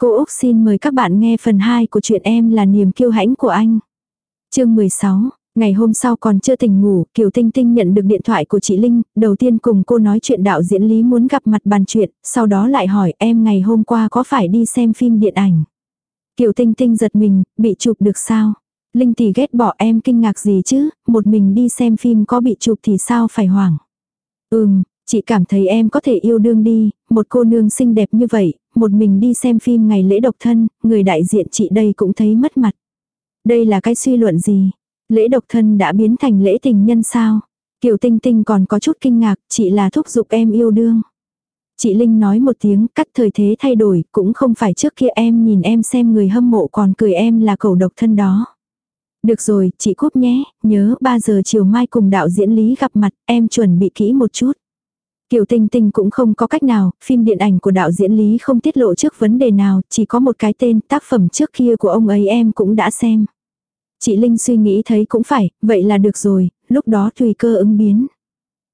Cô Úc xin mời các bạn nghe phần 2 của chuyện em là niềm kiêu hãnh của anh. chương 16, ngày hôm sau còn chưa tỉnh ngủ, Kiều Tinh Tinh nhận được điện thoại của chị Linh, đầu tiên cùng cô nói chuyện đạo diễn Lý muốn gặp mặt bàn chuyện, sau đó lại hỏi em ngày hôm qua có phải đi xem phim điện ảnh. Kiều Tinh Tinh giật mình, bị chụp được sao? Linh thì ghét bỏ em kinh ngạc gì chứ, một mình đi xem phim có bị chụp thì sao phải hoảng. Ừm, chị cảm thấy em có thể yêu đương đi, một cô nương xinh đẹp như vậy, một mình đi xem phim ngày lễ độc thân, người đại diện chị đây cũng thấy mất mặt. Đây là cái suy luận gì? Lễ độc thân đã biến thành lễ tình nhân sao? Kiều Tinh Tinh còn có chút kinh ngạc, chị là thúc giục em yêu đương. Chị Linh nói một tiếng, cắt thời thế thay đổi, cũng không phải trước kia em nhìn em xem người hâm mộ còn cười em là cầu độc thân đó. Được rồi, chị cúp nhé, nhớ 3 giờ chiều mai cùng đạo diễn Lý gặp mặt, em chuẩn bị kỹ một chút. Kiều Tinh Tinh cũng không có cách nào, phim điện ảnh của đạo diễn Lý không tiết lộ trước vấn đề nào, chỉ có một cái tên tác phẩm trước kia của ông ấy em cũng đã xem. Chị Linh suy nghĩ thấy cũng phải, vậy là được rồi, lúc đó tùy cơ ứng biến.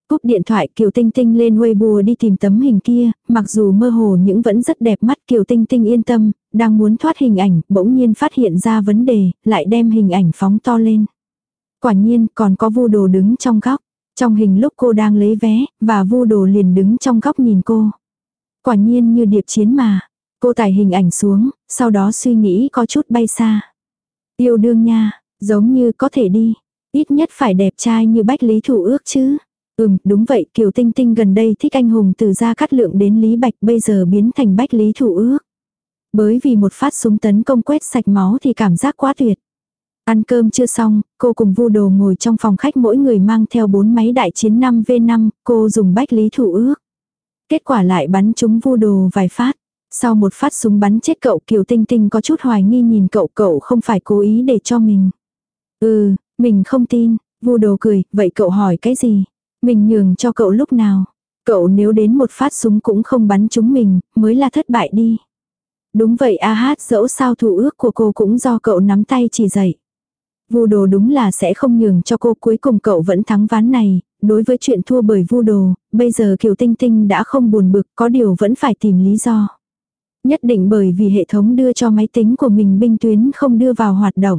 Cúp điện thoại Kiều Tinh Tinh lên Weibo đi tìm tấm hình kia, mặc dù mơ hồ những vẫn rất đẹp mắt Kiều Tinh Tinh yên tâm, đang muốn thoát hình ảnh, bỗng nhiên phát hiện ra vấn đề, lại đem hình ảnh phóng to lên. Quả nhiên còn có vu đồ đứng trong góc. Trong hình lúc cô đang lấy vé, và vu đồ liền đứng trong góc nhìn cô. Quả nhiên như điệp chiến mà. Cô tải hình ảnh xuống, sau đó suy nghĩ có chút bay xa. Yêu đương nha, giống như có thể đi. Ít nhất phải đẹp trai như Bách Lý Thủ ước chứ. Ừm, đúng vậy, Kiều Tinh Tinh gần đây thích anh hùng từ gia cát lượng đến Lý Bạch bây giờ biến thành Bách Lý Thủ ước. Bởi vì một phát súng tấn công quét sạch máu thì cảm giác quá tuyệt. Ăn cơm chưa xong, cô cùng vu đồ ngồi trong phòng khách mỗi người mang theo bốn máy đại chiến 5V5, cô dùng bách lý thủ ước. Kết quả lại bắn chúng vu đồ vài phát. Sau một phát súng bắn chết cậu Kiều Tinh Tinh có chút hoài nghi nhìn cậu cậu không phải cố ý để cho mình. Ừ, mình không tin, vu đồ cười, vậy cậu hỏi cái gì? Mình nhường cho cậu lúc nào? Cậu nếu đến một phát súng cũng không bắn chúng mình, mới là thất bại đi. Đúng vậy a hát dẫu sao thủ ước của cô cũng do cậu nắm tay chỉ dạy. Vu đồ đúng là sẽ không nhường cho cô cuối cùng cậu vẫn thắng ván này, đối với chuyện thua bởi vu đồ, bây giờ Kiều Tinh Tinh đã không buồn bực, có điều vẫn phải tìm lý do. Nhất định bởi vì hệ thống đưa cho máy tính của mình binh tuyến không đưa vào hoạt động.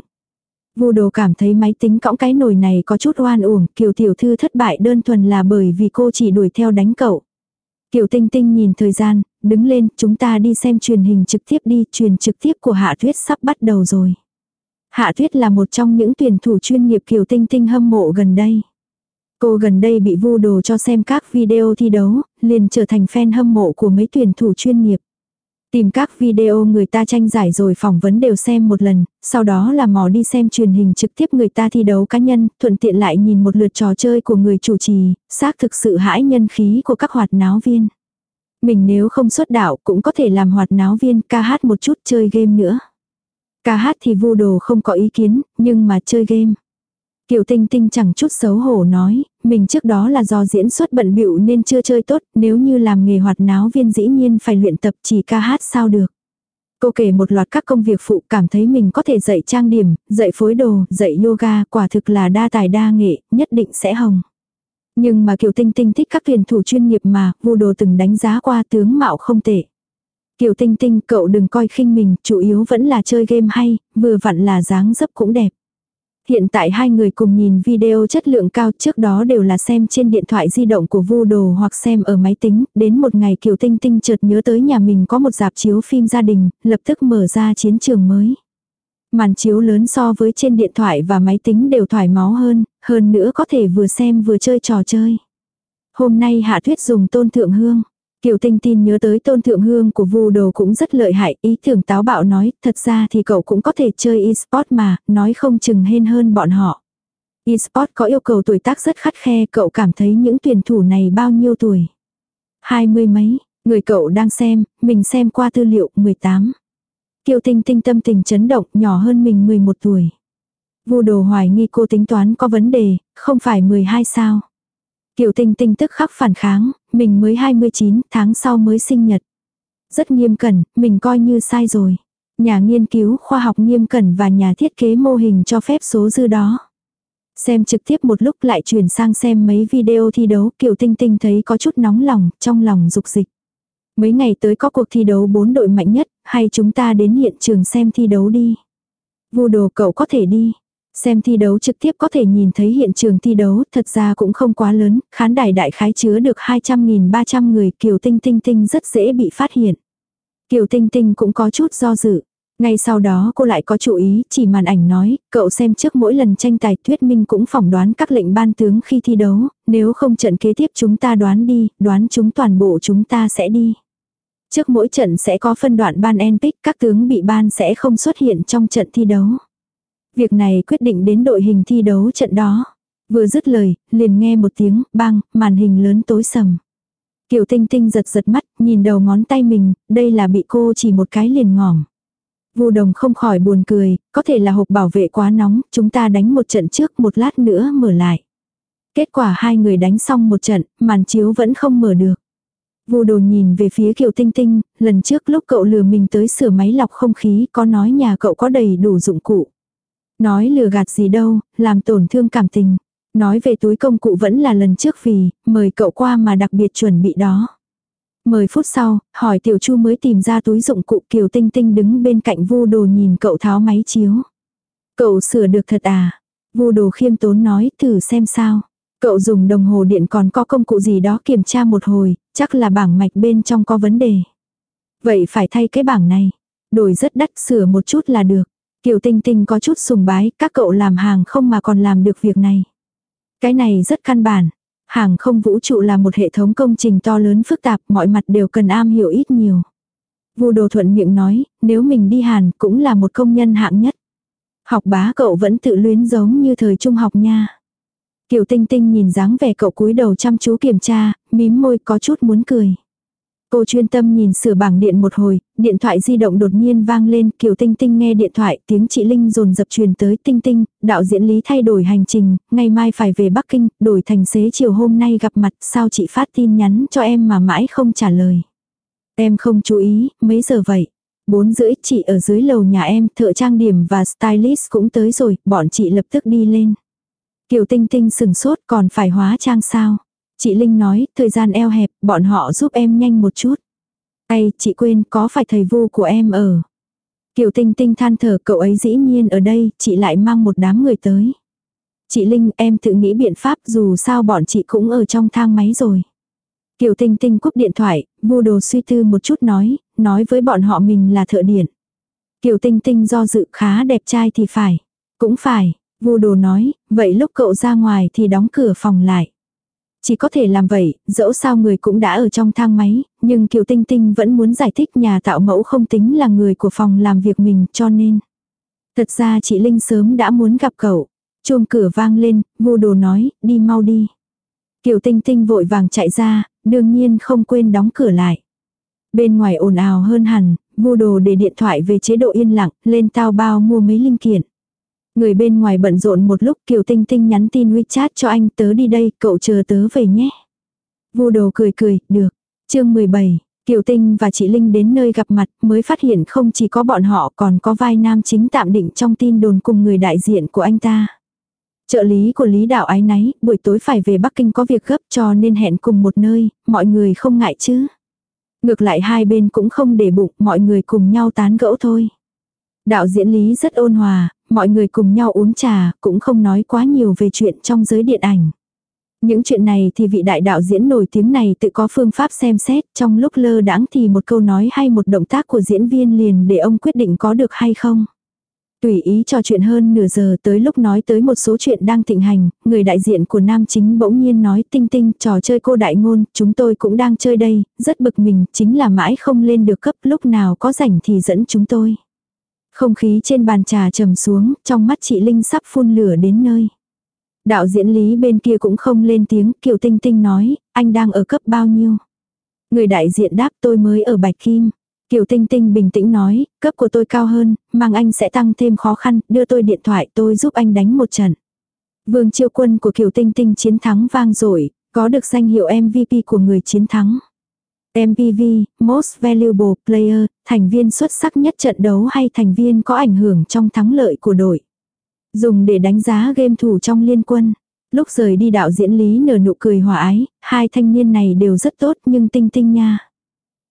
Vu đồ cảm thấy máy tính cõng cái nồi này có chút oan uổng, Kiều Tiểu Thư thất bại đơn thuần là bởi vì cô chỉ đuổi theo đánh cậu. Kiều Tinh Tinh nhìn thời gian, đứng lên, chúng ta đi xem truyền hình trực tiếp đi, truyền trực tiếp của Hạ Tuyết sắp bắt đầu rồi. Hạ Tuyết là một trong những tuyển thủ chuyên nghiệp Kiều Tinh Tinh hâm mộ gần đây. Cô gần đây bị vu đồ cho xem các video thi đấu, liền trở thành fan hâm mộ của mấy tuyển thủ chuyên nghiệp. Tìm các video người ta tranh giải rồi phỏng vấn đều xem một lần, sau đó là mò đi xem truyền hình trực tiếp người ta thi đấu cá nhân, thuận tiện lại nhìn một lượt trò chơi của người chủ trì, xác thực sự hãi nhân khí của các hoạt náo viên. Mình nếu không xuất đạo cũng có thể làm hoạt náo viên ca hát một chút chơi game nữa. Ca hát thì vu đồ không có ý kiến, nhưng mà chơi game. Kiều Tinh Tinh chẳng chút xấu hổ nói, mình trước đó là do diễn xuất bận bịu nên chưa chơi tốt, nếu như làm nghề hoạt náo viên dĩ nhiên phải luyện tập chỉ ca hát sao được. Cô kể một loạt các công việc phụ cảm thấy mình có thể dạy trang điểm, dạy phối đồ, dạy yoga, quả thực là đa tài đa nghệ, nhất định sẽ hồng. Nhưng mà Kiều Tinh Tinh thích các tuyển thủ chuyên nghiệp mà, vu đồ từng đánh giá qua tướng mạo không tệ. Kiều Tinh Tinh cậu đừng coi khinh mình, chủ yếu vẫn là chơi game hay, vừa vặn là dáng dấp cũng đẹp. Hiện tại hai người cùng nhìn video chất lượng cao trước đó đều là xem trên điện thoại di động của vu đồ hoặc xem ở máy tính, đến một ngày Kiều Tinh Tinh chợt nhớ tới nhà mình có một dạp chiếu phim gia đình, lập tức mở ra chiến trường mới. Màn chiếu lớn so với trên điện thoại và máy tính đều thoải máu hơn, hơn nữa có thể vừa xem vừa chơi trò chơi. Hôm nay Hạ Thuyết dùng tôn thượng hương. Kiều Tinh tin nhớ tới tôn thượng hương của vu đồ cũng rất lợi hại, ý tưởng táo bạo nói, thật ra thì cậu cũng có thể chơi eSport mà, nói không chừng hên hơn bọn họ. eSport có yêu cầu tuổi tác rất khắt khe, cậu cảm thấy những tuyển thủ này bao nhiêu tuổi? Hai mươi mấy, người cậu đang xem, mình xem qua tư liệu 18. Kiều Tinh tinh tâm tình chấn động, nhỏ hơn mình 11 tuổi. Vu đồ hoài nghi cô tính toán có vấn đề, không phải 12 sao. Kiều Tinh Tinh tức khắc phản kháng, mình mới 29, tháng sau mới sinh nhật. Rất nghiêm cẩn, mình coi như sai rồi. Nhà nghiên cứu khoa học nghiêm cẩn và nhà thiết kế mô hình cho phép số dư đó. Xem trực tiếp một lúc lại chuyển sang xem mấy video thi đấu Kiều Tinh Tinh thấy có chút nóng lòng, trong lòng dục dịch. Mấy ngày tới có cuộc thi đấu bốn đội mạnh nhất, hay chúng ta đến hiện trường xem thi đấu đi. Vu đồ cậu có thể đi. Xem thi đấu trực tiếp có thể nhìn thấy hiện trường thi đấu, thật ra cũng không quá lớn, khán đài đại khái chứa được 200.300 người, Kiều Tinh Tinh Tinh rất dễ bị phát hiện. Kiều Tinh Tinh cũng có chút do dự. Ngay sau đó cô lại có chú ý, chỉ màn ảnh nói, cậu xem trước mỗi lần tranh tài thuyết minh cũng phỏng đoán các lệnh ban tướng khi thi đấu, nếu không trận kế tiếp chúng ta đoán đi, đoán chúng toàn bộ chúng ta sẽ đi. Trước mỗi trận sẽ có phân đoạn ban NPIC, các tướng bị ban sẽ không xuất hiện trong trận thi đấu. Việc này quyết định đến đội hình thi đấu trận đó. Vừa dứt lời, liền nghe một tiếng, bang, màn hình lớn tối sầm. Kiều Tinh Tinh giật giật mắt, nhìn đầu ngón tay mình, đây là bị cô chỉ một cái liền ngỏm. Vu đồng không khỏi buồn cười, có thể là hộp bảo vệ quá nóng, chúng ta đánh một trận trước một lát nữa mở lại. Kết quả hai người đánh xong một trận, màn chiếu vẫn không mở được. Vu đồ nhìn về phía Kiều Tinh Tinh, lần trước lúc cậu lừa mình tới sửa máy lọc không khí có nói nhà cậu có đầy đủ dụng cụ. Nói lừa gạt gì đâu, làm tổn thương cảm tình. Nói về túi công cụ vẫn là lần trước vì, mời cậu qua mà đặc biệt chuẩn bị đó. Mười phút sau, hỏi tiểu chu mới tìm ra túi dụng cụ Kiều Tinh Tinh đứng bên cạnh vu đồ nhìn cậu tháo máy chiếu. Cậu sửa được thật à? Vu đồ khiêm tốn nói thử xem sao. Cậu dùng đồng hồ điện còn có công cụ gì đó kiểm tra một hồi, chắc là bảng mạch bên trong có vấn đề. Vậy phải thay cái bảng này. Đổi rất đắt sửa một chút là được. Kiều Tinh Tinh có chút sùng bái, các cậu làm hàng không mà còn làm được việc này. Cái này rất căn bản. Hàng không vũ trụ là một hệ thống công trình to lớn phức tạp, mọi mặt đều cần am hiểu ít nhiều. Vu đồ thuận miệng nói, nếu mình đi Hàn cũng là một công nhân hạng nhất. Học bá cậu vẫn tự luyến giống như thời trung học nha. Kiều Tinh Tinh nhìn dáng vẻ cậu cúi đầu chăm chú kiểm tra, mím môi có chút muốn cười. Cô chuyên tâm nhìn sửa bảng điện một hồi, điện thoại di động đột nhiên vang lên, Kiều Tinh Tinh nghe điện thoại, tiếng chị Linh dồn dập truyền tới Tinh Tinh, đạo diễn lý thay đổi hành trình, ngày mai phải về Bắc Kinh, đổi thành xế chiều hôm nay gặp mặt, sao chị phát tin nhắn cho em mà mãi không trả lời. Em không chú ý, mấy giờ vậy? Bốn rưỡi chị ở dưới lầu nhà em, thợ trang điểm và stylist cũng tới rồi, bọn chị lập tức đi lên. Kiều Tinh Tinh sừng sốt còn phải hóa trang sao? Chị Linh nói, thời gian eo hẹp, bọn họ giúp em nhanh một chút. Ây, chị quên, có phải thầy vu của em ở? Kiều Tinh Tinh than thở cậu ấy dĩ nhiên ở đây, chị lại mang một đám người tới. Chị Linh, em tự nghĩ biện pháp dù sao bọn chị cũng ở trong thang máy rồi. Kiều Tinh Tinh cúp điện thoại, vu đồ suy tư một chút nói, nói với bọn họ mình là thợ điện. Kiều Tinh Tinh do dự khá đẹp trai thì phải. Cũng phải, vu đồ nói, vậy lúc cậu ra ngoài thì đóng cửa phòng lại. Chỉ có thể làm vậy, dẫu sao người cũng đã ở trong thang máy, nhưng Kiều Tinh Tinh vẫn muốn giải thích nhà tạo mẫu không tính là người của phòng làm việc mình cho nên. Thật ra chị Linh sớm đã muốn gặp cậu. Chuông cửa vang lên, vô đồ nói, đi mau đi. Kiều Tinh Tinh vội vàng chạy ra, đương nhiên không quên đóng cửa lại. Bên ngoài ồn ào hơn hẳn, vô đồ để điện thoại về chế độ yên lặng, lên tao bao mua mấy linh kiện. Người bên ngoài bận rộn một lúc Kiều Tinh Tinh nhắn tin WeChat cho anh tớ đi đây, cậu chờ tớ về nhé. Vu đồ cười cười, được. chương 17, Kiều Tinh và chị Linh đến nơi gặp mặt mới phát hiện không chỉ có bọn họ còn có vai nam chính tạm định trong tin đồn cùng người đại diện của anh ta. Trợ lý của Lý Đạo ái náy, buổi tối phải về Bắc Kinh có việc gấp cho nên hẹn cùng một nơi, mọi người không ngại chứ. Ngược lại hai bên cũng không để bụng, mọi người cùng nhau tán gẫu thôi. Đạo diễn Lý rất ôn hòa, mọi người cùng nhau uống trà, cũng không nói quá nhiều về chuyện trong giới điện ảnh. Những chuyện này thì vị đại đạo diễn nổi tiếng này tự có phương pháp xem xét, trong lúc lơ đãng thì một câu nói hay một động tác của diễn viên liền để ông quyết định có được hay không. Tùy ý trò chuyện hơn nửa giờ tới lúc nói tới một số chuyện đang thịnh hành, người đại diện của nam chính bỗng nhiên nói tinh tinh trò chơi cô đại ngôn, chúng tôi cũng đang chơi đây, rất bực mình, chính là mãi không lên được cấp lúc nào có rảnh thì dẫn chúng tôi. Không khí trên bàn trà trầm xuống, trong mắt chị Linh sắp phun lửa đến nơi. Đạo diễn lý bên kia cũng không lên tiếng, Kiều Tinh Tinh nói, anh đang ở cấp bao nhiêu? Người đại diện đáp tôi mới ở Bạch Kim. Kiều Tinh Tinh bình tĩnh nói, cấp của tôi cao hơn, mang anh sẽ tăng thêm khó khăn, đưa tôi điện thoại tôi giúp anh đánh một trận. Vương chiêu quân của Kiều Tinh Tinh chiến thắng vang dội có được danh hiệu MVP của người chiến thắng. MPV, Most Valuable Player, thành viên xuất sắc nhất trận đấu hay thành viên có ảnh hưởng trong thắng lợi của đội. Dùng để đánh giá game thủ trong liên quân. Lúc rời đi đạo diễn lý nở nụ cười hòa ái, hai thanh niên này đều rất tốt nhưng tinh tinh nha.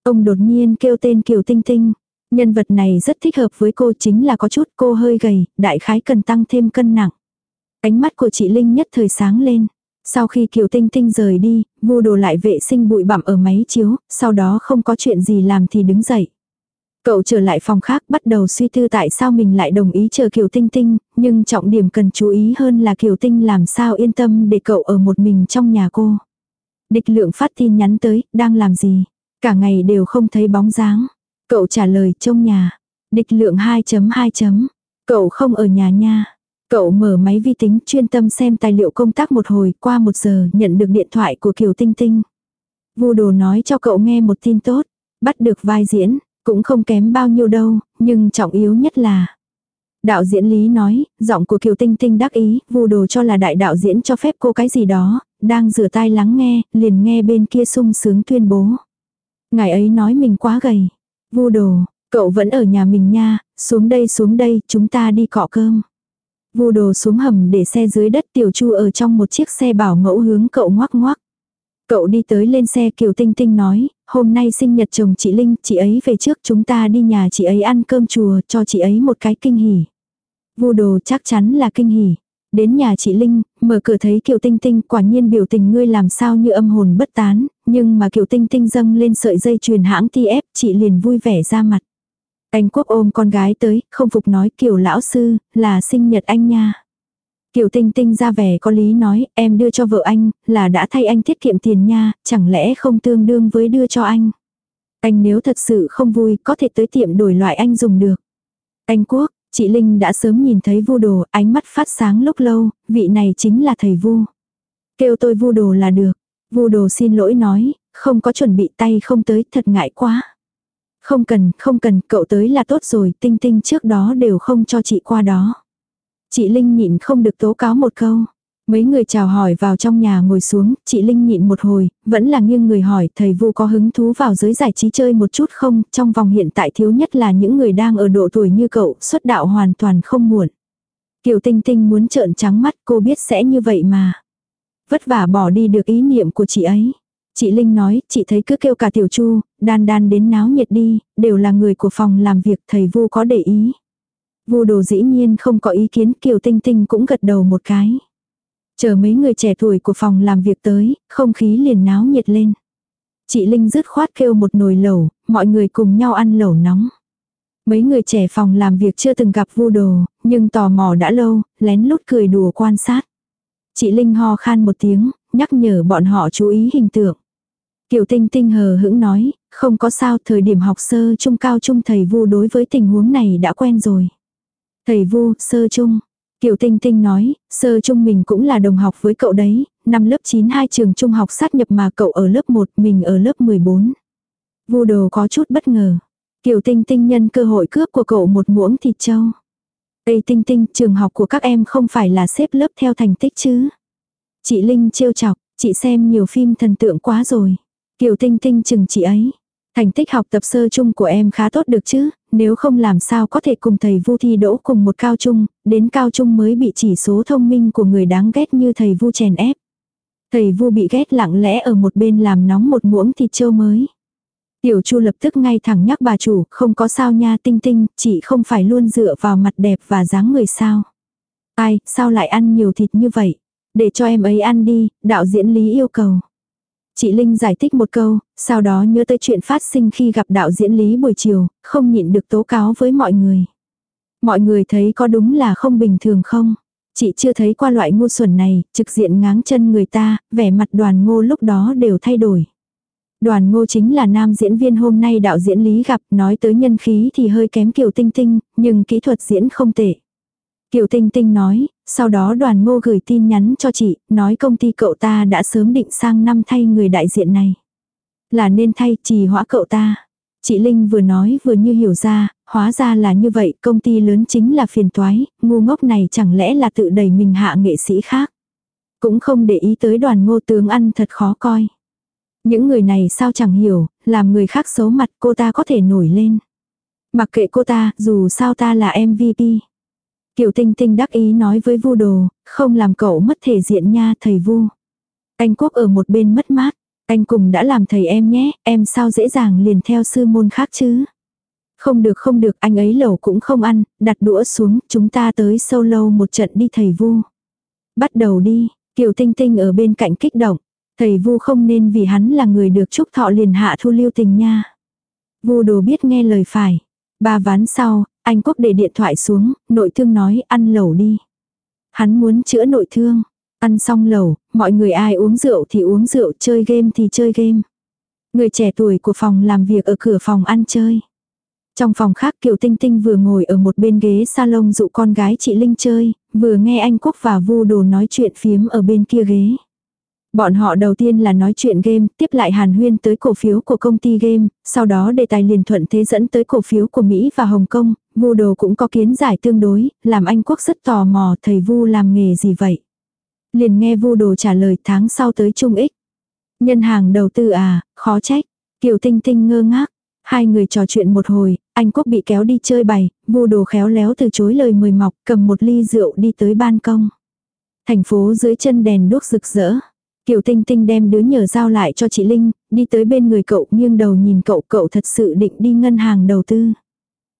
Ông đột nhiên kêu tên Kiều Tinh Tinh. Nhân vật này rất thích hợp với cô chính là có chút cô hơi gầy, đại khái cần tăng thêm cân nặng. Ánh mắt của chị Linh nhất thời sáng lên. Sau khi Kiều Tinh Tinh rời đi, vu đồ lại vệ sinh bụi bặm ở máy chiếu, sau đó không có chuyện gì làm thì đứng dậy. Cậu trở lại phòng khác bắt đầu suy tư tại sao mình lại đồng ý chờ Kiều Tinh Tinh, nhưng trọng điểm cần chú ý hơn là Kiều Tinh làm sao yên tâm để cậu ở một mình trong nhà cô. Địch lượng phát tin nhắn tới, đang làm gì? Cả ngày đều không thấy bóng dáng. Cậu trả lời trong nhà. Địch lượng 2.2 chấm. Cậu không ở nhà nha. Cậu mở máy vi tính chuyên tâm xem tài liệu công tác một hồi qua một giờ nhận được điện thoại của Kiều Tinh Tinh. Vu đồ nói cho cậu nghe một tin tốt. Bắt được vai diễn, cũng không kém bao nhiêu đâu, nhưng trọng yếu nhất là. Đạo diễn Lý nói, giọng của Kiều Tinh Tinh đắc ý, vu đồ cho là đại đạo diễn cho phép cô cái gì đó, đang rửa tai lắng nghe, liền nghe bên kia sung sướng tuyên bố. Ngài ấy nói mình quá gầy. Vu đồ, cậu vẫn ở nhà mình nha, xuống đây xuống đây, chúng ta đi cọ cơm. Vu đồ xuống hầm để xe dưới đất tiểu chu ở trong một chiếc xe bảo mẫu hướng cậu ngoắc ngoắc. Cậu đi tới lên xe Kiều Tinh Tinh nói, hôm nay sinh nhật chồng chị Linh, chị ấy về trước chúng ta đi nhà chị ấy ăn cơm chùa cho chị ấy một cái kinh hỉ. Vu đồ chắc chắn là kinh hỉ. Đến nhà chị Linh, mở cửa thấy Kiều Tinh Tinh quả nhiên biểu tình ngươi làm sao như âm hồn bất tán, nhưng mà Kiều Tinh Tinh dâng lên sợi dây chuyền hãng TF, chị liền vui vẻ ra mặt. Anh Quốc ôm con gái tới, không phục nói Kiều lão sư, là sinh nhật anh nha. Kiều Tinh Tinh ra vẻ có lý nói, em đưa cho vợ anh, là đã thay anh tiết kiệm tiền nha, chẳng lẽ không tương đương với đưa cho anh. Anh nếu thật sự không vui, có thể tới tiệm đổi loại anh dùng được. Anh Quốc, chị Linh đã sớm nhìn thấy vu đồ, ánh mắt phát sáng lúc lâu, vị này chính là thầy vu. Kêu tôi vu đồ là được. Vu đồ xin lỗi nói, không có chuẩn bị tay không tới, thật ngại quá. Không cần, không cần, cậu tới là tốt rồi, tinh tinh trước đó đều không cho chị qua đó. Chị Linh nhịn không được tố cáo một câu. Mấy người chào hỏi vào trong nhà ngồi xuống, chị Linh nhịn một hồi, vẫn là nghiêng người hỏi thầy Vu có hứng thú vào giới giải trí chơi một chút không, trong vòng hiện tại thiếu nhất là những người đang ở độ tuổi như cậu, xuất đạo hoàn toàn không muộn. Kiều Tinh Tinh muốn trợn trắng mắt cô biết sẽ như vậy mà. Vất vả bỏ đi được ý niệm của chị ấy. Chị Linh nói, chị thấy cứ kêu cả tiểu chu, đan đan đến náo nhiệt đi, đều là người của phòng làm việc thầy Vu có để ý. Vu đồ dĩ nhiên không có ý kiến Kiều Tinh Tinh cũng gật đầu một cái. Chờ mấy người trẻ tuổi của phòng làm việc tới, không khí liền náo nhiệt lên. Chị Linh dứt khoát kêu một nồi lẩu, mọi người cùng nhau ăn lẩu nóng. Mấy người trẻ phòng làm việc chưa từng gặp vu đồ, nhưng tò mò đã lâu, lén lút cười đùa quan sát. Chị Linh ho khan một tiếng, nhắc nhở bọn họ chú ý hình tượng. Kiều Tinh Tinh hờ hững nói, không có sao thời điểm học sơ trung cao trung thầy vu đối với tình huống này đã quen rồi. Thầy vu, sơ trung. Kiều Tinh Tinh nói, sơ trung mình cũng là đồng học với cậu đấy, năm lớp 9 hai trường trung học sát nhập mà cậu ở lớp 1, mình ở lớp 14. Vu đồ có chút bất ngờ. Kiều Tinh Tinh nhân cơ hội cướp của cậu một muỗng thịt trâu. Ê Tinh Tinh, trường học của các em không phải là xếp lớp theo thành tích chứ. Chị Linh trêu chọc, chị xem nhiều phim thần tượng quá rồi. Kiều Tinh Tinh chừng chị ấy. Thành tích học tập sơ chung của em khá tốt được chứ, nếu không làm sao có thể cùng thầy Vu thi đỗ cùng một cao trung, đến cao trung mới bị chỉ số thông minh của người đáng ghét như thầy Vu chèn ép. Thầy Vu bị ghét lặng lẽ ở một bên làm nóng một muỗng thịt trâu mới. Tiểu Chu lập tức ngay thẳng nhắc bà chủ, không có sao nha tinh tinh, chị không phải luôn dựa vào mặt đẹp và dáng người sao. Ai, sao lại ăn nhiều thịt như vậy? Để cho em ấy ăn đi, đạo diễn Lý yêu cầu. Chị Linh giải thích một câu, sau đó nhớ tới chuyện phát sinh khi gặp đạo diễn Lý buổi chiều, không nhịn được tố cáo với mọi người. Mọi người thấy có đúng là không bình thường không? Chị chưa thấy qua loại ngu xuẩn này, trực diện ngáng chân người ta, vẻ mặt đoàn ngô lúc đó đều thay đổi. Đoàn ngô chính là nam diễn viên hôm nay đạo diễn Lý gặp, nói tới nhân khí thì hơi kém Kiều Tinh Tinh, nhưng kỹ thuật diễn không tệ. Kiều Tinh Tinh nói, sau đó đoàn ngô gửi tin nhắn cho chị, nói công ty cậu ta đã sớm định sang năm thay người đại diện này. Là nên thay trì hóa cậu ta. Chị Linh vừa nói vừa như hiểu ra, hóa ra là như vậy, công ty lớn chính là phiền toái, ngu ngốc này chẳng lẽ là tự đẩy mình hạ nghệ sĩ khác. Cũng không để ý tới đoàn ngô tướng ăn thật khó coi. Những người này sao chẳng hiểu, làm người khác xấu mặt cô ta có thể nổi lên. Mặc kệ cô ta, dù sao ta là MVP. Kiều Tinh Tinh đắc ý nói với Vu Đồ, không làm cậu mất thể diện nha thầy Vu. Anh Quốc ở một bên mất mát. Anh cùng đã làm thầy em nhé, em sao dễ dàng liền theo sư môn khác chứ. Không được không được, anh ấy lẩu cũng không ăn, đặt đũa xuống, chúng ta tới sâu lâu một trận đi thầy vu. Bắt đầu đi, Kiều Tinh Tinh ở bên cạnh kích động. Thầy vu không nên vì hắn là người được chúc thọ liền hạ thu lưu tình nha. Vu đồ biết nghe lời phải. Ba ván sau, anh Quốc để điện thoại xuống, nội thương nói ăn lẩu đi. Hắn muốn chữa nội thương. Ăn xong lẩu, mọi người ai uống rượu thì uống rượu, chơi game thì chơi game. Người trẻ tuổi của phòng làm việc ở cửa phòng ăn chơi. Trong phòng khác Kiều Tinh Tinh vừa ngồi ở một bên ghế salon dụ con gái chị Linh chơi, vừa nghe anh Quốc và Vu Đồ nói chuyện phiếm ở bên kia ghế. Bọn họ đầu tiên là nói chuyện game, tiếp lại hàn huyên tới cổ phiếu của công ty game, sau đó đề tài liền thuận thế dẫn tới cổ phiếu của Mỹ và Hồng Kông, Vu Đồ cũng có kiến giải tương đối, làm anh Quốc rất tò mò thầy Vu làm nghề gì vậy. Liền nghe Vu Đồ trả lời tháng sau tới Trung Ích. Nhân hàng đầu tư à, khó trách. Kiều Tinh Tinh ngơ ngác. Hai người trò chuyện một hồi, anh Quốc bị kéo đi chơi bày, Vu Đồ khéo léo từ chối lời mời mọc, cầm một ly rượu đi tới ban công. Thành phố dưới chân đèn đuốc rực rỡ. Kiều Tinh Tinh đem đứa nhờ giao lại cho chị Linh, đi tới bên người cậu nghiêng đầu nhìn cậu, cậu thật sự định đi ngân hàng đầu tư.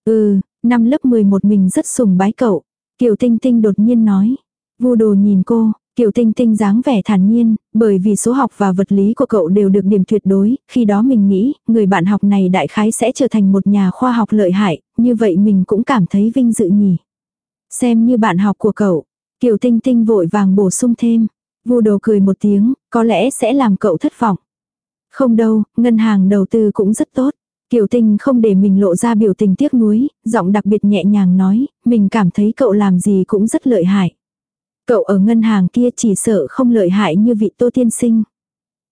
Ừ, năm lớp 11 mình rất sùng bái cậu. Kiều Tinh Tinh đột nhiên nói. Vu đồ nhìn cô, Kiều Tinh Tinh dáng vẻ thản nhiên, bởi vì số học và vật lý của cậu đều được điểm tuyệt đối, khi đó mình nghĩ, người bạn học này đại khái sẽ trở thành một nhà khoa học lợi hại, như vậy mình cũng cảm thấy vinh dự nhỉ. Xem như bạn học của cậu, Kiều Tinh Tinh vội vàng bổ sung thêm. Vu đồ cười một tiếng, có lẽ sẽ làm cậu thất vọng. Không đâu, ngân hàng đầu tư cũng rất tốt. Kiều Tinh không để mình lộ ra biểu tình tiếc nuối, giọng đặc biệt nhẹ nhàng nói, mình cảm thấy cậu làm gì cũng rất lợi hại. Cậu ở ngân hàng kia chỉ sợ không lợi hại như vị tô tiên sinh.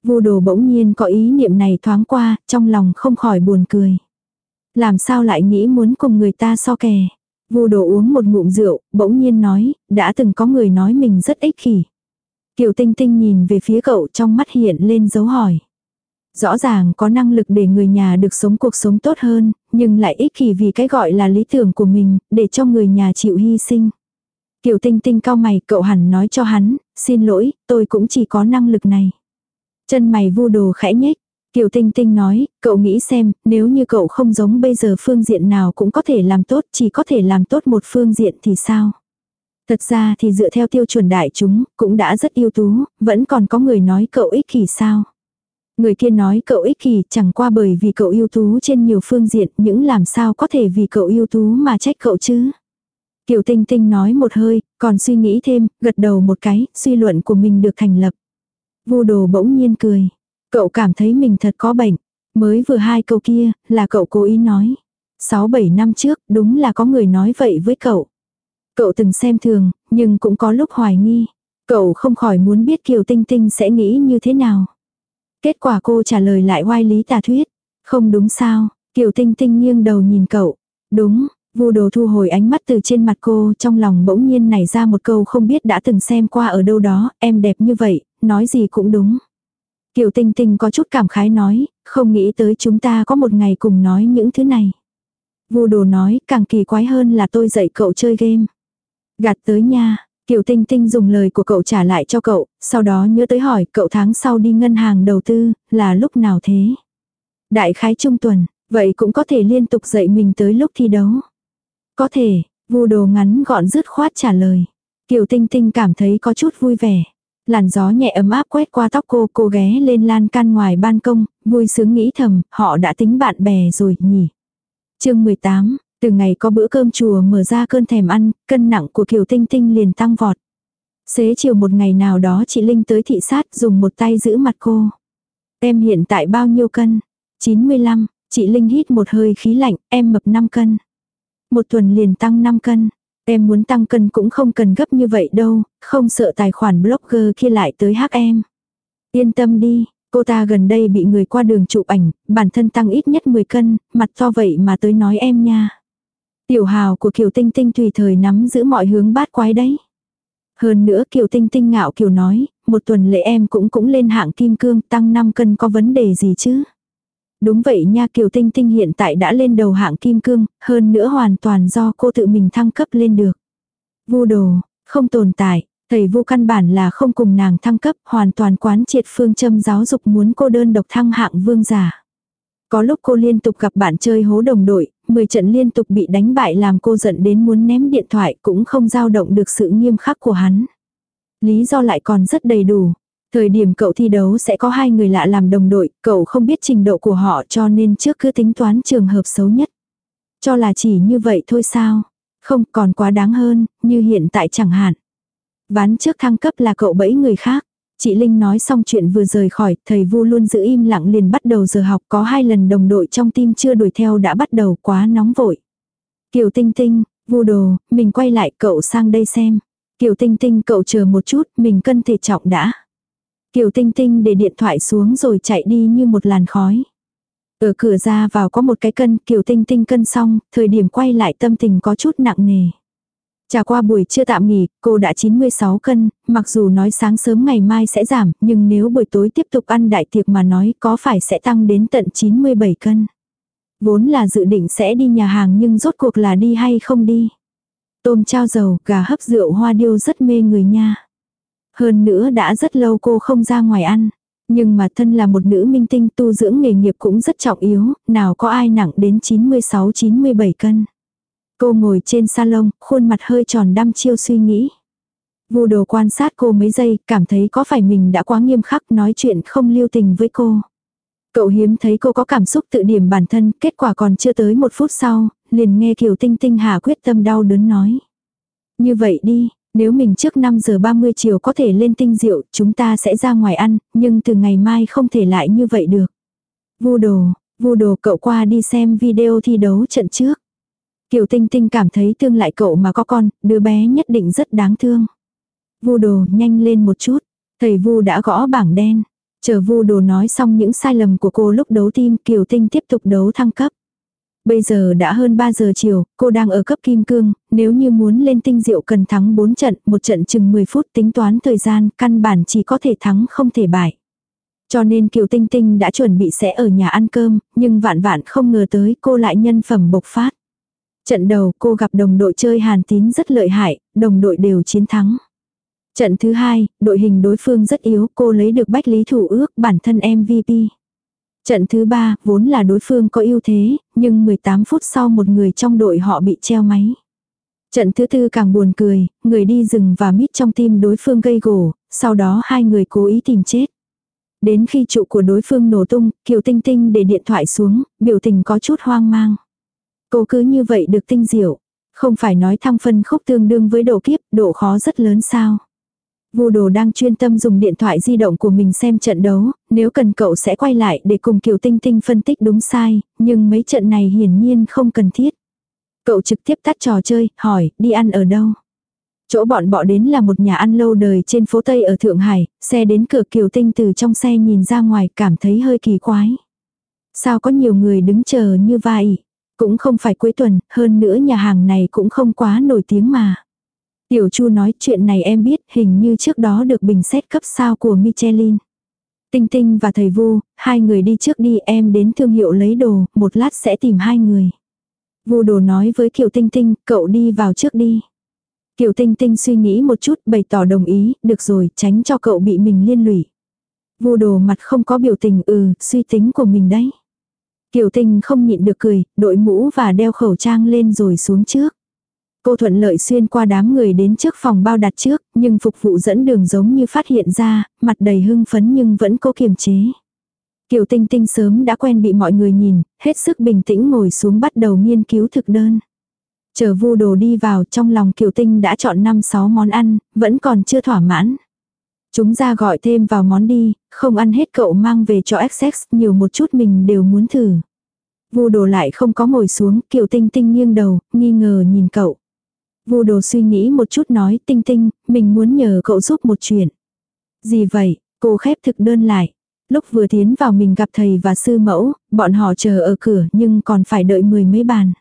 Vu đồ bỗng nhiên có ý niệm này thoáng qua, trong lòng không khỏi buồn cười. Làm sao lại nghĩ muốn cùng người ta so kè. Vu đồ uống một ngụm rượu, bỗng nhiên nói, đã từng có người nói mình rất ích kỷ. Kiều Tinh Tinh nhìn về phía cậu trong mắt hiện lên dấu hỏi. Rõ ràng có năng lực để người nhà được sống cuộc sống tốt hơn, nhưng lại ích kỷ vì cái gọi là lý tưởng của mình, để cho người nhà chịu hy sinh. Kiều Tinh Tinh cao mày, cậu hẳn nói cho hắn, xin lỗi, tôi cũng chỉ có năng lực này. Chân mày vu đồ khẽ nhếch. Kiều Tinh Tinh nói, cậu nghĩ xem, nếu như cậu không giống bây giờ phương diện nào cũng có thể làm tốt, chỉ có thể làm tốt một phương diện thì sao? Thật ra thì dựa theo tiêu chuẩn đại chúng, cũng đã rất ưu tú, vẫn còn có người nói cậu ích kỷ sao. Người kia nói cậu ích kỷ chẳng qua bởi vì cậu ưu tú trên nhiều phương diện, những làm sao có thể vì cậu ưu tú mà trách cậu chứ. Kiều Tinh Tinh nói một hơi, còn suy nghĩ thêm, gật đầu một cái, suy luận của mình được thành lập. Vu đồ bỗng nhiên cười. Cậu cảm thấy mình thật có bệnh. Mới vừa hai câu kia, là cậu cố ý nói. Sáu bảy năm trước, đúng là có người nói vậy với cậu. Cậu từng xem thường, nhưng cũng có lúc hoài nghi. Cậu không khỏi muốn biết Kiều Tinh Tinh sẽ nghĩ như thế nào. Kết quả cô trả lời lại oai lý tà thuyết. Không đúng sao, Kiều Tinh Tinh nghiêng đầu nhìn cậu. Đúng, Vu đồ thu hồi ánh mắt từ trên mặt cô trong lòng bỗng nhiên nảy ra một câu không biết đã từng xem qua ở đâu đó, em đẹp như vậy, nói gì cũng đúng. Kiều Tinh Tinh có chút cảm khái nói, không nghĩ tới chúng ta có một ngày cùng nói những thứ này. Vu đồ nói, càng kỳ quái hơn là tôi dạy cậu chơi game. Gạt tới nha, Kiều Tinh Tinh dùng lời của cậu trả lại cho cậu, sau đó nhớ tới hỏi cậu tháng sau đi ngân hàng đầu tư, là lúc nào thế? Đại khái trung tuần, vậy cũng có thể liên tục dạy mình tới lúc thi đấu. Có thể, vu đồ ngắn gọn dứt khoát trả lời. Kiều Tinh Tinh cảm thấy có chút vui vẻ. Làn gió nhẹ ấm áp quét qua tóc cô, cô ghé lên lan can ngoài ban công, vui sướng nghĩ thầm, họ đã tính bạn bè rồi nhỉ. chương 18, từ ngày có bữa cơm chùa mở ra cơn thèm ăn, cân nặng của Kiều Tinh Tinh liền tăng vọt. Xế chiều một ngày nào đó chị Linh tới thị sát dùng một tay giữ mặt cô. Em hiện tại bao nhiêu cân? 95, chị Linh hít một hơi khí lạnh, em mập 5 cân. Một tuần liền tăng 5 cân. Em muốn tăng cân cũng không cần gấp như vậy đâu, không sợ tài khoản blogger kia lại tới hát em. Yên tâm đi, cô ta gần đây bị người qua đường chụp ảnh, bản thân tăng ít nhất 10 cân, mặt to vậy mà tới nói em nha. Tiểu hào của Kiều Tinh Tinh tùy thời nắm giữ mọi hướng bát quái đấy. Hơn nữa Kiều Tinh Tinh ngạo Kiều nói, một tuần lễ em cũng cũng lên hạng kim cương tăng 5 cân có vấn đề gì chứ. Đúng vậy nha Kiều Tinh Tinh hiện tại đã lên đầu hạng kim cương, hơn nữa hoàn toàn do cô tự mình thăng cấp lên được. Vu đồ, không tồn tại, Thầy vô căn bản là không cùng nàng thăng cấp, hoàn toàn quán triệt phương châm giáo dục muốn cô đơn độc thăng hạng vương giả. Có lúc cô liên tục gặp bạn chơi hố đồng đội, 10 trận liên tục bị đánh bại làm cô giận đến muốn ném điện thoại cũng không dao động được sự nghiêm khắc của hắn. Lý do lại còn rất đầy đủ. Thời điểm cậu thi đấu sẽ có hai người lạ làm đồng đội, cậu không biết trình độ của họ cho nên trước cứ tính toán trường hợp xấu nhất. Cho là chỉ như vậy thôi sao? Không còn quá đáng hơn, như hiện tại chẳng hạn. Ván trước thăng cấp là cậu bẫy người khác. Chị Linh nói xong chuyện vừa rời khỏi, thầy Vu luôn giữ im lặng liền bắt đầu giờ học có hai lần đồng đội trong tim chưa đuổi theo đã bắt đầu quá nóng vội. Kiều Tinh Tinh, Vu đồ, mình quay lại cậu sang đây xem. Kiều Tinh Tinh cậu chờ một chút, mình cân thể trọng đã. Kiều Tinh Tinh để điện thoại xuống rồi chạy đi như một làn khói. Ở cửa ra vào có một cái cân, Kiều Tinh Tinh cân xong, thời điểm quay lại tâm tình có chút nặng nề. Trà qua buổi trưa tạm nghỉ, cô đã 96 cân, mặc dù nói sáng sớm ngày mai sẽ giảm, nhưng nếu buổi tối tiếp tục ăn đại tiệc mà nói có phải sẽ tăng đến tận 97 cân. Vốn là dự định sẽ đi nhà hàng nhưng rốt cuộc là đi hay không đi. Tôm trao dầu, gà hấp rượu hoa điêu rất mê người nha. Hơn nữa đã rất lâu cô không ra ngoài ăn. Nhưng mà thân là một nữ minh tinh tu dưỡng nghề nghiệp cũng rất trọng yếu, nào có ai nặng đến 96-97 cân. Cô ngồi trên salon, khuôn mặt hơi tròn đăm chiêu suy nghĩ. Vu đồ quan sát cô mấy giây, cảm thấy có phải mình đã quá nghiêm khắc nói chuyện không lưu tình với cô. Cậu hiếm thấy cô có cảm xúc tự điểm bản thân, kết quả còn chưa tới một phút sau, liền nghe Kiều Tinh Tinh hà quyết tâm đau đớn nói. Như vậy đi, nếu mình trước 5 giờ 30 chiều có thể lên tinh rượu, chúng ta sẽ ra ngoài ăn, nhưng từ ngày mai không thể lại như vậy được. Vu đồ, vu đồ cậu qua đi xem video thi đấu trận trước. Kiều Tinh Tinh cảm thấy tương lại cậu mà có con, đứa bé nhất định rất đáng thương. Vu đồ nhanh lên một chút. Thầy Vu đã gõ bảng đen. Chờ Vu đồ nói xong những sai lầm của cô lúc đấu tim Kiều Tinh tiếp tục đấu thăng cấp. Bây giờ đã hơn 3 giờ chiều, cô đang ở cấp kim cương, nếu như muốn lên tinh diệu cần thắng 4 trận, một trận chừng 10 phút tính toán thời gian, căn bản chỉ có thể thắng không thể bại. Cho nên Kiều Tinh Tinh đã chuẩn bị sẽ ở nhà ăn cơm, nhưng vạn vạn không ngờ tới cô lại nhân phẩm bộc phát. Trận đầu cô gặp đồng đội chơi hàn tín rất lợi hại, đồng đội đều chiến thắng. Trận thứ hai, đội hình đối phương rất yếu, cô lấy được bách lý thủ ước bản thân MVP. Trận thứ ba, vốn là đối phương có ưu thế, nhưng 18 phút sau một người trong đội họ bị treo máy. Trận thứ tư càng buồn cười, người đi rừng và mít trong tim đối phương gây gổ, sau đó hai người cố ý tìm chết. Đến khi trụ của đối phương nổ tung, Kiều Tinh Tinh để điện thoại xuống, biểu tình có chút hoang mang. Cô cứ như vậy được tinh diệu. Không phải nói thăng phân khúc tương đương với độ kiếp, độ khó rất lớn sao. Vu đồ đang chuyên tâm dùng điện thoại di động của mình xem trận đấu, nếu cần cậu sẽ quay lại để cùng Kiều Tinh Tinh phân tích đúng sai, nhưng mấy trận này hiển nhiên không cần thiết. Cậu trực tiếp tắt trò chơi, hỏi, đi ăn ở đâu? Chỗ bọn bọ đến là một nhà ăn lâu đời trên phố Tây ở Thượng Hải, xe đến cửa Kiều Tinh từ trong xe nhìn ra ngoài cảm thấy hơi kỳ quái. Sao có nhiều người đứng chờ như vậy? Cũng không phải cuối tuần, hơn nữa nhà hàng này cũng không quá nổi tiếng mà. Tiểu Chu nói chuyện này em biết hình như trước đó được bình xét cấp sao của Michelin. Tinh Tinh và thầy Vu, hai người đi trước đi em đến thương hiệu lấy đồ, một lát sẽ tìm hai người. Vu đồ nói với Kiều Tinh Tinh, cậu đi vào trước đi. Kiều Tinh Tinh suy nghĩ một chút bày tỏ đồng ý, được rồi, tránh cho cậu bị mình liên lụy. Vu đồ mặt không có biểu tình ừ, suy tính của mình đấy. Kiều Tinh không nhịn được cười, đội mũ và đeo khẩu trang lên rồi xuống trước. Cô thuận lợi xuyên qua đám người đến trước phòng bao đặt trước, nhưng phục vụ dẫn đường giống như phát hiện ra, mặt đầy hưng phấn nhưng vẫn cố kiềm chế. Kiều Tinh Tinh sớm đã quen bị mọi người nhìn, hết sức bình tĩnh ngồi xuống bắt đầu nghiên cứu thực đơn. Chờ vu đồ đi vào trong lòng Kiều Tinh đã chọn 5-6 món ăn, vẫn còn chưa thỏa mãn. Chúng ra gọi thêm vào món đi, không ăn hết cậu mang về cho XX, nhiều một chút mình đều muốn thử. Vu đồ lại không có ngồi xuống, Kiều Tinh Tinh nghiêng đầu, nghi ngờ nhìn cậu. Vu đồ suy nghĩ một chút nói Tinh Tinh, mình muốn nhờ cậu giúp một chuyện. Gì vậy, cô khép thực đơn lại. Lúc vừa tiến vào mình gặp thầy và sư mẫu, bọn họ chờ ở cửa nhưng còn phải đợi mười mấy bàn.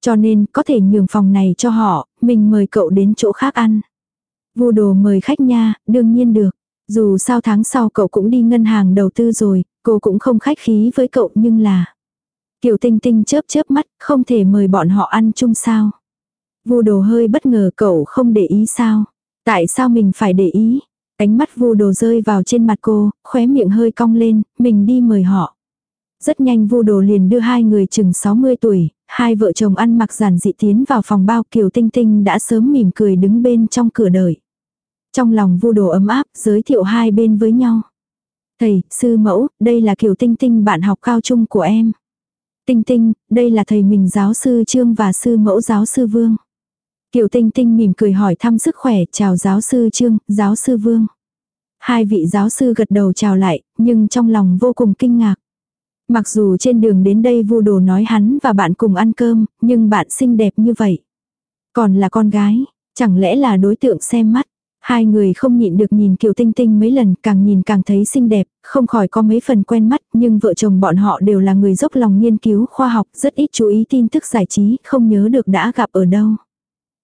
Cho nên có thể nhường phòng này cho họ, mình mời cậu đến chỗ khác ăn. Vu đồ mời khách nha, đương nhiên được. Dù sao tháng sau cậu cũng đi ngân hàng đầu tư rồi, cô cũng không khách khí với cậu nhưng là... Kiều Tinh Tinh chớp chớp mắt, không thể mời bọn họ ăn chung sao. Vu đồ hơi bất ngờ cậu không để ý sao. Tại sao mình phải để ý? Ánh mắt vu đồ rơi vào trên mặt cô, khóe miệng hơi cong lên, mình đi mời họ. Rất nhanh vu đồ liền đưa hai người chừng 60 tuổi, hai vợ chồng ăn mặc giản dị tiến vào phòng bao kiều tinh tinh đã sớm mỉm cười đứng bên trong cửa đợi. Trong lòng vu đồ ấm áp, giới thiệu hai bên với nhau. Thầy, sư mẫu, đây là kiều tinh tinh bạn học cao trung của em. Tinh tinh, đây là thầy mình giáo sư Trương và sư mẫu giáo sư Vương. Kiều Tinh Tinh mỉm cười hỏi thăm sức khỏe, chào giáo sư Trương, giáo sư Vương. Hai vị giáo sư gật đầu chào lại, nhưng trong lòng vô cùng kinh ngạc. Mặc dù trên đường đến đây vu đồ nói hắn và bạn cùng ăn cơm, nhưng bạn xinh đẹp như vậy. Còn là con gái, chẳng lẽ là đối tượng xem mắt. Hai người không nhịn được nhìn Kiều Tinh Tinh mấy lần, càng nhìn càng thấy xinh đẹp, không khỏi có mấy phần quen mắt, nhưng vợ chồng bọn họ đều là người dốc lòng nghiên cứu khoa học, rất ít chú ý tin tức giải trí, không nhớ được đã gặp ở đâu.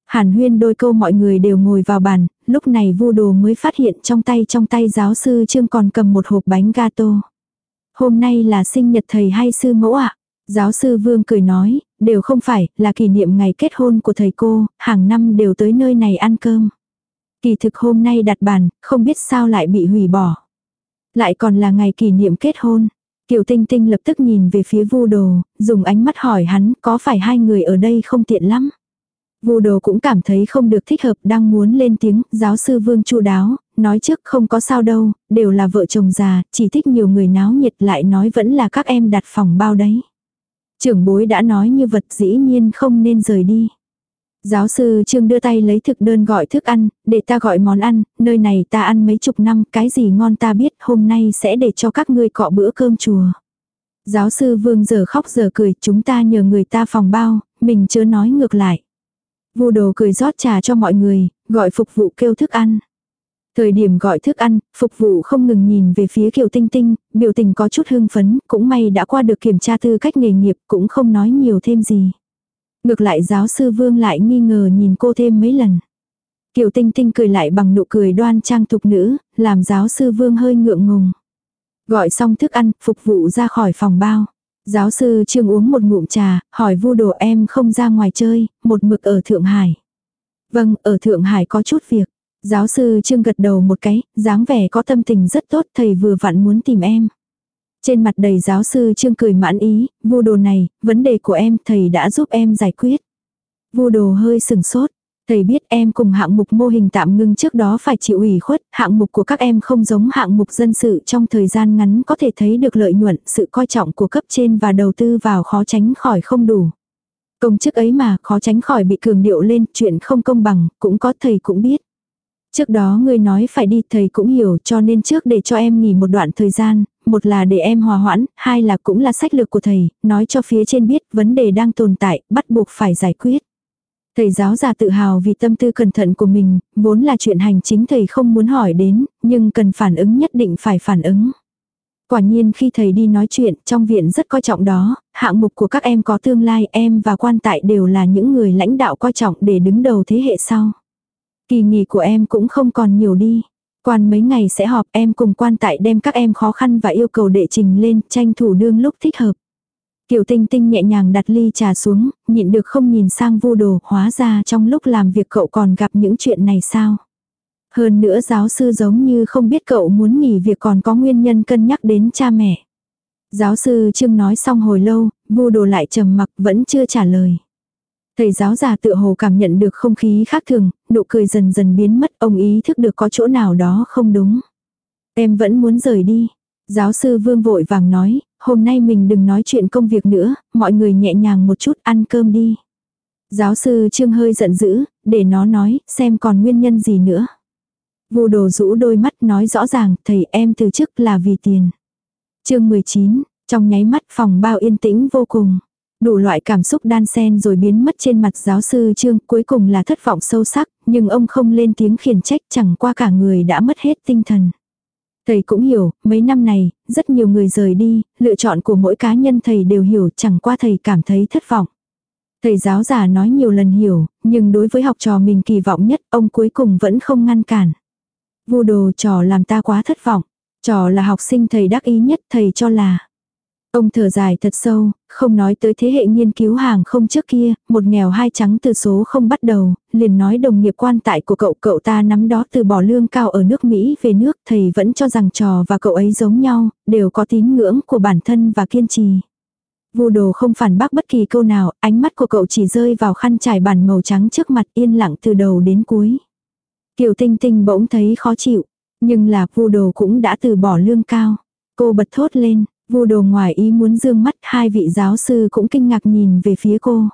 Hàn huyên đôi câu mọi người đều ngồi vào bàn, lúc này vu đồ mới phát hiện trong tay trong tay giáo sư Trương còn cầm một hộp bánh gato. Hôm nay là sinh nhật thầy hay sư mẫu ạ? Giáo sư Vương cười nói, đều không phải, là kỷ niệm ngày kết hôn của thầy cô, hàng năm đều tới nơi này ăn cơm. Kỳ thực hôm nay đặt bàn, không biết sao lại bị hủy bỏ. Lại còn là ngày kỷ niệm kết hôn. Kiều Tinh Tinh lập tức nhìn về phía vu đồ, dùng ánh mắt hỏi hắn có phải hai người ở đây không tiện lắm. Vu đồ cũng cảm thấy không được thích hợp đang muốn lên tiếng, giáo sư Vương chu đáo, nói trước không có sao đâu, đều là vợ chồng già, chỉ thích nhiều người náo nhiệt lại nói vẫn là các em đặt phòng bao đấy. Trưởng bối đã nói như vật dĩ nhiên không nên rời đi. Giáo sư Trương đưa tay lấy thực đơn gọi thức ăn, để ta gọi món ăn, nơi này ta ăn mấy chục năm, cái gì ngon ta biết, hôm nay sẽ để cho các ngươi cọ bữa cơm chùa. Giáo sư Vương giờ khóc giờ cười, chúng ta nhờ người ta phòng bao, mình chưa nói ngược lại. Vô đồ cười rót trà cho mọi người, gọi phục vụ kêu thức ăn. Thời điểm gọi thức ăn, phục vụ không ngừng nhìn về phía Kiều Tinh Tinh, biểu tình có chút hưng phấn, cũng may đã qua được kiểm tra tư cách nghề nghiệp, cũng không nói nhiều thêm gì. Ngược lại giáo sư Vương lại nghi ngờ nhìn cô thêm mấy lần. Kiều Tinh Tinh cười lại bằng nụ cười đoan trang thục nữ, làm giáo sư Vương hơi ngượng ngùng. Gọi xong thức ăn, phục vụ ra khỏi phòng bao. Giáo sư Trương uống một ngụm trà, hỏi vu đồ em không ra ngoài chơi, một mực ở Thượng Hải. Vâng, ở Thượng Hải có chút việc. Giáo sư Trương gật đầu một cái, dáng vẻ có tâm tình rất tốt, thầy vừa vặn muốn tìm em. Trên mặt đầy giáo sư Trương cười mãn ý, vô đồ này, vấn đề của em thầy đã giúp em giải quyết. Vô đồ hơi sừng sốt, Thầy biết em cùng hạng mục mô hình tạm ngưng trước đó phải chịu ủy khuất, hạng mục của các em không giống hạng mục dân sự trong thời gian ngắn có thể thấy được lợi nhuận, sự coi trọng của cấp trên và đầu tư vào khó tránh khỏi không đủ. Công chức ấy mà khó tránh khỏi bị cường điệu lên, chuyện không công bằng, cũng có thầy cũng biết. Trước đó người nói phải đi thầy cũng hiểu cho nên trước để cho em nghỉ một đoạn thời gian, một là để em hòa hoãn, hai là cũng là sách lược của thầy, nói cho phía trên biết vấn đề đang tồn tại, bắt buộc phải giải quyết. Thầy giáo già tự hào vì tâm tư cẩn thận của mình, vốn là chuyện hành chính thầy không muốn hỏi đến, nhưng cần phản ứng nhất định phải phản ứng. Quả nhiên khi thầy đi nói chuyện, trong viện rất coi trọng đó, hạng mục của các em có tương lai, em và quan tại đều là những người lãnh đạo coi trọng để đứng đầu thế hệ sau. Kỳ nghỉ của em cũng không còn nhiều đi. Quan mấy ngày sẽ họp em cùng quan tại đem các em khó khăn và yêu cầu đệ trình lên, tranh thủ đương lúc thích hợp. Kiều Tinh Tinh nhẹ nhàng đặt ly trà xuống, nhịn được không nhìn sang vu đồ, hóa ra trong lúc làm việc cậu còn gặp những chuyện này sao. Hơn nữa giáo sư giống như không biết cậu muốn nghỉ việc còn có nguyên nhân cân nhắc đến cha mẹ. Giáo sư Trương nói xong hồi lâu, vu đồ lại trầm mặc vẫn chưa trả lời. Thầy giáo già tự hồ cảm nhận được không khí khác thường, nụ cười dần dần biến mất, ông ý thức được có chỗ nào đó không đúng. Em vẫn muốn rời đi. Giáo sư Vương vội vàng nói, hôm nay mình đừng nói chuyện công việc nữa, mọi người nhẹ nhàng một chút ăn cơm đi. Giáo sư Trương hơi giận dữ, để nó nói, xem còn nguyên nhân gì nữa. Vô đồ rũ đôi mắt nói rõ ràng, thầy em từ chức là vì tiền. chương 19, trong nháy mắt phòng bao yên tĩnh vô cùng. Đủ loại cảm xúc đan xen rồi biến mất trên mặt giáo sư Trương, cuối cùng là thất vọng sâu sắc, nhưng ông không lên tiếng khiển trách chẳng qua cả người đã mất hết tinh thần. Thầy cũng hiểu, mấy năm này, rất nhiều người rời đi, lựa chọn của mỗi cá nhân thầy đều hiểu, chẳng qua thầy cảm thấy thất vọng. Thầy giáo giả nói nhiều lần hiểu, nhưng đối với học trò mình kỳ vọng nhất, ông cuối cùng vẫn không ngăn cản. Vô đồ trò làm ta quá thất vọng. Trò là học sinh thầy đắc ý nhất thầy cho là. Ông thở dài thật sâu, không nói tới thế hệ nghiên cứu hàng không trước kia, một nghèo hai trắng từ số không bắt đầu, liền nói đồng nghiệp quan tại của cậu cậu ta nắm đó từ bỏ lương cao ở nước Mỹ về nước, thầy vẫn cho rằng trò và cậu ấy giống nhau, đều có tín ngưỡng của bản thân và kiên trì. Vu đồ không phản bác bất kỳ câu nào, ánh mắt của cậu chỉ rơi vào khăn trải bàn màu trắng trước mặt yên lặng từ đầu đến cuối. Kiều Tinh Tinh bỗng thấy khó chịu, nhưng là vu đồ cũng đã từ bỏ lương cao. Cô bật thốt lên, vu đồ ngoài ý muốn dương mắt hai vị giáo sư cũng kinh ngạc nhìn về phía cô.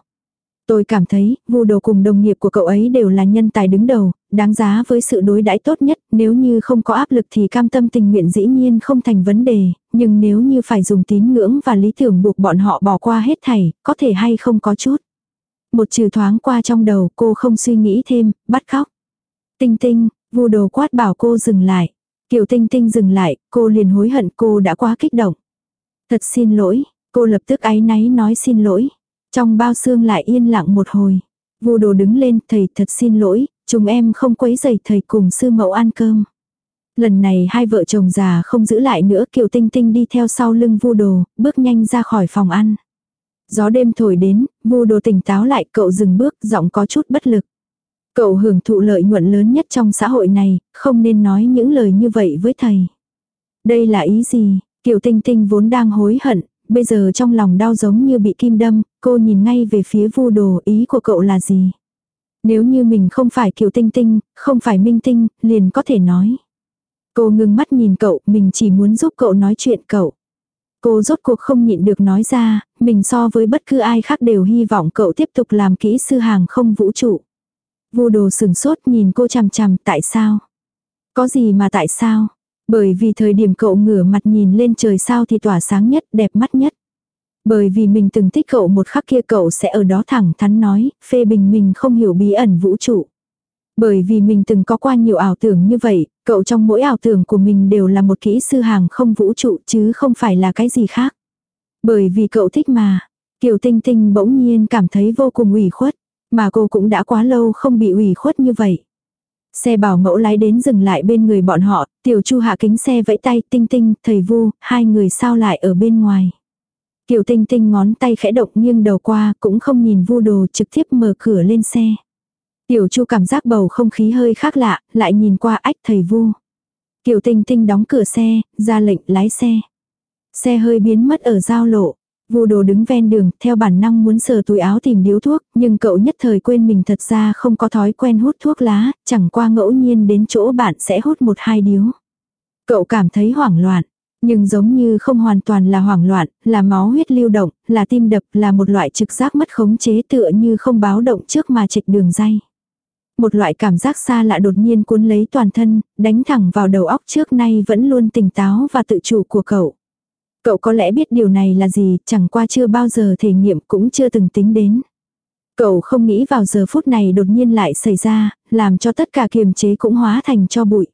Tôi cảm thấy, vu đồ cùng đồng nghiệp của cậu ấy đều là nhân tài đứng đầu, đáng giá với sự đối đãi tốt nhất, nếu như không có áp lực thì cam tâm tình nguyện dĩ nhiên không thành vấn đề, nhưng nếu như phải dùng tín ngưỡng và lý tưởng buộc bọn họ bỏ qua hết thảy, có thể hay không có chút. Một trừ thoáng qua trong đầu cô không suy nghĩ thêm, bắt khóc. Tinh tinh, vu đồ quát bảo cô dừng lại. Kiều tinh tinh dừng lại, cô liền hối hận cô đã quá kích động. Thật xin lỗi, cô lập tức áy náy nói xin lỗi. Trong bao xương lại yên lặng một hồi. Vu đồ đứng lên, thầy thật xin lỗi, chúng em không quấy giày thầy cùng sư mẫu ăn cơm. Lần này hai vợ chồng già không giữ lại nữa Kiều Tinh Tinh đi theo sau lưng vu đồ, bước nhanh ra khỏi phòng ăn. Gió đêm thổi đến, vu đồ tỉnh táo lại cậu dừng bước, giọng có chút bất lực. Cậu hưởng thụ lợi nhuận lớn nhất trong xã hội này, không nên nói những lời như vậy với thầy. Đây là ý gì? Kiều Tinh Tinh vốn đang hối hận, bây giờ trong lòng đau giống như bị kim đâm, cô nhìn ngay về phía vu đồ ý của cậu là gì? Nếu như mình không phải Kiều Tinh Tinh, không phải Minh Tinh, liền có thể nói. Cô ngưng mắt nhìn cậu, mình chỉ muốn giúp cậu nói chuyện cậu. Cô rốt cuộc không nhịn được nói ra, mình so với bất cứ ai khác đều hy vọng cậu tiếp tục làm kỹ sư hàng không vũ trụ. Vô đồ sừng sốt nhìn cô chằm chằm, tại sao? Có gì mà tại sao? Bởi vì thời điểm cậu ngửa mặt nhìn lên trời sao thì tỏa sáng nhất, đẹp mắt nhất. Bởi vì mình từng thích cậu một khắc kia cậu sẽ ở đó thẳng thắn nói, phê bình mình không hiểu bí ẩn vũ trụ. Bởi vì mình từng có qua nhiều ảo tưởng như vậy, cậu trong mỗi ảo tưởng của mình đều là một kỹ sư hàng không vũ trụ chứ không phải là cái gì khác. Bởi vì cậu thích mà. Kiều Tinh Tinh bỗng nhiên cảm thấy vô cùng ủy khuất. Mà cô cũng đã quá lâu không bị ủy khuất như vậy. Xe bảo mẫu lái đến dừng lại bên người bọn họ, tiểu chu hạ kính xe vẫy tay tinh tinh, thầy vu, hai người sao lại ở bên ngoài. Kiều tinh tinh ngón tay khẽ động nghiêng đầu qua, cũng không nhìn vu đồ trực tiếp mở cửa lên xe. Tiểu chu cảm giác bầu không khí hơi khác lạ, lại nhìn qua ách thầy vu. Kiều tinh tinh đóng cửa xe, ra lệnh lái xe. Xe hơi biến mất ở giao lộ. Vu đồ đứng ven đường, theo bản năng muốn sờ túi áo tìm điếu thuốc, nhưng cậu nhất thời quên mình thật ra không có thói quen hút thuốc lá, chẳng qua ngẫu nhiên đến chỗ bạn sẽ hút một hai điếu. Cậu cảm thấy hoảng loạn, nhưng giống như không hoàn toàn là hoảng loạn, là máu huyết lưu động, là tim đập, là một loại trực giác mất khống chế tựa như không báo động trước mà trịch đường dây. Một loại cảm giác xa lạ đột nhiên cuốn lấy toàn thân, đánh thẳng vào đầu óc trước nay vẫn luôn tỉnh táo và tự chủ của cậu. Cậu có lẽ biết điều này là gì, chẳng qua chưa bao giờ thể nghiệm cũng chưa từng tính đến. Cậu không nghĩ vào giờ phút này đột nhiên lại xảy ra, làm cho tất cả kiềm chế cũng hóa thành cho bụi.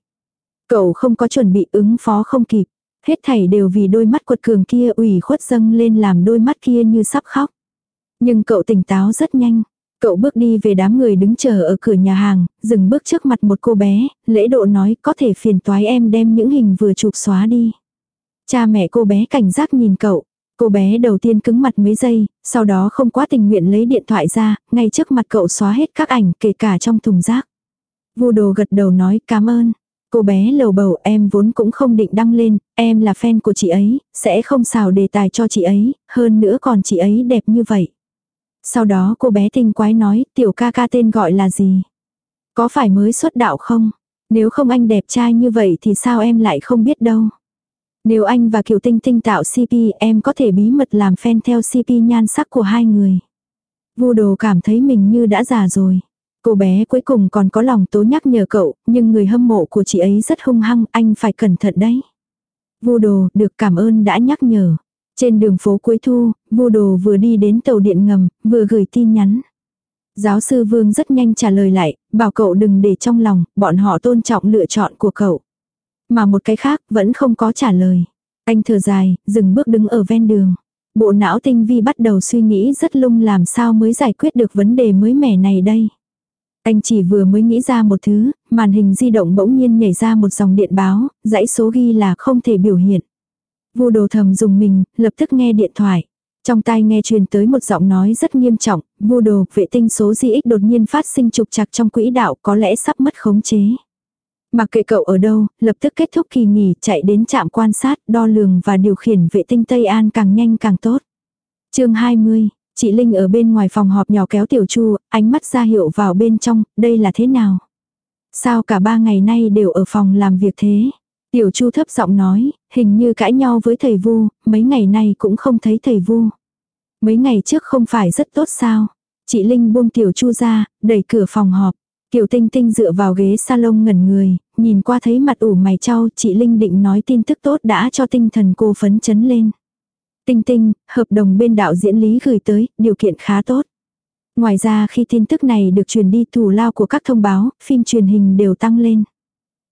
Cậu không có chuẩn bị ứng phó không kịp. Hết thảy đều vì đôi mắt quật cường kia ủy khuất dâng lên làm đôi mắt kia như sắp khóc. Nhưng cậu tỉnh táo rất nhanh. Cậu bước đi về đám người đứng chờ ở cửa nhà hàng, dừng bước trước mặt một cô bé, lễ độ nói có thể phiền toái em đem những hình vừa chụp xóa đi. Cha mẹ cô bé cảnh giác nhìn cậu. Cô bé đầu tiên cứng mặt mấy giây, sau đó không quá tình nguyện lấy điện thoại ra, ngay trước mặt cậu xóa hết các ảnh kể cả trong thùng rác. Vu đồ gật đầu nói cảm ơn. Cô bé lầu bầu em vốn cũng không định đăng lên, em là fan của chị ấy, sẽ không xào đề tài cho chị ấy, hơn nữa còn chị ấy đẹp như vậy. Sau đó cô bé tinh quái nói tiểu ca ca tên gọi là gì? Có phải mới xuất đạo không? Nếu không anh đẹp trai như vậy thì sao em lại không biết đâu? Nếu anh và Kiều Tinh Tinh tạo CP em có thể bí mật làm fan theo CP nhan sắc của hai người. Vu đồ cảm thấy mình như đã già rồi. Cô bé cuối cùng còn có lòng tố nhắc nhở cậu, nhưng người hâm mộ của chị ấy rất hung hăng, anh phải cẩn thận đấy. Vu đồ, được cảm ơn đã nhắc nhở. Trên đường phố cuối thu, Vu đồ vừa đi đến tàu điện ngầm, vừa gửi tin nhắn. Giáo sư Vương rất nhanh trả lời lại, bảo cậu đừng để trong lòng, bọn họ tôn trọng lựa chọn của cậu. Mà một cái khác vẫn không có trả lời. Anh thở dài, dừng bước đứng ở ven đường. Bộ não tinh vi bắt đầu suy nghĩ rất lung làm sao mới giải quyết được vấn đề mới mẻ này đây. Anh chỉ vừa mới nghĩ ra một thứ, màn hình di động bỗng nhiên nhảy ra một dòng điện báo, dãy số ghi là không thể biểu hiện. Vu đồ thầm dùng mình, lập tức nghe điện thoại. Trong tai nghe truyền tới một giọng nói rất nghiêm trọng, vu đồ, vệ tinh số di ích đột nhiên phát sinh trục trặc trong quỹ đạo có lẽ sắp mất khống chế. Mặc kệ cậu ở đâu, lập tức kết thúc kỳ nghỉ, chạy đến trạm quan sát, đo lường và điều khiển vệ tinh Tây An càng nhanh càng tốt. chương 20, chị Linh ở bên ngoài phòng họp nhỏ kéo Tiểu Chu, ánh mắt ra hiệu vào bên trong, đây là thế nào? Sao cả ba ngày nay đều ở phòng làm việc thế? Tiểu Chu thấp giọng nói, hình như cãi nhau với thầy Vu, mấy ngày nay cũng không thấy thầy Vu. Mấy ngày trước không phải rất tốt sao? Chị Linh buông Tiểu Chu ra, đẩy cửa phòng họp. Kiều Tinh Tinh dựa vào ghế salon ngẩn người, nhìn qua thấy mặt ủ mày trao, chị Linh định nói tin tức tốt đã cho tinh thần cô phấn chấn lên. Tinh Tinh, hợp đồng bên đạo diễn lý gửi tới, điều kiện khá tốt. Ngoài ra khi tin tức này được truyền đi thủ lao của các thông báo, phim truyền hình đều tăng lên.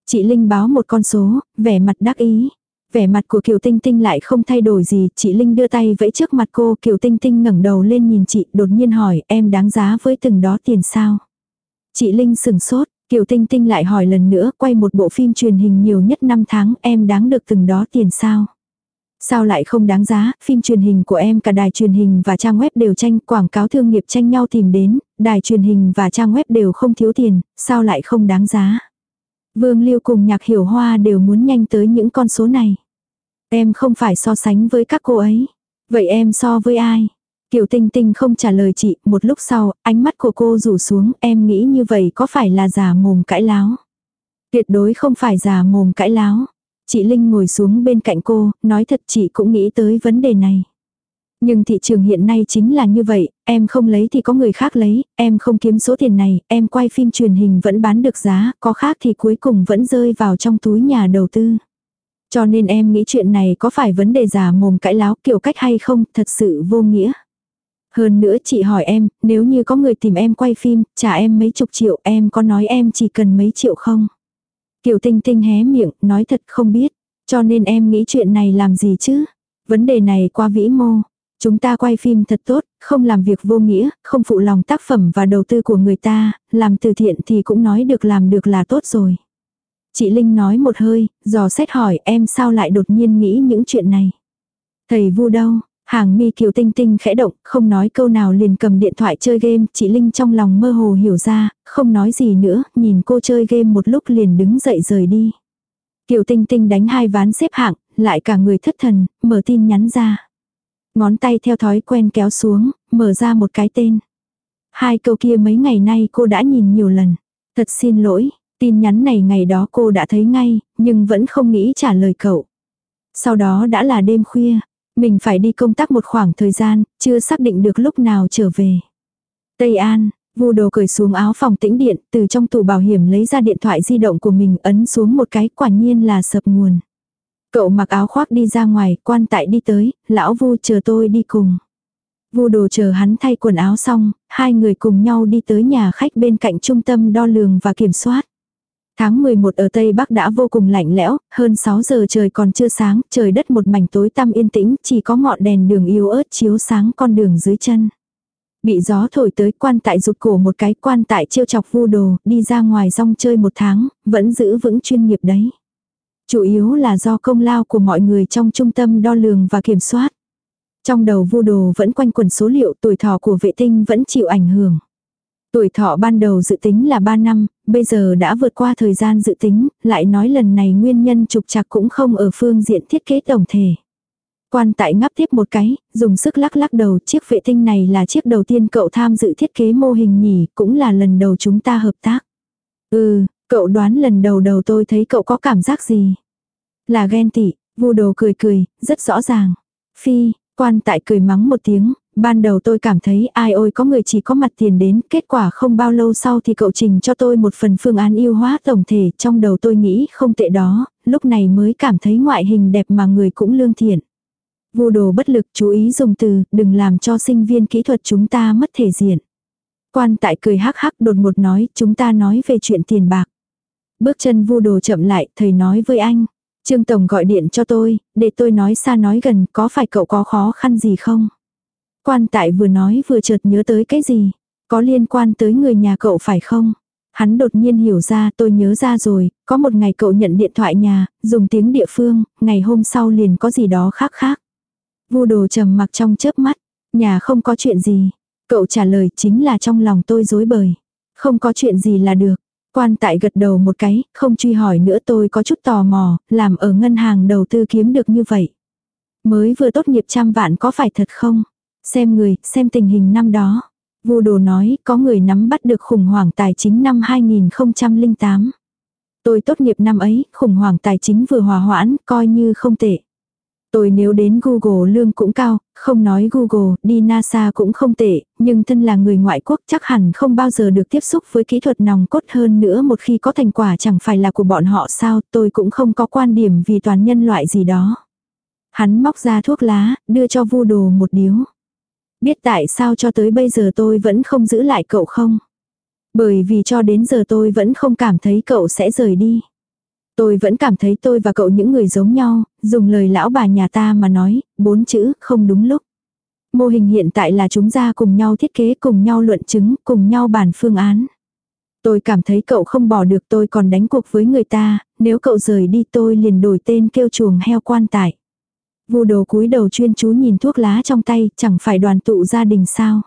Chị Linh báo một con số, vẻ mặt đắc ý. Vẻ mặt của Kiều Tinh Tinh lại không thay đổi gì, chị Linh đưa tay vẫy trước mặt cô, Kiều Tinh Tinh ngẩng đầu lên nhìn chị, đột nhiên hỏi, em đáng giá với từng đó tiền sao? Chị Linh sừng sốt, Kiều Tinh Tinh lại hỏi lần nữa, quay một bộ phim truyền hình nhiều nhất 5 tháng, em đáng được từng đó tiền sao? Sao lại không đáng giá, phim truyền hình của em cả đài truyền hình và trang web đều tranh quảng cáo thương nghiệp tranh nhau tìm đến, đài truyền hình và trang web đều không thiếu tiền, sao lại không đáng giá? Vương Lưu cùng nhạc hiểu hoa đều muốn nhanh tới những con số này. Em không phải so sánh với các cô ấy. Vậy em so với ai? Kiều Tinh Tinh không trả lời chị, một lúc sau, ánh mắt của cô rủ xuống, em nghĩ như vậy có phải là giả mồm cãi láo? Tuyệt đối không phải giả mồm cãi láo. Chị Linh ngồi xuống bên cạnh cô, nói thật chị cũng nghĩ tới vấn đề này. Nhưng thị trường hiện nay chính là như vậy, em không lấy thì có người khác lấy, em không kiếm số tiền này, em quay phim truyền hình vẫn bán được giá, có khác thì cuối cùng vẫn rơi vào trong túi nhà đầu tư. Cho nên em nghĩ chuyện này có phải vấn đề giả mồm cãi láo kiểu cách hay không, thật sự vô nghĩa. Hơn nữa chị hỏi em, nếu như có người tìm em quay phim, trả em mấy chục triệu, em có nói em chỉ cần mấy triệu không? Kiều Tinh Tinh hé miệng, nói thật không biết. Cho nên em nghĩ chuyện này làm gì chứ? Vấn đề này qua vĩ mô. Chúng ta quay phim thật tốt, không làm việc vô nghĩa, không phụ lòng tác phẩm và đầu tư của người ta, làm từ thiện thì cũng nói được làm được là tốt rồi. Chị Linh nói một hơi, dò xét hỏi em sao lại đột nhiên nghĩ những chuyện này. Thầy vu đâu, hàng mi kiều tinh tinh khẽ động, không nói câu nào liền cầm điện thoại chơi game, chị Linh trong lòng mơ hồ hiểu ra, không nói gì nữa, nhìn cô chơi game một lúc liền đứng dậy rời đi. Kiều tinh tinh đánh hai ván xếp hạng, lại cả người thất thần, mở tin nhắn ra. Ngón tay theo thói quen kéo xuống, mở ra một cái tên. Hai câu kia mấy ngày nay cô đã nhìn nhiều lần. Thật xin lỗi, tin nhắn này ngày đó cô đã thấy ngay, nhưng vẫn không nghĩ trả lời cậu. Sau đó đã là đêm khuya, mình phải đi công tác một khoảng thời gian, chưa xác định được lúc nào trở về. Tây An, Vu đồ cởi xuống áo phòng tĩnh điện, từ trong tủ bảo hiểm lấy ra điện thoại di động của mình ấn xuống một cái quả nhiên là sập nguồn. Cậu mặc áo khoác đi ra ngoài, quan tại đi tới, lão vu chờ tôi đi cùng. Vu đồ chờ hắn thay quần áo xong, hai người cùng nhau đi tới nhà khách bên cạnh trung tâm đo lường và kiểm soát. Tháng 11 ở Tây Bắc đã vô cùng lạnh lẽo, hơn 6 giờ trời còn chưa sáng, trời đất một mảnh tối tăm yên tĩnh, chỉ có ngọn đèn đường yếu ớt chiếu sáng con đường dưới chân. Bị gió thổi tới quan tại rụt cổ một cái quan tại chiêu chọc vu đồ, đi ra ngoài rong chơi một tháng, vẫn giữ vững chuyên nghiệp đấy. Chủ yếu là do công lao của mọi người trong trung tâm đo lường và kiểm soát. Trong đầu vu đồ vẫn quanh quẩn số liệu tuổi thọ của vệ tinh vẫn chịu ảnh hưởng. Tuổi thọ ban đầu dự tính là 3 năm, bây giờ đã vượt qua thời gian dự tính, lại nói lần này nguyên nhân trục trặc cũng không ở phương diện thiết kế tổng thể. Quan tại ngắp tiếp một cái, dùng sức lắc lắc đầu chiếc vệ tinh này là chiếc đầu tiên cậu tham dự thiết kế mô hình nhỉ, cũng là lần đầu chúng ta hợp tác. Ừ, cậu đoán lần đầu đầu tôi thấy cậu có cảm giác gì? Là ghen tị, vu đồ cười cười, rất rõ ràng. Phi, quan tại cười mắng một tiếng, ban đầu tôi cảm thấy ai ôi có người chỉ có mặt tiền đến, kết quả không bao lâu sau thì cậu trình cho tôi một phần phương án yêu hóa tổng thể, trong đầu tôi nghĩ không tệ đó, lúc này mới cảm thấy ngoại hình đẹp mà người cũng lương thiện. Vu đồ bất lực chú ý dùng từ, đừng làm cho sinh viên kỹ thuật chúng ta mất thể diện. Quan tại cười hắc hắc đột ngột nói, chúng ta nói về chuyện tiền bạc. Bước chân vu đồ chậm lại, thầy nói với anh. Trương Tổng gọi điện cho tôi, để tôi nói xa nói gần, có phải cậu có khó khăn gì không? Quan tại vừa nói vừa chợt nhớ tới cái gì? Có liên quan tới người nhà cậu phải không? Hắn đột nhiên hiểu ra tôi nhớ ra rồi, có một ngày cậu nhận điện thoại nhà, dùng tiếng địa phương, ngày hôm sau liền có gì đó khác khác. Vu đồ trầm mặc trong chớp mắt, nhà không có chuyện gì. Cậu trả lời chính là trong lòng tôi dối bời. Không có chuyện gì là được. Quan tại gật đầu một cái, không truy hỏi nữa tôi có chút tò mò, làm ở ngân hàng đầu tư kiếm được như vậy. Mới vừa tốt nghiệp trăm vạn có phải thật không? Xem người, xem tình hình năm đó. Vu đồ nói có người nắm bắt được khủng hoảng tài chính năm 2008. Tôi tốt nghiệp năm ấy, khủng hoảng tài chính vừa hòa hoãn, coi như không tệ. Tôi nếu đến Google lương cũng cao, không nói Google, đi NASA cũng không tệ, nhưng thân là người ngoại quốc chắc hẳn không bao giờ được tiếp xúc với kỹ thuật nòng cốt hơn nữa một khi có thành quả chẳng phải là của bọn họ sao, tôi cũng không có quan điểm vì toàn nhân loại gì đó. Hắn móc ra thuốc lá, đưa cho vu đồ một điếu. Biết tại sao cho tới bây giờ tôi vẫn không giữ lại cậu không? Bởi vì cho đến giờ tôi vẫn không cảm thấy cậu sẽ rời đi. Tôi vẫn cảm thấy tôi và cậu những người giống nhau, dùng lời lão bà nhà ta mà nói, bốn chữ, không đúng lúc. Mô hình hiện tại là chúng ta cùng nhau thiết kế, cùng nhau luận chứng, cùng nhau bàn phương án. Tôi cảm thấy cậu không bỏ được tôi còn đánh cuộc với người ta, nếu cậu rời đi tôi liền đổi tên kêu chuồng heo quan tài. Vu đồ cúi đầu chuyên chú nhìn thuốc lá trong tay, chẳng phải đoàn tụ gia đình sao.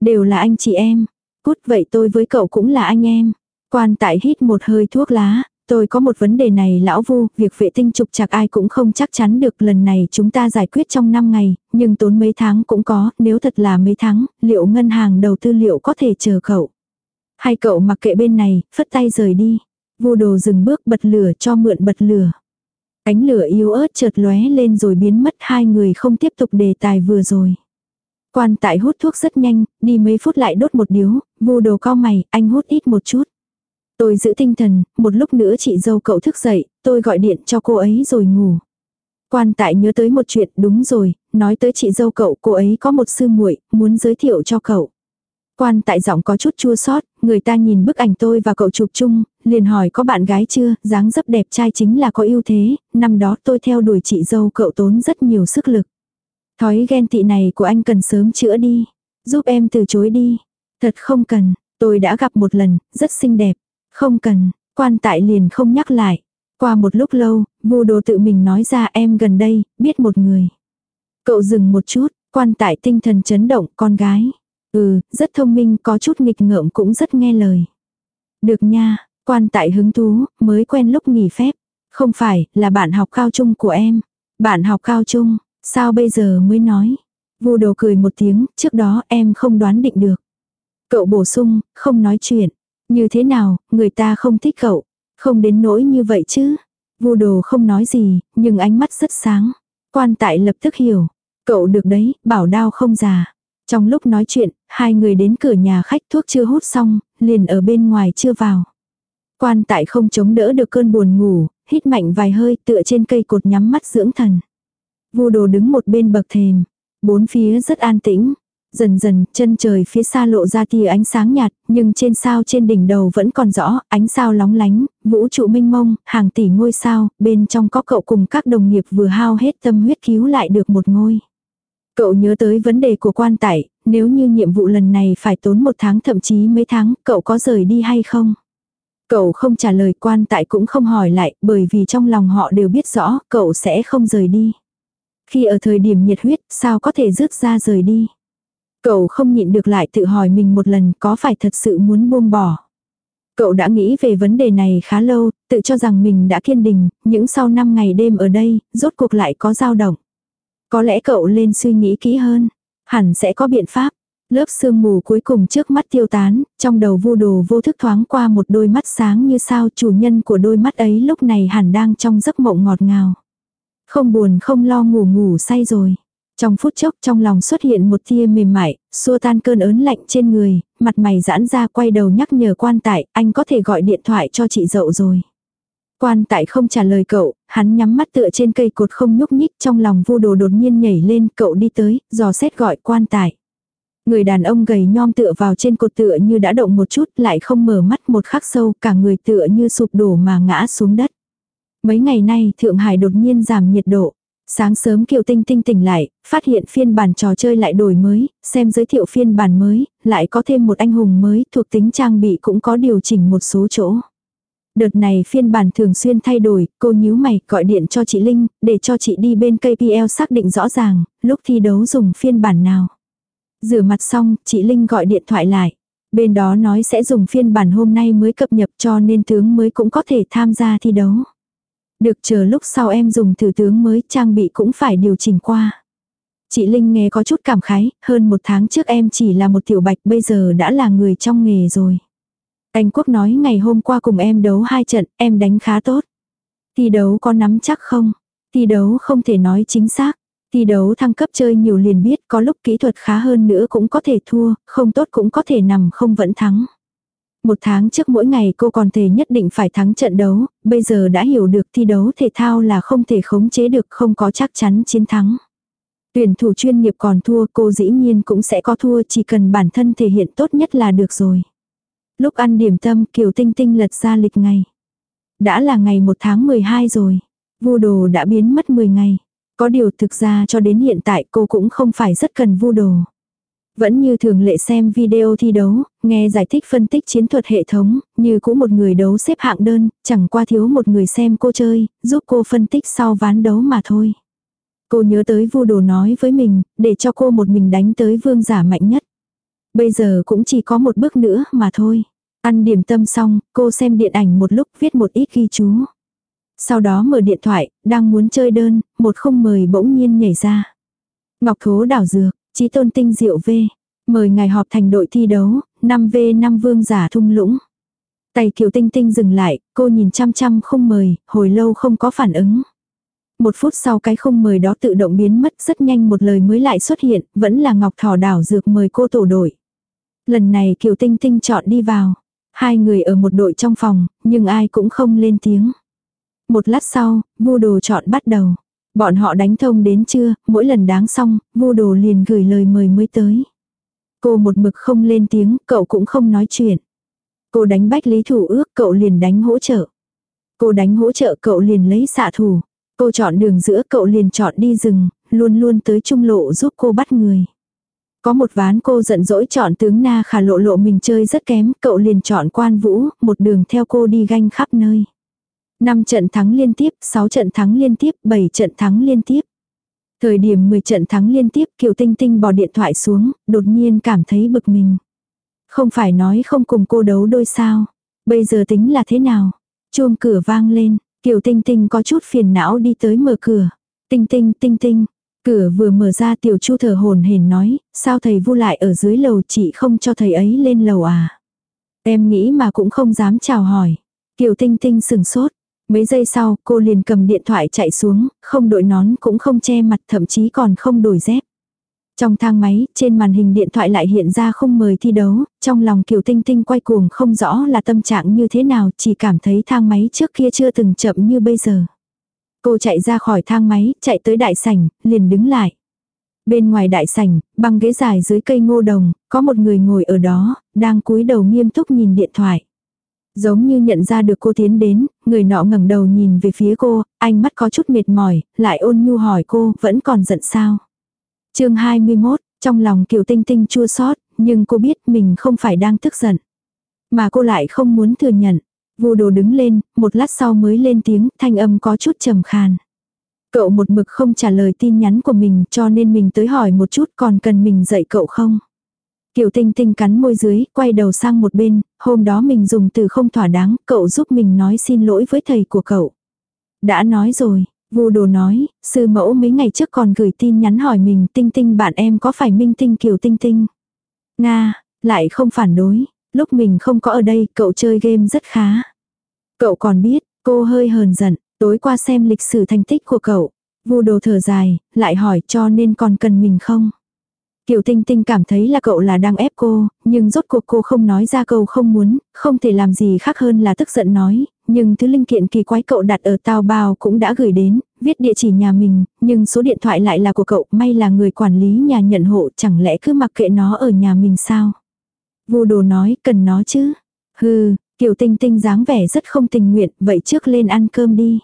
Đều là anh chị em. Cút vậy tôi với cậu cũng là anh em. Quan tại hít một hơi thuốc lá, tôi có một vấn đề này lão vu, việc vệ tinh trục chặt ai cũng không chắc chắn được lần này chúng ta giải quyết trong 5 ngày, nhưng tốn mấy tháng cũng có, nếu thật là mấy tháng, liệu ngân hàng đầu tư liệu có thể chờ cậu. Hay cậu mặc kệ bên này, phất tay rời đi. Vu đồ dừng bước bật lửa cho mượn bật lửa. Ánh lửa yếu ớt chợt lóe lên rồi biến mất hai người không tiếp tục đề tài vừa rồi. Quan tại hút thuốc rất nhanh, đi mấy phút lại đốt một điếu, vu đồ cao mày, anh hút ít một chút. Tôi giữ tinh thần, một lúc nữa chị dâu cậu thức dậy, tôi gọi điện cho cô ấy rồi ngủ. Quan tại nhớ tới một chuyện, đúng rồi, nói tới chị dâu cậu, cô ấy có một sư muội, muốn giới thiệu cho cậu. Quan tại giọng có chút chua sót, người ta nhìn bức ảnh tôi và cậu chụp chung, liền hỏi có bạn gái chưa, dáng dấp đẹp trai chính là có ưu thế, năm đó tôi theo đuổi chị dâu cậu tốn rất nhiều sức lực. Thói ghen tị này của anh cần sớm chữa đi, giúp em từ chối đi. Thật không cần, tôi đã gặp một lần, rất xinh đẹp. Không cần, quan tại liền không nhắc lại. Qua một lúc lâu, vu đồ tự mình nói ra em gần đây, biết một người. Cậu dừng một chút, quan tại tinh thần chấn động con gái. Ừ, rất thông minh, có chút nghịch ngợm cũng rất nghe lời. Được nha, quan tại hứng thú, mới quen lúc nghỉ phép. Không phải, là bạn học cao trung của em. Bạn học cao trung, sao bây giờ mới nói. Vu đồ cười một tiếng, trước đó em không đoán định được. Cậu bổ sung, không nói chuyện. Như thế nào, người ta không thích cậu. Không đến nỗi như vậy chứ. Vu đồ không nói gì, nhưng ánh mắt rất sáng. Quan tại lập tức hiểu. Cậu được đấy, bảo đao không già. Trong lúc nói chuyện, hai người đến cửa nhà khách thuốc chưa hút xong, liền ở bên ngoài chưa vào. Quan tại không chống đỡ được cơn buồn ngủ, hít mạnh vài hơi tựa trên cây cột nhắm mắt dưỡng thần. Vu đồ đứng một bên bậc thềm. Bốn phía rất an tĩnh. Dần dần, chân trời phía xa lộ ra tia ánh sáng nhạt, nhưng trên sao trên đỉnh đầu vẫn còn rõ, ánh sao lóng lánh, vũ trụ minh mông, hàng tỷ ngôi sao, bên trong có cậu cùng các đồng nghiệp vừa hao hết tâm huyết cứu lại được một ngôi. Cậu nhớ tới vấn đề của quan tải, nếu như nhiệm vụ lần này phải tốn một tháng thậm chí mấy tháng, cậu có rời đi hay không? Cậu không trả lời quan tại cũng không hỏi lại, bởi vì trong lòng họ đều biết rõ, cậu sẽ không rời đi. Khi ở thời điểm nhiệt huyết, sao có thể rước ra rời đi? Cậu không nhịn được lại tự hỏi mình một lần có phải thật sự muốn buông bỏ. Cậu đã nghĩ về vấn đề này khá lâu, tự cho rằng mình đã kiên định, những sau 5 ngày đêm ở đây, rốt cuộc lại có dao động. Có lẽ cậu lên suy nghĩ kỹ hơn, hẳn sẽ có biện pháp. Lớp sương mù cuối cùng trước mắt tiêu tán, trong đầu vu đồ vô thức thoáng qua một đôi mắt sáng như sao chủ nhân của đôi mắt ấy lúc này hẳn đang trong giấc mộng ngọt ngào. Không buồn không lo ngủ ngủ say rồi. Trong phút chốc trong lòng xuất hiện một tia mềm mại, xua tan cơn ớn lạnh trên người, mặt mày giãn ra quay đầu nhắc nhở quan tại, anh có thể gọi điện thoại cho chị dậu rồi. Quan tại không trả lời cậu, hắn nhắm mắt tựa trên cây cột không nhúc nhích trong lòng vu đồ đột nhiên nhảy lên cậu đi tới, dò xét gọi quan tại. Người đàn ông gầy nhom tựa vào trên cột tựa như đã động một chút lại không mở mắt một khắc sâu cả người tựa như sụp đổ mà ngã xuống đất. Mấy ngày nay Thượng Hải đột nhiên giảm nhiệt độ. Sáng sớm Kiều Tinh Tinh tỉnh lại, phát hiện phiên bản trò chơi lại đổi mới, xem giới thiệu phiên bản mới, lại có thêm một anh hùng mới, thuộc tính trang bị cũng có điều chỉnh một số chỗ. Đợt này phiên bản thường xuyên thay đổi, cô nhíu mày gọi điện cho chị Linh, để cho chị đi bên KPL xác định rõ ràng, lúc thi đấu dùng phiên bản nào. Rửa mặt xong, chị Linh gọi điện thoại lại. Bên đó nói sẽ dùng phiên bản hôm nay mới cập nhật cho nên tướng mới cũng có thể tham gia thi đấu. Được chờ lúc sau em dùng thử tướng mới trang bị cũng phải điều chỉnh qua. Chị Linh nghe có chút cảm khái, hơn một tháng trước em chỉ là một tiểu bạch bây giờ đã là người trong nghề rồi. Anh Quốc nói ngày hôm qua cùng em đấu hai trận, em đánh khá tốt. Thi đấu có nắm chắc không? Thi đấu không thể nói chính xác. Thi đấu thăng cấp chơi nhiều liền biết có lúc kỹ thuật khá hơn nữa cũng có thể thua, không tốt cũng có thể nằm không vẫn thắng. Một tháng trước mỗi ngày cô còn thể nhất định phải thắng trận đấu, bây giờ đã hiểu được thi đấu thể thao là không thể khống chế được không có chắc chắn chiến thắng. Tuyển thủ chuyên nghiệp còn thua cô dĩ nhiên cũng sẽ có thua chỉ cần bản thân thể hiện tốt nhất là được rồi. Lúc ăn điểm tâm Kiều Tinh Tinh lật ra lịch ngày. Đã là ngày 1 tháng 12 rồi. Vu đồ đã biến mất 10 ngày. Có điều thực ra cho đến hiện tại cô cũng không phải rất cần vu đồ. Vẫn như thường lệ xem video thi đấu, nghe giải thích phân tích chiến thuật hệ thống, như cũ một người đấu xếp hạng đơn, chẳng qua thiếu một người xem cô chơi, giúp cô phân tích sau ván đấu mà thôi. Cô nhớ tới vu đồ nói với mình, để cho cô một mình đánh tới vương giả mạnh nhất. Bây giờ cũng chỉ có một bước nữa mà thôi. Ăn điểm tâm xong, cô xem điện ảnh một lúc viết một ít ghi chú. Sau đó mở điện thoại, đang muốn chơi đơn, một không mời bỗng nhiên nhảy ra. Ngọc thố đảo dược, trí tôn tinh diệu V. Mời ngài họp thành đội thi đấu, 5V5 vương giả thung lũng. Tay kiều tinh tinh dừng lại, cô nhìn chăm chăm không mời, hồi lâu không có phản ứng. Một phút sau cái không mời đó tự động biến mất rất nhanh một lời mới lại xuất hiện, vẫn là Ngọc Thỏ đảo dược mời cô tổ đội. Lần này Kiều Tinh Tinh chọn đi vào. Hai người ở một đội trong phòng, nhưng ai cũng không lên tiếng. Một lát sau, vu đồ chọn bắt đầu. Bọn họ đánh thông đến trưa, mỗi lần đáng xong, vu đồ liền gửi lời mời mới tới. Cô một mực không lên tiếng, cậu cũng không nói chuyện. Cô đánh bách lý thủ ước, cậu liền đánh hỗ trợ. Cô đánh hỗ trợ cậu liền lấy xạ thủ. Cô chọn đường giữa cậu liền chọn đi rừng, luôn luôn tới trung lộ giúp cô bắt người. Có một ván cô giận dỗi chọn tướng na khả lộ lộ mình chơi rất kém, cậu liền chọn quan vũ, một đường theo cô đi ganh khắp nơi. 5 trận thắng liên tiếp, 6 trận thắng liên tiếp, 7 trận thắng liên tiếp. Thời điểm 10 trận thắng liên tiếp Kiều Tinh Tinh bỏ điện thoại xuống, đột nhiên cảm thấy bực mình. Không phải nói không cùng cô đấu đôi sao. Bây giờ tính là thế nào? Chuông cửa vang lên, Kiều Tinh Tinh có chút phiền não đi tới mở cửa. Tinh Tinh, Tinh Tinh. Cửa vừa mở ra tiểu chu thở hồn hển nói, sao thầy vu lại ở dưới lầu chị không cho thầy ấy lên lầu à? Em nghĩ mà cũng không dám chào hỏi. Kiều Tinh Tinh sừng sốt, Mấy giây sau, cô liền cầm điện thoại chạy xuống, không đội nón cũng không che mặt thậm chí còn không đổi dép. Trong thang máy, trên màn hình điện thoại lại hiện ra không mời thi đấu, trong lòng Kiều Tinh Tinh quay cuồng không rõ là tâm trạng như thế nào, chỉ cảm thấy thang máy trước kia chưa từng chậm như bây giờ. Cô chạy ra khỏi thang máy, chạy tới đại sảnh, liền đứng lại. Bên ngoài đại sảnh, băng ghế dài dưới cây ngô đồng, có một người ngồi ở đó, đang cúi đầu nghiêm túc nhìn điện thoại. Giống như nhận ra được cô tiến đến, người nọ ngẩng đầu nhìn về phía cô, ánh mắt có chút mệt mỏi, lại ôn nhu hỏi cô, vẫn còn giận sao. chương 21, trong lòng Kiều Tinh Tinh chua xót nhưng cô biết mình không phải đang tức giận. Mà cô lại không muốn thừa nhận. Vu đồ đứng lên, một lát sau mới lên tiếng, thanh âm có chút trầm khàn. Cậu một mực không trả lời tin nhắn của mình cho nên mình tới hỏi một chút còn cần mình dạy cậu không. Kiều Tinh Tinh cắn môi dưới, quay đầu sang một bên, hôm đó mình dùng từ không thỏa đáng, cậu giúp mình nói xin lỗi với thầy của cậu. Đã nói rồi, Vu Đồ nói, sư mẫu mấy ngày trước còn gửi tin nhắn hỏi mình Tinh Tinh bạn em có phải Minh Tinh Kiều Tinh Tinh. Nga, lại không phản đối, lúc mình không có ở đây cậu chơi game rất khá. Cậu còn biết, cô hơi hờn giận, tối qua xem lịch sử thành tích của cậu. Vu Đồ thở dài, lại hỏi cho nên còn cần mình không. Kiều Tinh Tinh cảm thấy là cậu là đang ép cô, nhưng rốt cuộc cô không nói ra câu không muốn, không thể làm gì khác hơn là tức giận nói, nhưng thứ linh kiện kỳ quái cậu đặt ở tao bao cũng đã gửi đến, viết địa chỉ nhà mình, nhưng số điện thoại lại là của cậu, may là người quản lý nhà nhận hộ, chẳng lẽ cứ mặc kệ nó ở nhà mình sao? Vô đồ nói, cần nó chứ. Hừ, kiểu Tinh Tinh dáng vẻ rất không tình nguyện, vậy trước lên ăn cơm đi.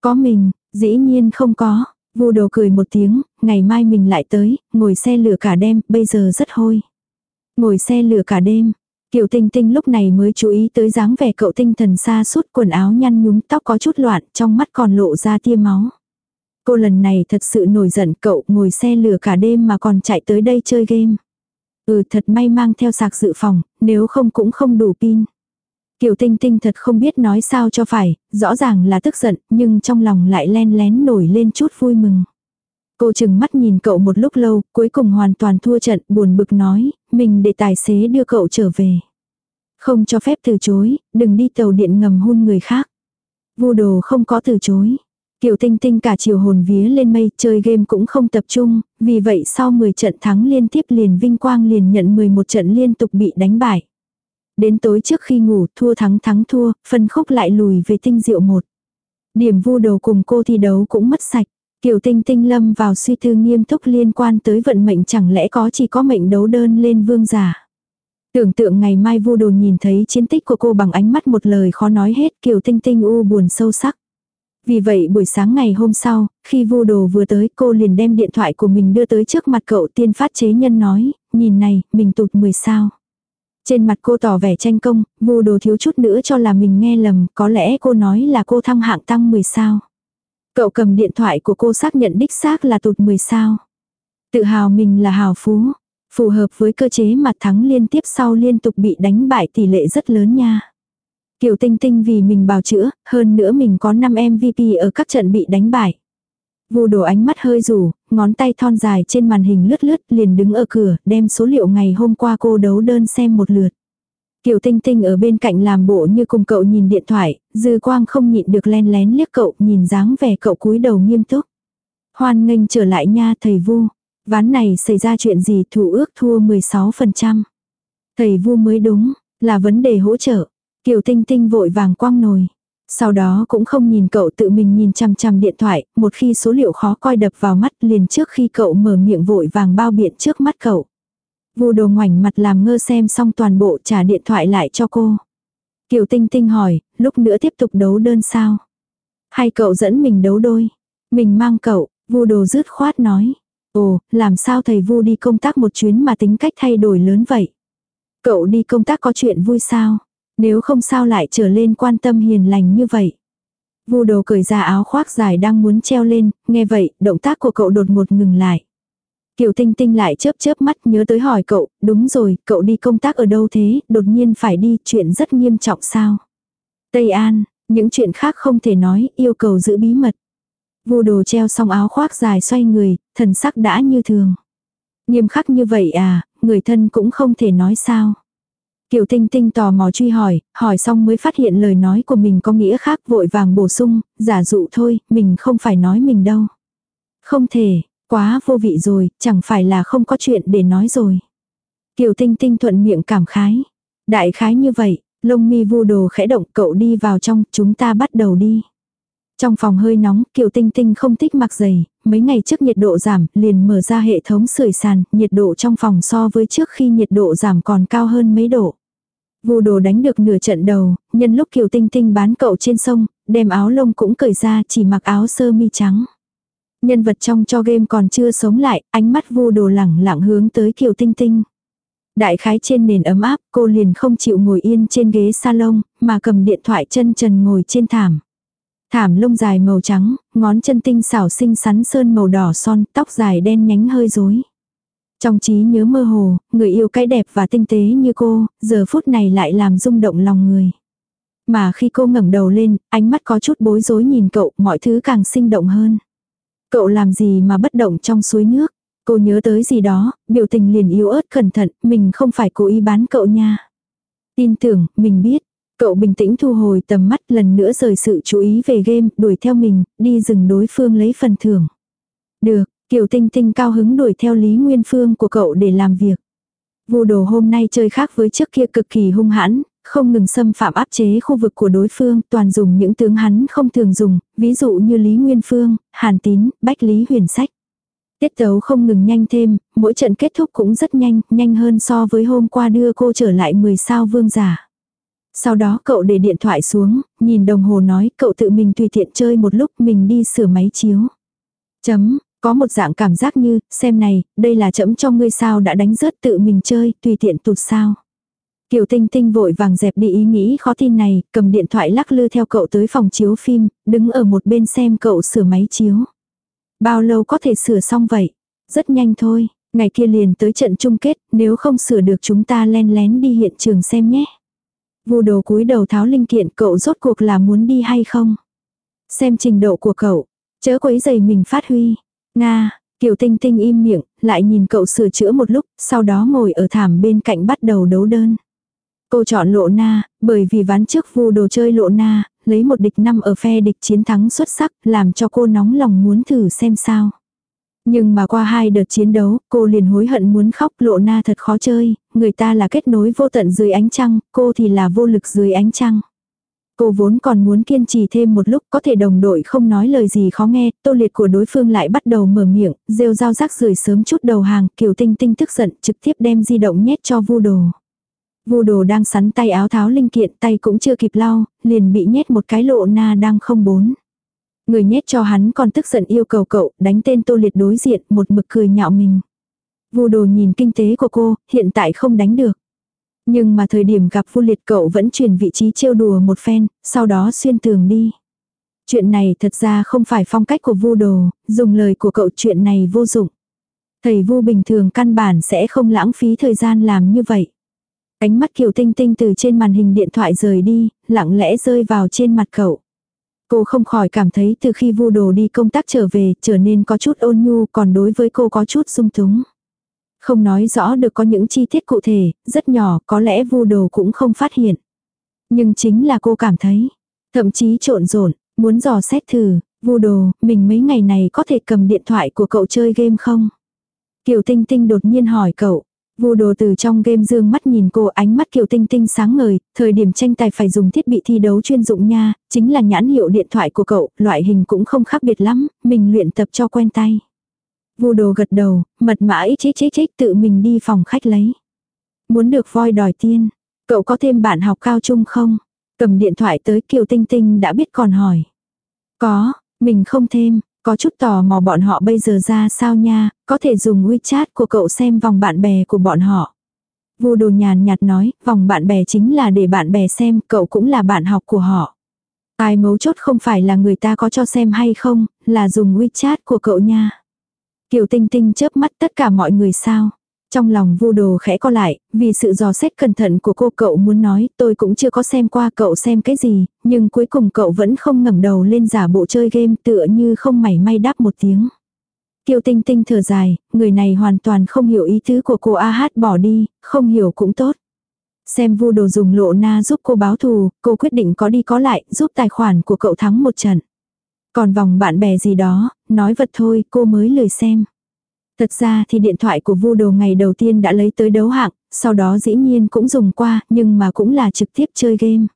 Có mình, dĩ nhiên không có. vô đồ cười một tiếng, ngày mai mình lại tới, ngồi xe lửa cả đêm, bây giờ rất hôi. Ngồi xe lửa cả đêm. Kiều Tinh Tinh lúc này mới chú ý tới dáng vẻ cậu tinh thần xa suốt quần áo nhăn nhúm tóc có chút loạn, trong mắt còn lộ ra tia máu. Cô lần này thật sự nổi giận cậu ngồi xe lửa cả đêm mà còn chạy tới đây chơi game. Ừ thật may mang theo sạc dự phòng, nếu không cũng không đủ pin. Kiều Tinh Tinh thật không biết nói sao cho phải, rõ ràng là tức giận, nhưng trong lòng lại len lén nổi lên chút vui mừng. Cô chừng mắt nhìn cậu một lúc lâu, cuối cùng hoàn toàn thua trận, buồn bực nói, mình để tài xế đưa cậu trở về. Không cho phép từ chối, đừng đi tàu điện ngầm hôn người khác. Vô đồ không có từ chối. Kiều Tinh Tinh cả chiều hồn vía lên mây chơi game cũng không tập trung, vì vậy sau 10 trận thắng liên tiếp liền Vinh Quang liền nhận 11 trận liên tục bị đánh bại. Đến tối trước khi ngủ thua thắng thắng thua, phân khúc lại lùi về tinh diệu một. Điểm vu đầu cùng cô thi đấu cũng mất sạch. Kiều Tinh Tinh lâm vào suy tư nghiêm túc liên quan tới vận mệnh chẳng lẽ có chỉ có mệnh đấu đơn lên vương giả. Tưởng tượng ngày mai vu đồ nhìn thấy chiến tích của cô bằng ánh mắt một lời khó nói hết Kiều Tinh Tinh u buồn sâu sắc. Vì vậy buổi sáng ngày hôm sau, khi vô đồ vừa tới cô liền đem điện thoại của mình đưa tới trước mặt cậu tiên phát chế nhân nói, nhìn này, mình tụt 10 sao. Trên mặt cô tỏ vẻ tranh công, vô đồ thiếu chút nữa cho là mình nghe lầm, có lẽ cô nói là cô thăng hạng tăng 10 sao. Cậu cầm điện thoại của cô xác nhận đích xác là tụt 10 sao. Tự hào mình là hào phú, phù hợp với cơ chế mặt thắng liên tiếp sau liên tục bị đánh bại tỷ lệ rất lớn nha. Kiều Tinh Tinh vì mình bào chữa, hơn nữa mình có 5 MVP ở các trận bị đánh bại. Vu đồ ánh mắt hơi rủ, ngón tay thon dài trên màn hình lướt lướt liền đứng ở cửa, đem số liệu ngày hôm qua cô đấu đơn xem một lượt. Kiều Tinh Tinh ở bên cạnh làm bộ như cùng cậu nhìn điện thoại, dư quang không nhịn được len lén liếc cậu, nhìn dáng vẻ cậu cúi đầu nghiêm túc. Hoan nghênh trở lại nha thầy Vu. Ván này xảy ra chuyện gì thủ ước thua 16%. Thầy Vu mới đúng, là vấn đề hỗ trợ. Kiều Tinh Tinh vội vàng quăng nồi. Sau đó cũng không nhìn cậu tự mình nhìn chằm chằm điện thoại, một khi số liệu khó coi đập vào mắt liền trước khi cậu mở miệng vội vàng bao biện trước mắt cậu. Vu đồ ngoảnh mặt làm ngơ xem xong toàn bộ trả điện thoại lại cho cô. Kiều Tinh Tinh hỏi, lúc nữa tiếp tục đấu đơn sao? Hay cậu dẫn mình đấu đôi? Mình mang cậu, vu đồ rứt khoát nói. Ồ, làm sao thầy vu đi công tác một chuyến mà tính cách thay đổi lớn vậy? Cậu đi công tác có chuyện vui sao? Nếu không sao lại trở lên quan tâm hiền lành như vậy. Vu đồ cởi ra áo khoác dài đang muốn treo lên, nghe vậy, động tác của cậu đột ngột ngừng lại. Kiều Tinh Tinh lại chớp chớp mắt nhớ tới hỏi cậu, đúng rồi, cậu đi công tác ở đâu thế, đột nhiên phải đi, chuyện rất nghiêm trọng sao. Tây An, những chuyện khác không thể nói, yêu cầu giữ bí mật. Vu đồ treo xong áo khoác dài xoay người, thần sắc đã như thường. Nghiêm khắc như vậy à, người thân cũng không thể nói sao. Kiều Tinh Tinh tò mò truy hỏi, hỏi xong mới phát hiện lời nói của mình có nghĩa khác vội vàng bổ sung, giả dụ thôi, mình không phải nói mình đâu. Không thể, quá vô vị rồi, chẳng phải là không có chuyện để nói rồi. Kiều Tinh Tinh thuận miệng cảm khái. Đại khái như vậy, lông mi vu đồ khẽ động cậu đi vào trong, chúng ta bắt đầu đi. Trong phòng hơi nóng, Kiều Tinh Tinh không thích mặc giày, mấy ngày trước nhiệt độ giảm, liền mở ra hệ thống sưởi sàn, nhiệt độ trong phòng so với trước khi nhiệt độ giảm còn cao hơn mấy độ. Vu đồ đánh được nửa trận đầu, nhân lúc Kiều Tinh Tinh bán cậu trên sông, đem áo lông cũng cởi ra chỉ mặc áo sơ mi trắng. Nhân vật trong cho game còn chưa sống lại, ánh mắt vu đồ lẳng lặng hướng tới Kiều Tinh Tinh. Đại khái trên nền ấm áp, cô liền không chịu ngồi yên trên ghế salon, mà cầm điện thoại chân trần ngồi trên thảm. Thảm lông dài màu trắng, ngón chân tinh xảo xinh xắn sơn màu đỏ son, tóc dài đen nhánh hơi rối. Trong trí nhớ mơ hồ, người yêu cái đẹp và tinh tế như cô, giờ phút này lại làm rung động lòng người. Mà khi cô ngẩng đầu lên, ánh mắt có chút bối rối nhìn cậu, mọi thứ càng sinh động hơn. Cậu làm gì mà bất động trong suối nước? Cô nhớ tới gì đó, biểu tình liền yếu ớt cẩn thận, mình không phải cố ý bán cậu nha. Tin tưởng, mình biết. Cậu bình tĩnh thu hồi tầm mắt lần nữa rời sự chú ý về game, đuổi theo mình, đi rừng đối phương lấy phần thưởng. Được, Kiều Tinh Tinh cao hứng đuổi theo Lý Nguyên Phương của cậu để làm việc. Vô đồ hôm nay chơi khác với trước kia cực kỳ hung hãn, không ngừng xâm phạm áp chế khu vực của đối phương, toàn dùng những tướng hắn không thường dùng, ví dụ như Lý Nguyên Phương, Hàn Tín, Bách Lý Huyền Sách. Tiết tấu không ngừng nhanh thêm, mỗi trận kết thúc cũng rất nhanh, nhanh hơn so với hôm qua đưa cô trở lại 10 sao vương giả. Sau đó cậu để điện thoại xuống, nhìn đồng hồ nói cậu tự mình tùy tiện chơi một lúc mình đi sửa máy chiếu. Chấm, có một dạng cảm giác như, xem này, đây là chấm cho ngươi sao đã đánh rớt tự mình chơi, tùy tiện tụt sao. Kiều Tinh Tinh vội vàng dẹp đi ý nghĩ khó tin này, cầm điện thoại lắc lư theo cậu tới phòng chiếu phim, đứng ở một bên xem cậu sửa máy chiếu. Bao lâu có thể sửa xong vậy? Rất nhanh thôi, ngày kia liền tới trận chung kết, nếu không sửa được chúng ta len lén đi hiện trường xem nhé. Vu đồ cúi đầu tháo linh kiện cậu rốt cuộc là muốn đi hay không? Xem trình độ của cậu, chớ quấy giày mình phát huy. Nga, Kiều Tinh Tinh im miệng, lại nhìn cậu sửa chữa một lúc, sau đó ngồi ở thảm bên cạnh bắt đầu đấu đơn. Cô chọn lộ na, bởi vì ván trước vu đồ chơi lộ na, lấy một địch năm ở phe địch chiến thắng xuất sắc, làm cho cô nóng lòng muốn thử xem sao. Nhưng mà qua hai đợt chiến đấu, cô liền hối hận muốn khóc lộ na thật khó chơi, người ta là kết nối vô tận dưới ánh trăng, cô thì là vô lực dưới ánh trăng. Cô vốn còn muốn kiên trì thêm một lúc có thể đồng đội không nói lời gì khó nghe, tô liệt của đối phương lại bắt đầu mở miệng, rêu rao rác rưởi sớm chút đầu hàng, kiều tinh tinh tức giận trực tiếp đem di động nhét cho vu đồ. Vu đồ đang sắn tay áo tháo linh kiện tay cũng chưa kịp lau, liền bị nhét một cái lộ na đang không bốn. Người nhét cho hắn còn tức giận yêu cầu cậu đánh tên tô liệt đối diện một mực cười nhạo mình. Vu đồ nhìn kinh tế của cô, hiện tại không đánh được. Nhưng mà thời điểm gặp vu liệt cậu vẫn chuyển vị trí trêu đùa một phen, sau đó xuyên tường đi. Chuyện này thật ra không phải phong cách của vu đồ, dùng lời của cậu chuyện này vô dụng. Thầy vu bình thường căn bản sẽ không lãng phí thời gian làm như vậy. Ánh mắt Kiều Tinh Tinh từ trên màn hình điện thoại rời đi, lặng lẽ rơi vào trên mặt cậu. Cô không khỏi cảm thấy từ khi vu đồ đi công tác trở về trở nên có chút ôn nhu còn đối với cô có chút sung túng. Không nói rõ được có những chi tiết cụ thể, rất nhỏ có lẽ vu đồ cũng không phát hiện. Nhưng chính là cô cảm thấy, thậm chí trộn rộn, muốn dò xét thử, vu đồ, mình mấy ngày này có thể cầm điện thoại của cậu chơi game không? Kiều Tinh Tinh đột nhiên hỏi cậu, Vu đồ từ trong game dương mắt nhìn cô ánh mắt kiều tinh tinh sáng ngời, thời điểm tranh tài phải dùng thiết bị thi đấu chuyên dụng nha, chính là nhãn hiệu điện thoại của cậu, loại hình cũng không khác biệt lắm, mình luyện tập cho quen tay. Vô đồ gật đầu, mật mã ít chích chích chích tự mình đi phòng khách lấy. Muốn được voi đòi tiên, cậu có thêm bạn học cao trung không? Cầm điện thoại tới kiều tinh tinh đã biết còn hỏi. Có, mình không thêm, có chút tò mò bọn họ bây giờ ra sao nha, có thể dùng WeChat của cậu xem vòng bạn bè của bọn họ. Vô đồ nhàn nhạt nói, vòng bạn bè chính là để bạn bè xem, cậu cũng là bạn học của họ. Ai mấu chốt không phải là người ta có cho xem hay không, là dùng WeChat của cậu nha. Kiều Tinh Tinh chớp mắt tất cả mọi người sao. Trong lòng vu đồ khẽ co lại, vì sự dò xét cẩn thận của cô cậu muốn nói tôi cũng chưa có xem qua cậu xem cái gì, nhưng cuối cùng cậu vẫn không ngẩng đầu lên giả bộ chơi game tựa như không mảy may đáp một tiếng. Kiều tinh tinh thở dài, người này hoàn toàn không hiểu ý tứ của cô A hát bỏ đi, không hiểu cũng tốt. Xem vu đồ dùng lộ na giúp cô báo thù, cô quyết định có đi có lại, giúp tài khoản của cậu thắng một trận. Còn vòng bạn bè gì đó, nói vật thôi, cô mới lười xem. Thật ra thì điện thoại của vu đồ ngày đầu tiên đã lấy tới đấu hạng, sau đó dĩ nhiên cũng dùng qua, nhưng mà cũng là trực tiếp chơi game.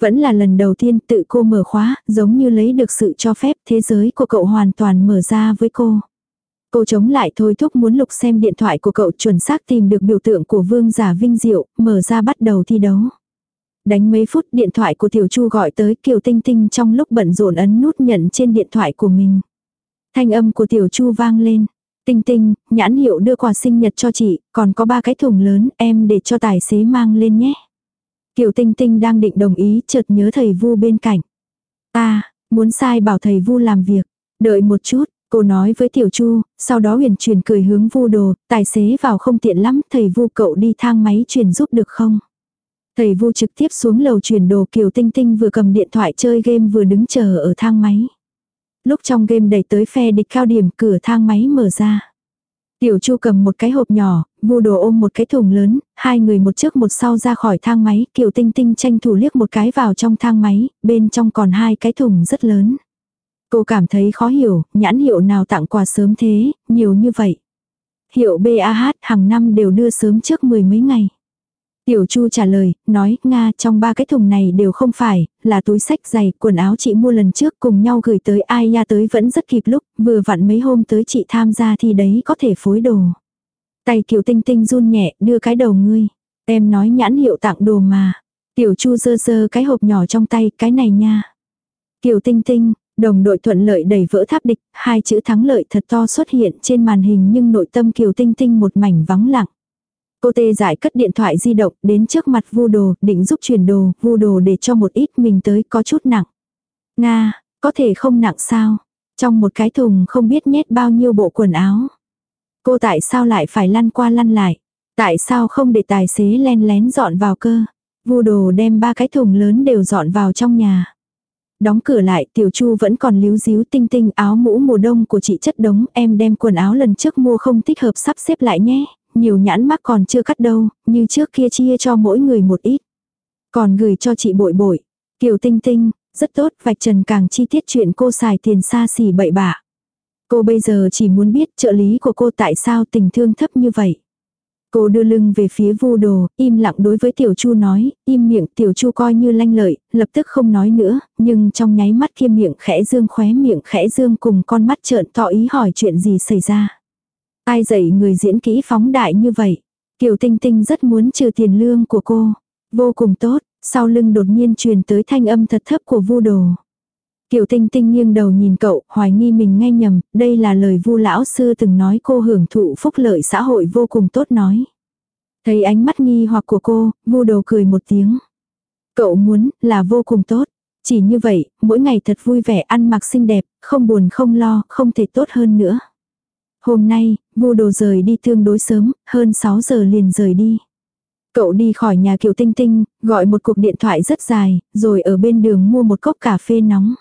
Vẫn là lần đầu tiên tự cô mở khóa, giống như lấy được sự cho phép thế giới của cậu hoàn toàn mở ra với cô. Cô chống lại thôi thúc muốn lục xem điện thoại của cậu chuẩn xác tìm được biểu tượng của vương giả vinh diệu, mở ra bắt đầu thi đấu. Đánh mấy phút điện thoại của Tiểu Chu gọi tới Kiều Tinh Tinh trong lúc bận rộn ấn nút nhận trên điện thoại của mình. Thanh âm của Tiểu Chu vang lên. Tinh tinh, nhãn hiệu đưa quà sinh nhật cho chị, còn có ba cái thùng lớn, em để cho tài xế mang lên nhé. Kiều Tinh Tinh đang định đồng ý, chợt nhớ thầy Vu bên cạnh. Ta, muốn sai bảo thầy Vu làm việc. Đợi một chút, cô nói với Tiểu Chu, sau đó huyền truyền cười hướng Vu đồ, tài xế vào không tiện lắm, thầy Vu cậu đi thang máy truyền giúp được không? Thầy Vu trực tiếp xuống lầu truyền đồ Kiều Tinh Tinh vừa cầm điện thoại chơi game vừa đứng chờ ở thang máy. Lúc trong game đẩy tới phe địch cao điểm cửa thang máy mở ra. Tiểu Chu cầm một cái hộp nhỏ, Vu Đồ ôm một cái thùng lớn, hai người một trước một sau ra khỏi thang máy, Kiều Tinh Tinh tranh thủ liếc một cái vào trong thang máy, bên trong còn hai cái thùng rất lớn. Cô cảm thấy khó hiểu, nhãn hiệu nào tặng quà sớm thế, nhiều như vậy. Hiệu BAH hàng năm đều đưa sớm trước mười mấy ngày. Tiểu Chu trả lời, nói, Nga trong ba cái thùng này đều không phải, là túi sách giày, quần áo chị mua lần trước cùng nhau gửi tới ai nha tới vẫn rất kịp lúc, vừa vặn mấy hôm tới chị tham gia thì đấy có thể phối đồ. Tay Kiều Tinh Tinh run nhẹ, đưa cái đầu ngươi. Em nói nhãn hiệu tặng đồ mà. Tiểu Chu dơ dơ cái hộp nhỏ trong tay, cái này nha. Kiều Tinh Tinh, Đồng đội thuận lợi đẩy vỡ tháp địch, hai chữ thắng lợi thật to xuất hiện trên màn hình nhưng nội tâm Kiều Tinh Tinh một mảnh vắng lặng. Cô tê giải cất điện thoại di động đến trước mặt vu đồ, định giúp chuyển đồ, vu đồ để cho một ít mình tới có chút nặng. Nga, có thể không nặng sao? Trong một cái thùng không biết nhét bao nhiêu bộ quần áo. Cô tại sao lại phải lăn qua lăn lại? Tại sao không để tài xế len lén dọn vào cơ? Vu đồ đem ba cái thùng lớn đều dọn vào trong nhà. Đóng cửa lại, tiểu chu vẫn còn líu díu tinh tinh áo mũ mùa đông của chị chất đống, em đem quần áo lần trước mua không thích hợp sắp xếp lại nhé, nhiều nhãn mắc còn chưa cắt đâu, như trước kia chia cho mỗi người một ít. Còn gửi cho chị bội bội. Kiều tinh tinh, rất tốt, vạch trần càng chi tiết chuyện cô xài tiền xa xỉ bậy bạ. Cô bây giờ chỉ muốn biết trợ lý của cô tại sao tình thương thấp như vậy. Cô đưa lưng về phía vu đồ, im lặng đối với tiểu chu nói, im miệng tiểu chu coi như lanh lợi, lập tức không nói nữa, nhưng trong nháy mắt kia miệng khẽ dương khóe miệng khẽ dương cùng con mắt trợn tỏ ý hỏi chuyện gì xảy ra. Ai dạy người diễn kỹ phóng đại như vậy? Kiều Tinh Tinh rất muốn trừ tiền lương của cô. Vô cùng tốt, sau lưng đột nhiên truyền tới thanh âm thật thấp của vu đồ. Kiều Tinh Tinh nghiêng đầu nhìn cậu, hoài nghi mình nghe nhầm, đây là lời Vu lão sư từng nói cô hưởng thụ phúc lợi xã hội vô cùng tốt nói. Thấy ánh mắt nghi hoặc của cô, Vu Đồ cười một tiếng. Cậu muốn là vô cùng tốt. Chỉ như vậy, mỗi ngày thật vui vẻ ăn mặc xinh đẹp, không buồn không lo, không thể tốt hơn nữa. Hôm nay, Vu đồ rời đi tương đối sớm, hơn 6 giờ liền rời đi. Cậu đi khỏi nhà Kiều Tinh Tinh, gọi một cuộc điện thoại rất dài, rồi ở bên đường mua một cốc cà phê nóng.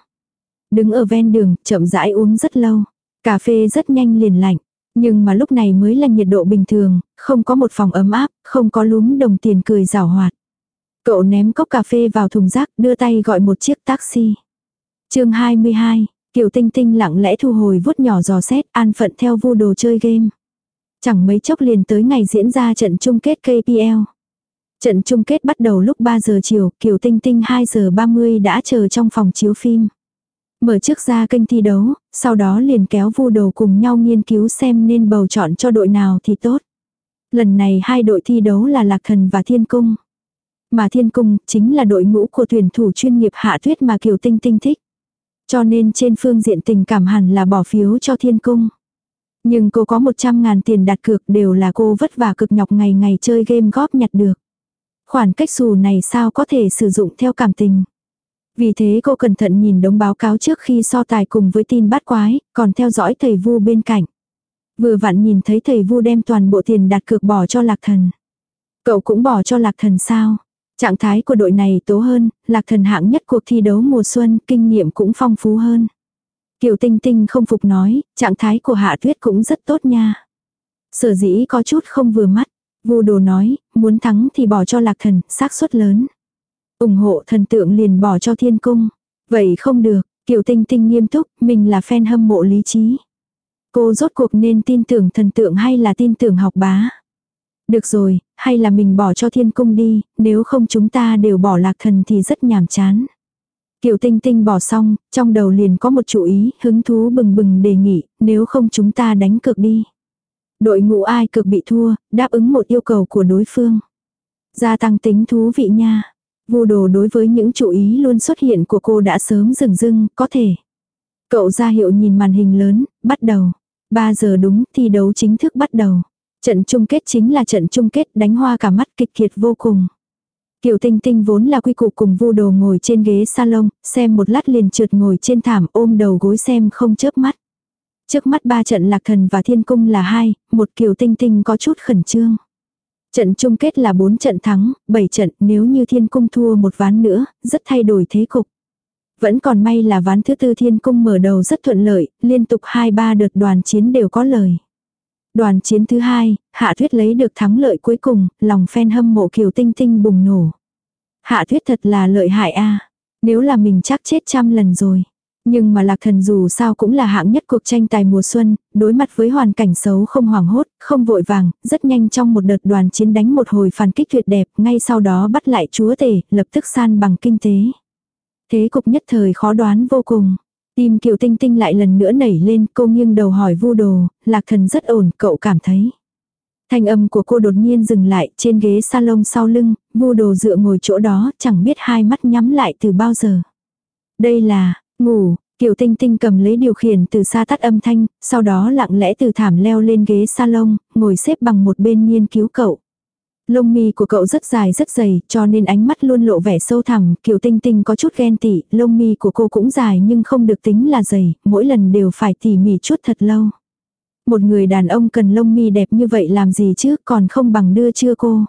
Đứng ở ven đường, chậm rãi uống rất lâu. Cà phê rất nhanh liền lạnh. Nhưng mà lúc này mới là nhiệt độ bình thường, không có một phòng ấm áp, không có lúm đồng tiền cười rào hoạt. Cậu ném cốc cà phê vào thùng rác, đưa tay gọi một chiếc taxi. chương 22, Kiều Tinh Tinh lặng lẽ thu hồi vuốt nhỏ giò xét, an phận theo vu đồ chơi game. Chẳng mấy chốc liền tới ngày diễn ra trận chung kết KPL. Trận chung kết bắt đầu lúc 3 giờ chiều, Kiều Tinh Tinh 2 giờ 30 đã chờ trong phòng chiếu phim. Mở trước ra kênh thi đấu, sau đó liền kéo vu đồ cùng nhau nghiên cứu xem nên bầu chọn cho đội nào thì tốt. Lần này hai đội thi đấu là Lạc Thần và Thiên Cung. Mà Thiên Cung chính là đội ngũ của tuyển thủ chuyên nghiệp hạ tuyết mà Kiều Tinh Tinh thích. Cho nên trên phương diện tình cảm hẳn là bỏ phiếu cho Thiên Cung. Nhưng cô có 100 ngàn tiền đặt cược đều là cô vất vả cực nhọc ngày ngày chơi game góp nhặt được. Khoản cách xù này sao có thể sử dụng theo cảm tình. Vì thế cô cẩn thận nhìn đống báo cáo trước khi so tài cùng với tin bát quái, còn theo dõi thầy vu bên cạnh. Vừa vặn nhìn thấy thầy vu đem toàn bộ tiền đặt cược bỏ cho lạc thần. Cậu cũng bỏ cho lạc thần sao? Trạng thái của đội này tố hơn, lạc thần hạng nhất cuộc thi đấu mùa xuân, kinh nghiệm cũng phong phú hơn. Kiều Tinh Tinh không phục nói, trạng thái của Hạ Tuyết cũng rất tốt nha. Sở dĩ có chút không vừa mắt, Vu Đồ nói, muốn thắng thì bỏ cho Lạc Thần, xác suất lớn ủng hộ thần tượng liền bỏ cho thiên cung. Vậy không được, Kiều Tinh Tinh nghiêm túc, mình là fan hâm mộ lý trí. Cô rốt cuộc nên tin tưởng thần tượng hay là tin tưởng học bá. Được rồi, hay là mình bỏ cho thiên cung đi, nếu không chúng ta đều bỏ lạc thần thì rất nhàm chán. Kiều Tinh Tinh bỏ xong, trong đầu liền có một chủ ý, hứng thú bừng bừng đề nghị, nếu không chúng ta đánh cược đi. Đội ngũ ai cực bị thua, đáp ứng một yêu cầu của đối phương. Gia tăng tính thú vị nha. Vô đồ đối với những chủ ý luôn xuất hiện của cô đã sớm dừng dưng, có thể. Cậu ra hiệu nhìn màn hình lớn, bắt đầu. 3 giờ đúng, thi đấu chính thức bắt đầu. Trận chung kết chính là trận chung kết đánh hoa cả mắt kịch kiệt vô cùng. Kiều Tinh Tinh vốn là quy củ cùng vu đồ ngồi trên ghế salon, xem một lát liền trượt ngồi trên thảm ôm đầu gối xem không chớp mắt. Trước mắt ba trận lạc thần và thiên cung là hai, một Kiều Tinh Tinh có chút khẩn trương. Trận chung kết là bốn trận thắng, bảy trận nếu như thiên cung thua một ván nữa, rất thay đổi thế cục. Vẫn còn may là ván thứ tư thiên cung mở đầu rất thuận lợi, liên tục 2-3 đợt đoàn chiến đều có lời. Đoàn chiến thứ hai, Hạ Thuyết lấy được thắng lợi cuối cùng, lòng fan hâm mộ Kiều Tinh Tinh bùng nổ. Hạ Thuyết thật là lợi hại a Nếu là mình chắc chết trăm lần rồi. Nhưng mà lạc thần dù sao cũng là hạng nhất cuộc tranh tài mùa xuân, đối mặt với hoàn cảnh xấu không hoảng hốt, không vội vàng, rất nhanh trong một đợt đoàn chiến đánh một hồi phản kích tuyệt đẹp, ngay sau đó bắt lại chúa tể, lập tức san bằng kinh tế. Thế cục nhất thời khó đoán vô cùng. Tim kiều tinh tinh lại lần nữa nảy lên, cô nghiêng đầu hỏi vu đồ, lạc thần rất ổn, cậu cảm thấy. Thanh âm của cô đột nhiên dừng lại trên ghế salon sau lưng, vu đồ dựa ngồi chỗ đó, chẳng biết hai mắt nhắm lại từ bao giờ. Đây là, Ngủ, Kiều Tinh Tinh cầm lấy điều khiển từ xa tắt âm thanh, sau đó lặng lẽ từ thảm leo lên ghế salon, ngồi xếp bằng một bên nghiên cứu cậu. Lông mi của cậu rất dài rất dày, cho nên ánh mắt luôn lộ vẻ sâu thẳm, Kiều Tinh Tinh có chút ghen tị, lông mi của cô cũng dài nhưng không được tính là dày, mỗi lần đều phải tỉ mỉ chút thật lâu. Một người đàn ông cần lông mi đẹp như vậy làm gì chứ, còn không bằng đưa chưa cô.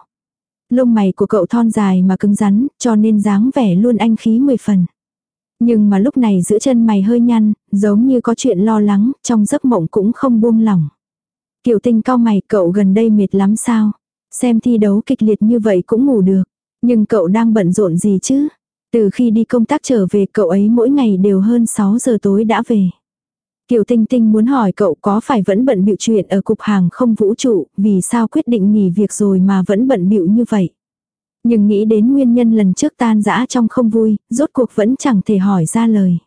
Lông mày của cậu thon dài mà cứng rắn, cho nên dáng vẻ luôn anh khí mười phần. Nhưng mà lúc này giữa chân mày hơi nhăn, giống như có chuyện lo lắng, trong giấc mộng cũng không buông lỏng. Kiều tinh cao mày cậu gần đây mệt lắm sao? Xem thi đấu kịch liệt như vậy cũng ngủ được. Nhưng cậu đang bận rộn gì chứ? Từ khi đi công tác trở về cậu ấy mỗi ngày đều hơn 6 giờ tối đã về. Kiều Tinh Tinh muốn hỏi cậu có phải vẫn bận bịu chuyện ở cục hàng không vũ trụ, vì sao quyết định nghỉ việc rồi mà vẫn bận bịu như vậy. Nhưng nghĩ đến nguyên nhân lần trước tan dã trong không vui, rốt cuộc vẫn chẳng thể hỏi ra lời.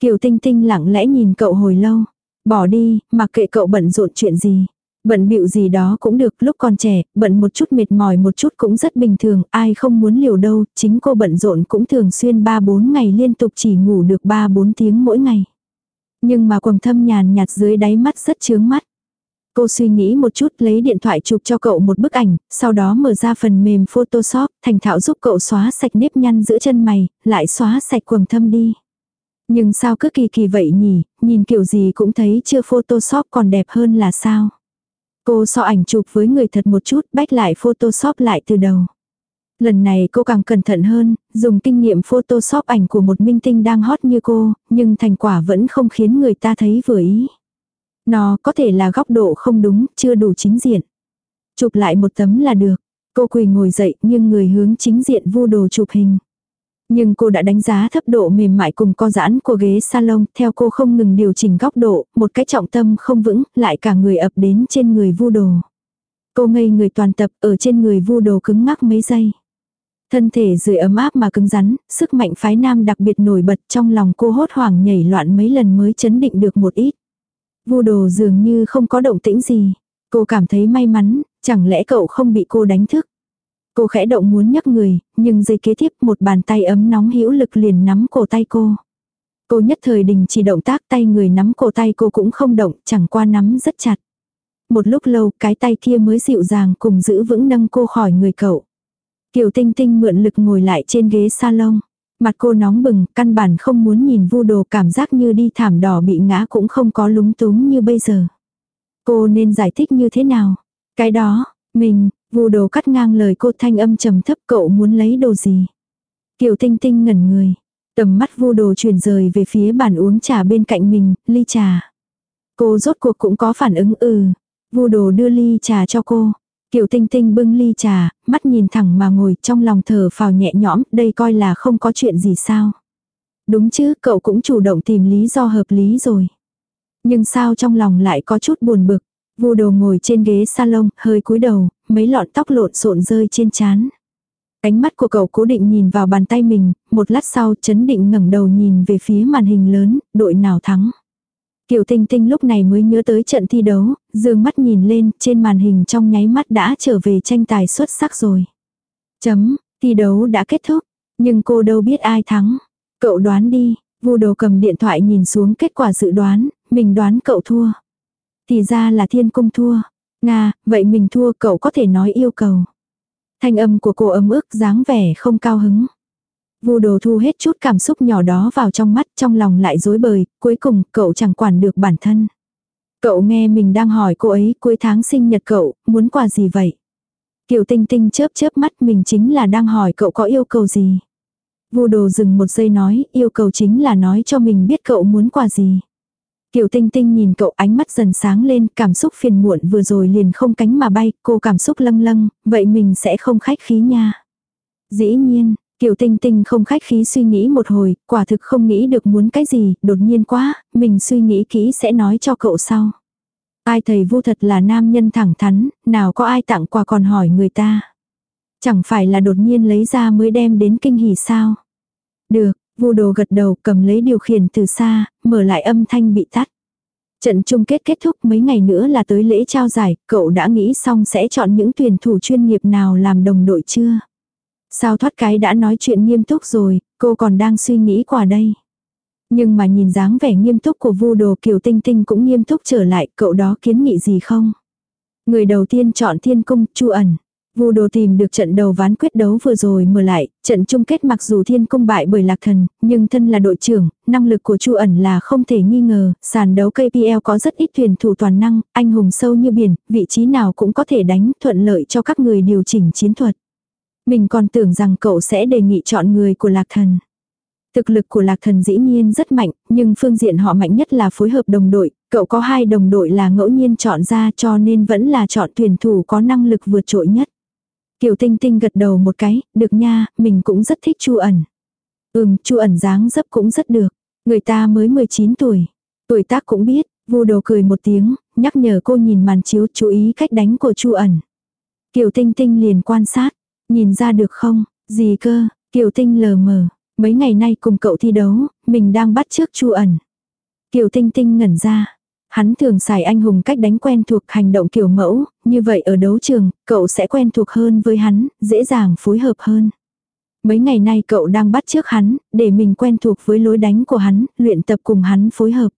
Kiều Tinh Tinh lặng lẽ nhìn cậu hồi lâu. Bỏ đi, mặc kệ cậu bận rộn chuyện gì. Bận bịu gì đó cũng được, lúc còn trẻ, bận một chút mệt mỏi một chút cũng rất bình thường, ai không muốn liều đâu, chính cô bận rộn cũng thường xuyên 3-4 ngày liên tục chỉ ngủ được 3-4 tiếng mỗi ngày. Nhưng mà quầng thâm nhàn nhạt dưới đáy mắt rất chướng mắt. Cô suy nghĩ một chút lấy điện thoại chụp cho cậu một bức ảnh, sau đó mở ra phần mềm Photoshop, thành thạo giúp cậu xóa sạch nếp nhăn giữa chân mày, lại xóa sạch quầng thâm đi. Nhưng sao cứ kỳ kỳ vậy nhỉ, nhìn kiểu gì cũng thấy chưa Photoshop còn đẹp hơn là sao. Cô so ảnh chụp với người thật một chút, bách lại Photoshop lại từ đầu. Lần này cô càng cẩn thận hơn, dùng kinh nghiệm Photoshop ảnh của một minh tinh đang hot như cô, nhưng thành quả vẫn không khiến người ta thấy vừa ý. Nó có thể là góc độ không đúng, chưa đủ chính diện. Chụp lại một tấm là được. Cô quỳ ngồi dậy nhưng người hướng chính diện vu đồ chụp hình. Nhưng cô đã đánh giá thấp độ mềm mại cùng co giãn của ghế salon, theo cô không ngừng điều chỉnh góc độ, một cái trọng tâm không vững, lại cả người ập đến trên người vu đồ. Cô ngây người toàn tập ở trên người vu đồ cứng ngắc mấy giây. Thân thể dưới ấm áp mà cứng rắn, sức mạnh phái nam đặc biệt nổi bật trong lòng cô hốt hoảng nhảy loạn mấy lần mới chấn định được một ít. Vu đồ dường như không có động tĩnh gì. Cô cảm thấy may mắn, chẳng lẽ cậu không bị cô đánh thức. Cô khẽ động muốn nhấc người, nhưng giây kế tiếp một bàn tay ấm nóng hữu lực liền nắm cổ tay cô. Cô nhất thời đình chỉ động tác tay người nắm cổ tay cô cũng không động, chẳng qua nắm rất chặt. Một lúc lâu cái tay kia mới dịu dàng cùng giữ vững nâng cô khỏi người cậu. Kiều Tinh Tinh mượn lực ngồi lại trên ghế salon. Mặt cô nóng bừng, căn bản không muốn nhìn vu đồ cảm giác như đi thảm đỏ bị ngã cũng không có lúng túng như bây giờ. Cô nên giải thích như thế nào? Cái đó, mình, vu đồ cắt ngang lời cô thanh âm trầm thấp cậu muốn lấy đồ gì? Kiều Tinh Tinh ngẩn người. Tầm mắt vu đồ chuyển rời về phía bàn uống trà bên cạnh mình, ly trà. Cô rốt cuộc cũng có phản ứng ừ. Vu đồ đưa ly trà cho cô. Kiều Tinh Tinh bưng ly trà, mắt nhìn thẳng mà ngồi trong lòng thở phào nhẹ nhõm, đây coi là không có chuyện gì sao. Đúng chứ, cậu cũng chủ động tìm lý do hợp lý rồi. Nhưng sao trong lòng lại có chút buồn bực. Vu đồ ngồi trên ghế salon, hơi cúi đầu, mấy lọn tóc lộn xộn rơi trên trán. Ánh mắt của cậu cố định nhìn vào bàn tay mình, một lát sau chấn định ngẩng đầu nhìn về phía màn hình lớn, đội nào thắng. Kiều Tinh Tinh lúc này mới nhớ tới trận thi đấu, dương mắt nhìn lên, trên màn hình trong nháy mắt đã trở về tranh tài xuất sắc rồi. Chấm, thi đấu đã kết thúc, nhưng cô đâu biết ai thắng. Cậu đoán đi, vu đồ cầm điện thoại nhìn xuống kết quả dự đoán, mình đoán cậu thua. Thì ra là thiên cung thua. Nga, vậy mình thua cậu có thể nói yêu cầu. Thanh âm của cô ấm ức dáng vẻ không cao hứng. Vu đồ thu hết chút cảm xúc nhỏ đó vào trong mắt, trong lòng lại dối bời, cuối cùng cậu chẳng quản được bản thân. Cậu nghe mình đang hỏi cô ấy cuối tháng sinh nhật cậu, muốn quà gì vậy? Kiều Tinh Tinh chớp chớp mắt mình chính là đang hỏi cậu có yêu cầu gì. Vu đồ dừng một giây nói, yêu cầu chính là nói cho mình biết cậu muốn quà gì. Kiều Tinh Tinh nhìn cậu ánh mắt dần sáng lên, cảm xúc phiền muộn vừa rồi liền không cánh mà bay, cô cảm xúc lâng lâng, vậy mình sẽ không khách khí nha. Dĩ nhiên, Kiều Tinh Tinh không khách khí suy nghĩ một hồi, quả thực không nghĩ được muốn cái gì, đột nhiên quá, mình suy nghĩ kỹ sẽ nói cho cậu sau. Ai thầy vu thật là nam nhân thẳng thắn, nào có ai tặng quà còn hỏi người ta. Chẳng phải là đột nhiên lấy ra mới đem đến kinh hỉ sao. Được, vu đồ gật đầu cầm lấy điều khiển từ xa, mở lại âm thanh bị tắt. Trận chung kết kết thúc mấy ngày nữa là tới lễ trao giải, cậu đã nghĩ xong sẽ chọn những tuyển thủ chuyên nghiệp nào làm đồng đội chưa? Sao thoát cái đã nói chuyện nghiêm túc rồi, cô còn đang suy nghĩ quả đây. Nhưng mà nhìn dáng vẻ nghiêm túc của vu đồ kiều tinh tinh cũng nghiêm túc trở lại, cậu đó kiến nghị gì không? Người đầu tiên chọn thiên cung, chu ẩn. Vu đồ tìm được trận đầu ván quyết đấu vừa rồi mở lại, trận chung kết mặc dù thiên cung bại bởi lạc thần, nhưng thân là đội trưởng, năng lực của chu ẩn là không thể nghi ngờ, sàn đấu KPL có rất ít thuyền thủ toàn năng, anh hùng sâu như biển, vị trí nào cũng có thể đánh, thuận lợi cho các người điều chỉnh chiến thuật. Mình còn tưởng rằng cậu sẽ đề nghị chọn người của lạc thần. Thực lực của lạc thần dĩ nhiên rất mạnh, nhưng phương diện họ mạnh nhất là phối hợp đồng đội, cậu có hai đồng đội là ngẫu nhiên chọn ra cho nên vẫn là chọn tuyển thủ có năng lực vượt trội nhất. Kiều Tinh Tinh gật đầu một cái, được nha, mình cũng rất thích Chu ẩn. Ừm, Chu ẩn dáng dấp cũng rất được. Người ta mới 19 tuổi. Tuổi tác cũng biết, vu đầu cười một tiếng, nhắc nhở cô nhìn màn chiếu chú ý cách đánh của Chu ẩn. Kiều Tinh Tinh liền quan sát, nhìn ra được không, gì cơ, Kiều Tinh lờ mờ, mấy ngày nay cùng cậu thi đấu, mình đang bắt trước Chu ẩn. Kiều Tinh Tinh ngẩn ra, Hắn thường xài anh hùng cách đánh quen thuộc hành động kiểu mẫu, như vậy ở đấu trường, cậu sẽ quen thuộc hơn với hắn, dễ dàng phối hợp hơn. Mấy ngày nay cậu đang bắt trước hắn, để mình quen thuộc với lối đánh của hắn, luyện tập cùng hắn phối hợp.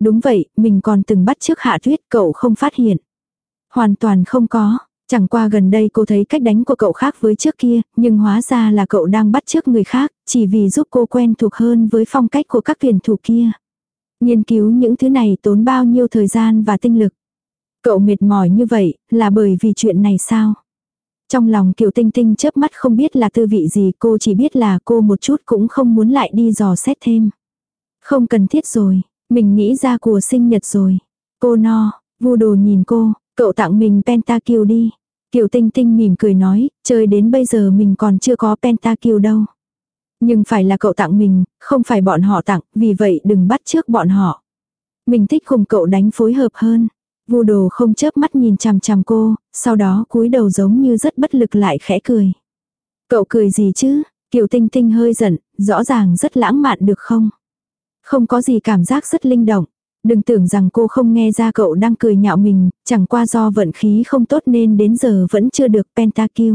Đúng vậy, mình còn từng bắt trước hạ tuyết cậu không phát hiện. Hoàn toàn không có, chẳng qua gần đây cô thấy cách đánh của cậu khác với trước kia, nhưng hóa ra là cậu đang bắt trước người khác, chỉ vì giúp cô quen thuộc hơn với phong cách của các tuyển thủ kia. Nghiên cứu những thứ này tốn bao nhiêu thời gian và tinh lực. Cậu mệt mỏi như vậy, là bởi vì chuyện này sao? Trong lòng Kiều Tinh Tinh chớp mắt không biết là tư vị gì cô chỉ biết là cô một chút cũng không muốn lại đi dò xét thêm. Không cần thiết rồi, mình nghĩ ra của sinh nhật rồi. Cô no, vu đồ nhìn cô, cậu tặng mình pentakill đi. Kiều Tinh Tinh mỉm cười nói, chơi đến bây giờ mình còn chưa có pentakill đâu. Nhưng phải là cậu tặng mình, không phải bọn họ tặng, vì vậy đừng bắt trước bọn họ. Mình thích cùng cậu đánh phối hợp hơn. Vu đồ không chớp mắt nhìn chằm chằm cô, sau đó cúi đầu giống như rất bất lực lại khẽ cười. Cậu cười gì chứ? Kiều Tinh Tinh hơi giận, rõ ràng rất lãng mạn được không? Không có gì cảm giác rất linh động. Đừng tưởng rằng cô không nghe ra cậu đang cười nhạo mình, chẳng qua do vận khí không tốt nên đến giờ vẫn chưa được pentakill.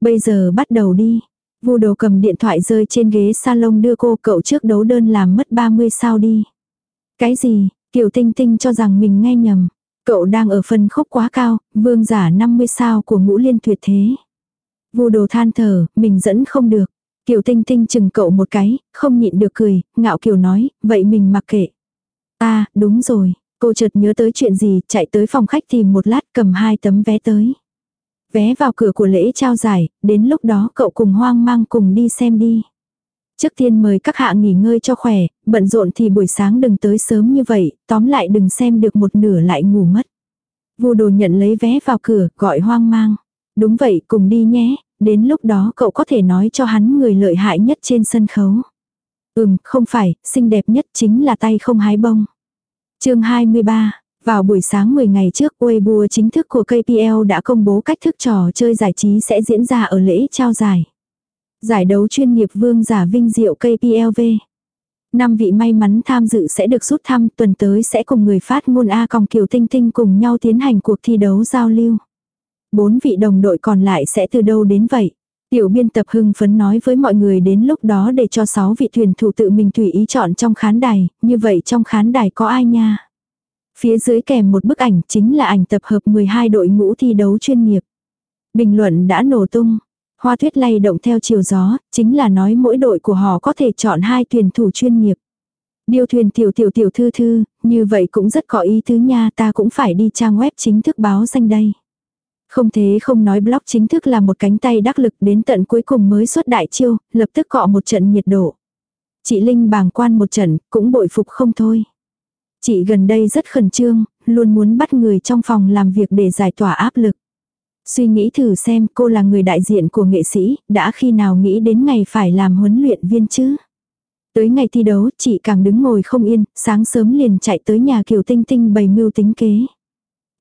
Bây giờ bắt đầu đi. Vu đầu cầm điện thoại rơi trên ghế salon đưa cô cậu trước đấu đơn làm mất 30 sao đi. Cái gì, Kiều Tinh Tinh cho rằng mình nghe nhầm. Cậu đang ở phân khúc quá cao, vương giả 50 sao của ngũ liên tuyệt thế. Vu đồ than thở, mình dẫn không được. Kiều Tinh Tinh chừng cậu một cái, không nhịn được cười, ngạo kiều nói, vậy mình mặc kệ. À, đúng rồi, cô chợt nhớ tới chuyện gì, chạy tới phòng khách tìm một lát cầm hai tấm vé tới. Vé vào cửa của lễ trao giải, đến lúc đó cậu cùng hoang mang cùng đi xem đi. Trước tiên mời các hạ nghỉ ngơi cho khỏe, bận rộn thì buổi sáng đừng tới sớm như vậy, tóm lại đừng xem được một nửa lại ngủ mất. Vu đồ nhận lấy vé vào cửa, gọi hoang mang. Đúng vậy, cùng đi nhé, đến lúc đó cậu có thể nói cho hắn người lợi hại nhất trên sân khấu. Ừm, không phải, xinh đẹp nhất chính là tay không hái bông. chương 23, vào buổi sáng 10 ngày trước, Weibo chính thức của KPL đã công bố cách thức trò chơi giải trí sẽ diễn ra ở lễ trao giải. Giải đấu chuyên nghiệp vương giả vinh diệu KPLV. Năm vị may mắn tham dự sẽ được rút thăm tuần tới sẽ cùng người phát ngôn A Còng Kiều Tinh Tinh cùng nhau tiến hành cuộc thi đấu giao lưu. Bốn vị đồng đội còn lại sẽ từ đâu đến vậy? Tiểu biên tập hưng phấn nói với mọi người đến lúc đó để cho sáu vị thuyền thủ tự mình tùy ý chọn trong khán đài, như vậy trong khán đài có ai nha? Phía dưới kèm một bức ảnh chính là ảnh tập hợp 12 đội ngũ thi đấu chuyên nghiệp. Bình luận đã nổ tung. Hoa tuyết lay động theo chiều gió, chính là nói mỗi đội của họ có thể chọn hai tuyển thủ chuyên nghiệp. Điều thuyền tiểu tiểu tiểu thư thư, như vậy cũng rất có ý tứ nha ta cũng phải đi trang web chính thức báo danh đây. Không thế không nói blog chính thức là một cánh tay đắc lực đến tận cuối cùng mới xuất đại chiêu, lập tức cọ một trận nhiệt độ. Chị Linh bàng quan một trận, cũng bội phục không thôi. Chị gần đây rất khẩn trương, luôn muốn bắt người trong phòng làm việc để giải tỏa áp lực. Suy nghĩ thử xem cô là người đại diện của nghệ sĩ, đã khi nào nghĩ đến ngày phải làm huấn luyện viên chứ? Tới ngày thi đấu, chị càng đứng ngồi không yên, sáng sớm liền chạy tới nhà Kiều Tinh Tinh bày mưu tính kế.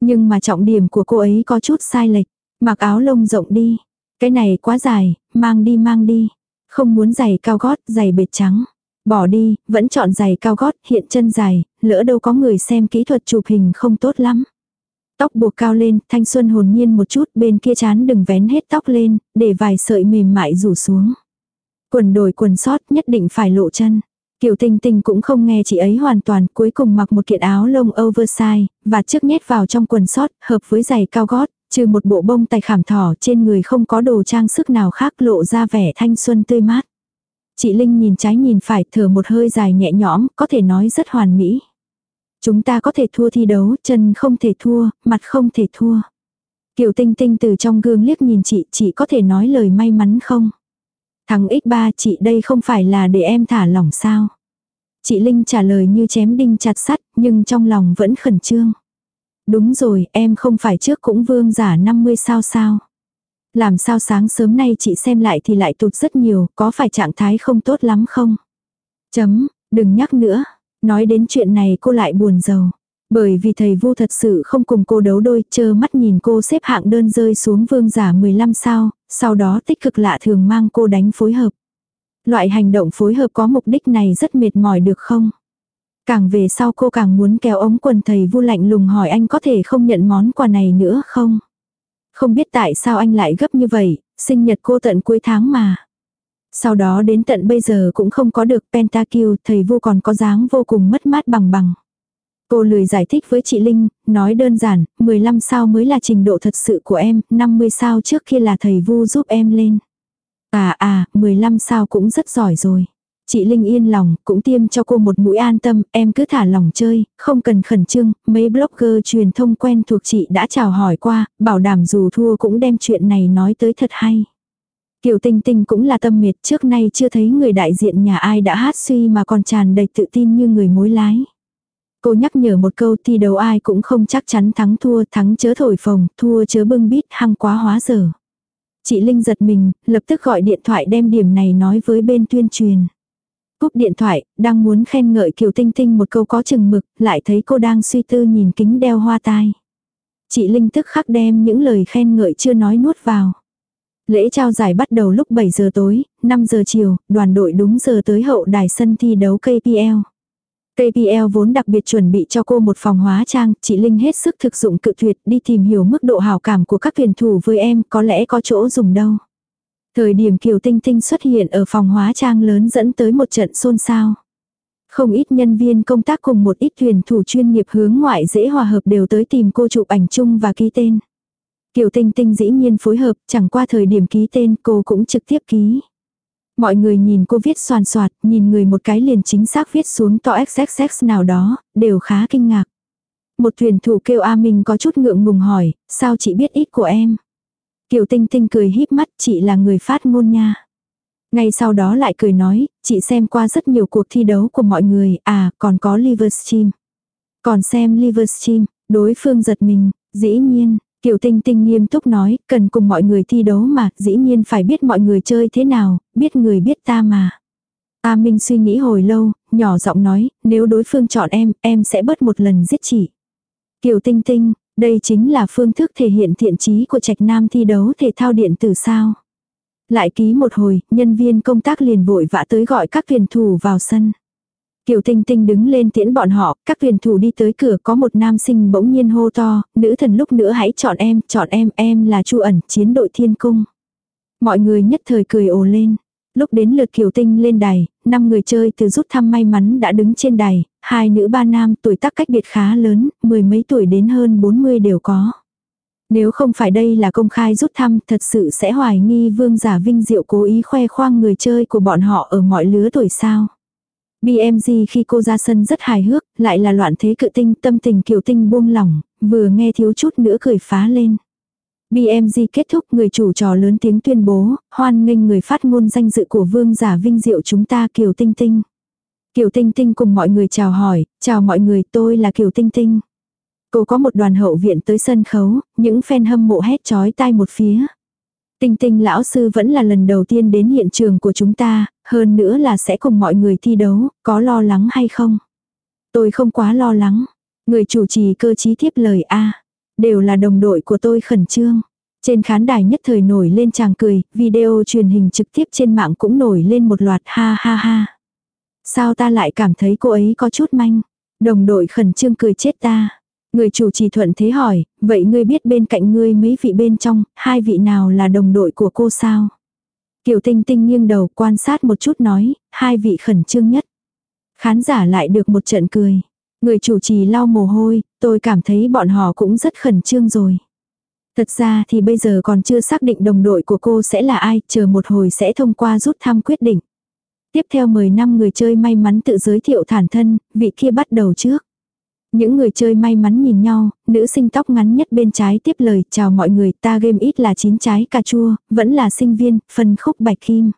Nhưng mà trọng điểm của cô ấy có chút sai lệch, mặc áo lông rộng đi. Cái này quá dài, mang đi mang đi. Không muốn giày cao gót, giày bệt trắng. Bỏ đi, vẫn chọn giày cao gót, hiện chân dài, lỡ đâu có người xem kỹ thuật chụp hình không tốt lắm. Tóc buộc cao lên, thanh xuân hồn nhiên một chút, bên kia chán đừng vén hết tóc lên, để vài sợi mềm mại rủ xuống. Quần đồi quần sót nhất định phải lộ chân. Kiều Tinh Tinh cũng không nghe chị ấy hoàn toàn, cuối cùng mặc một kiện áo lông oversize, và trước nhét vào trong quần sót, hợp với giày cao gót, trừ một bộ bông tay khảm thỏ trên người không có đồ trang sức nào khác lộ ra vẻ thanh xuân tươi mát. Chị Linh nhìn trái nhìn phải thở một hơi dài nhẹ nhõm, có thể nói rất hoàn mỹ. Chúng ta có thể thua thi đấu, chân không thể thua, mặt không thể thua. Kiều Tinh Tinh từ trong gương liếc nhìn chị, chị có thể nói lời may mắn không? Thằng X3 chị đây không phải là để em thả lỏng sao? Chị Linh trả lời như chém đinh chặt sắt, nhưng trong lòng vẫn khẩn trương. Đúng rồi, em không phải trước cũng vương giả 50 sao sao. Làm sao sáng sớm nay chị xem lại thì lại tụt rất nhiều, có phải trạng thái không tốt lắm không? Chấm, đừng nhắc nữa. Nói đến chuyện này cô lại buồn giàu. Bởi vì thầy Vu thật sự không cùng cô đấu đôi, chơ mắt nhìn cô xếp hạng đơn rơi xuống vương giả 15 sao, sau đó tích cực lạ thường mang cô đánh phối hợp. Loại hành động phối hợp có mục đích này rất mệt mỏi được không? Càng về sau cô càng muốn kéo ống quần thầy Vu lạnh lùng hỏi anh có thể không nhận món quà này nữa không? Không biết tại sao anh lại gấp như vậy, sinh nhật cô tận cuối tháng mà. Sau đó đến tận bây giờ cũng không có được Pentakill, thầy Vu còn có dáng vô cùng mất mát bằng bằng. Cô lười giải thích với chị Linh, nói đơn giản, 15 sao mới là trình độ thật sự của em, 50 sao trước kia là thầy Vu giúp em lên. À à, 15 sao cũng rất giỏi rồi. Chị Linh yên lòng, cũng tiêm cho cô một mũi an tâm, em cứ thả lòng chơi, không cần khẩn trương, mấy blogger truyền thông quen thuộc chị đã chào hỏi qua, bảo đảm dù thua cũng đem chuyện này nói tới thật hay. Kiều Tinh Tinh cũng là tâm miệt trước nay chưa thấy người đại diện nhà ai đã hát suy mà còn tràn đầy tự tin như người mối lái. Cô nhắc nhở một câu thi đấu ai cũng không chắc chắn thắng thua, thắng chớ thổi phồng, thua chớ bưng bít, hăng quá hóa dở. Chị Linh giật mình, lập tức gọi điện thoại đem điểm này nói với bên tuyên truyền. Cúp điện thoại, đang muốn khen ngợi Kiều Tinh Tinh một câu có chừng mực, lại thấy cô đang suy tư nhìn kính đeo hoa tai. Chị Linh tức khắc đem những lời khen ngợi chưa nói nuốt vào. Lễ trao giải bắt đầu lúc 7 giờ tối, 5 giờ chiều, đoàn đội đúng giờ tới hậu đài sân thi đấu KPL. KPL vốn đặc biệt chuẩn bị cho cô một phòng hóa trang, chị Linh hết sức thực dụng cự tuyệt đi tìm hiểu mức độ hào cảm của các tuyển thủ với em có lẽ có chỗ dùng đâu. Thời điểm Kiều Tinh Tinh xuất hiện ở phòng hóa trang lớn dẫn tới một trận xôn xao. Không ít nhân viên công tác cùng một ít thuyền thủ chuyên nghiệp hướng ngoại dễ hòa hợp đều tới tìm cô chụp ảnh chung và ký tên. Kiều Tinh Tinh dĩ nhiên phối hợp, chẳng qua thời điểm ký tên cô cũng trực tiếp ký. Mọi người nhìn cô viết soàn soạt, nhìn người một cái liền chính xác viết xuống to XXX nào đó, đều khá kinh ngạc. Một thuyền thủ kêu A Minh có chút ngượng ngùng hỏi, sao chị biết ít của em? Kiều Tinh Tinh cười híp mắt, chị là người phát ngôn nha. Ngay sau đó lại cười nói, chị xem qua rất nhiều cuộc thi đấu của mọi người, à, còn có Livestream. Còn xem Livestream, đối phương giật mình, dĩ nhiên, Kiều Tinh Tinh nghiêm túc nói, cần cùng mọi người thi đấu mà, dĩ nhiên phải biết mọi người chơi thế nào, biết người biết ta mà. A Minh suy nghĩ hồi lâu, nhỏ giọng nói, nếu đối phương chọn em, em sẽ bớt một lần giết chị Kiều Tinh Tinh, đây chính là phương thức thể hiện thiện trí của trạch nam thi đấu thể thao điện tử sao. Lại ký một hồi, nhân viên công tác liền vội vã tới gọi các tuyển thủ vào sân. Kiều Tinh Tinh đứng lên tiễn bọn họ, các tuyển thủ đi tới cửa có một nam sinh bỗng nhiên hô to, nữ thần lúc nữa hãy chọn em, chọn em, em là Chu ẩn, chiến đội thiên cung. Mọi người nhất thời cười ồ lên. Lúc đến lượt Kiều Tinh lên đài, năm người chơi từ rút thăm may mắn đã đứng trên đài, hai nữ ba nam tuổi tác cách biệt khá lớn, mười mấy tuổi đến hơn 40 đều có. Nếu không phải đây là công khai rút thăm thật sự sẽ hoài nghi vương giả vinh diệu cố ý khoe khoang người chơi của bọn họ ở mọi lứa tuổi sao. BMG khi cô ra sân rất hài hước, lại là loạn thế cự tinh tâm tình kiều tinh buông lỏng, vừa nghe thiếu chút nữa cười phá lên. BMG kết thúc người chủ trò lớn tiếng tuyên bố, hoan nghênh người phát ngôn danh dự của vương giả vinh diệu chúng ta Kiều Tinh Tinh. Kiều Tinh Tinh cùng mọi người chào hỏi, chào mọi người tôi là Kiều Tinh Tinh. Cô có một đoàn hậu viện tới sân khấu, những fan hâm mộ hét chói tai một phía. Tinh tinh lão sư vẫn là lần đầu tiên đến hiện trường của chúng ta, hơn nữa là sẽ cùng mọi người thi đấu, có lo lắng hay không? Tôi không quá lo lắng. Người chủ trì cơ trí tiếp lời A. Đều là đồng đội của tôi khẩn trương. Trên khán đài nhất thời nổi lên chàng cười, video truyền hình trực tiếp trên mạng cũng nổi lên một loạt ha ha ha. Sao ta lại cảm thấy cô ấy có chút manh? Đồng đội khẩn trương cười chết ta. Người chủ trì thuận thế hỏi, vậy ngươi biết bên cạnh ngươi mấy vị bên trong, hai vị nào là đồng đội của cô sao? Kiều Tinh Tinh nghiêng đầu quan sát một chút nói, hai vị khẩn trương nhất. Khán giả lại được một trận cười. Người chủ trì lau mồ hôi, tôi cảm thấy bọn họ cũng rất khẩn trương rồi. Thật ra thì bây giờ còn chưa xác định đồng đội của cô sẽ là ai, chờ một hồi sẽ thông qua rút thăm quyết định. Tiếp theo 10 năm người chơi may mắn tự giới thiệu thản thân, vị kia bắt đầu trước. Những người chơi may mắn nhìn nhau, nữ sinh tóc ngắn nhất bên trái tiếp lời, chào mọi người, ta game ít là chín trái cà chua, vẫn là sinh viên, phân khúc bạch kim.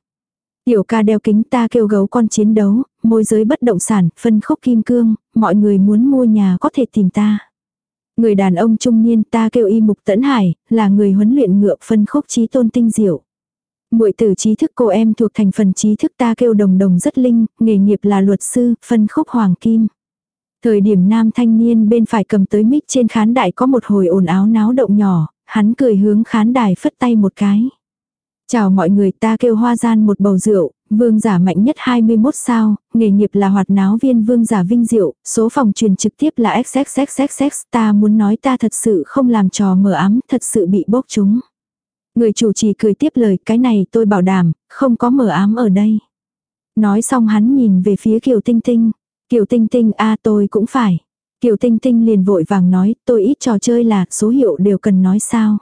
Tiểu ca đeo kính ta kêu gấu con chiến đấu, môi giới bất động sản, phân khúc kim cương, mọi người muốn mua nhà có thể tìm ta. Người đàn ông trung niên ta kêu y mục tẫn hải, là người huấn luyện ngựa phân khúc trí tôn tinh diệu muội tử trí thức cô em thuộc thành phần trí thức ta kêu đồng đồng rất linh, nghề nghiệp là luật sư, phân khúc hoàng kim. Thời điểm nam thanh niên bên phải cầm tới mic trên khán đài có một hồi ồn áo náo động nhỏ, hắn cười hướng khán đài phất tay một cái. Chào mọi người ta kêu hoa gian một bầu rượu, vương giả mạnh nhất 21 sao, nghề nghiệp là hoạt náo viên vương giả vinh diệu, số phòng truyền trực tiếp là XXXXX, ta muốn nói ta thật sự không làm trò mờ ám, thật sự bị bốc chúng. Người chủ trì cười tiếp lời, cái này tôi bảo đảm, không có mờ ám ở đây. Nói xong hắn nhìn về phía Kiều Tinh Tinh. Kiều Tinh Tinh a tôi cũng phải. Kiều Tinh Tinh liền vội vàng nói, tôi ít trò chơi là, số hiệu đều cần nói sao.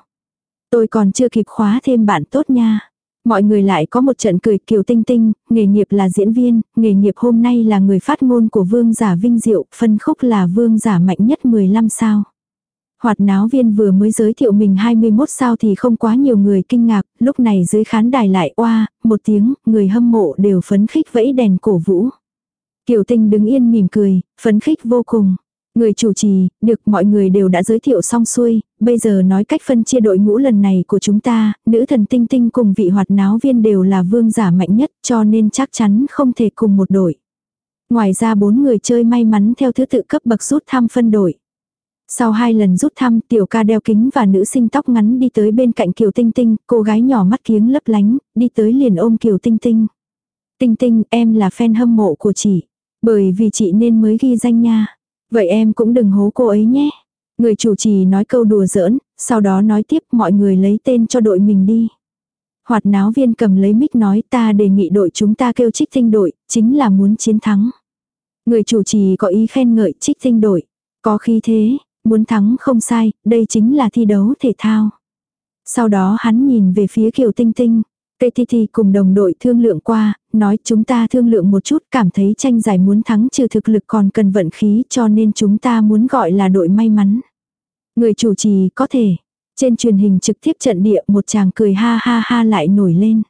Tôi còn chưa kịp khóa thêm bạn tốt nha. Mọi người lại có một trận cười kiều tinh tinh, nghề nghiệp là diễn viên, nghề nghiệp hôm nay là người phát ngôn của vương giả vinh diệu, phân khúc là vương giả mạnh nhất 15 sao. Hoạt náo viên vừa mới giới thiệu mình 21 sao thì không quá nhiều người kinh ngạc, lúc này dưới khán đài lại oa, một tiếng, người hâm mộ đều phấn khích vẫy đèn cổ vũ. Kiều Tinh đứng yên mỉm cười, phấn khích vô cùng. Người chủ trì, được mọi người đều đã giới thiệu xong xuôi, bây giờ nói cách phân chia đội ngũ lần này của chúng ta, nữ thần tinh tinh cùng vị hoạt náo viên đều là vương giả mạnh nhất cho nên chắc chắn không thể cùng một đội. Ngoài ra bốn người chơi may mắn theo thứ tự cấp bậc rút thăm phân đội. Sau hai lần rút thăm, tiểu ca đeo kính và nữ sinh tóc ngắn đi tới bên cạnh Kiều Tinh Tinh, cô gái nhỏ mắt kiếng lấp lánh, đi tới liền ôm Kiều Tinh Tinh. Tinh Tinh, em là fan hâm mộ của chị. Bởi vì chị nên mới ghi danh nha. Vậy em cũng đừng hố cô ấy nhé. Người chủ trì nói câu đùa giỡn, sau đó nói tiếp mọi người lấy tên cho đội mình đi. Hoạt náo viên cầm lấy mic nói ta đề nghị đội chúng ta kêu trích tinh đội, chính là muốn chiến thắng. Người chủ trì có ý khen ngợi trích tinh đội. Có khi thế, muốn thắng không sai, đây chính là thi đấu thể thao. Sau đó hắn nhìn về phía Kiều Tinh Tinh. KTT cùng đồng đội thương lượng qua, nói chúng ta thương lượng một chút cảm thấy tranh giải muốn thắng trừ thực lực còn cần vận khí cho nên chúng ta muốn gọi là đội may mắn. Người chủ trì có thể. Trên truyền hình trực tiếp trận địa một chàng cười ha ha ha lại nổi lên.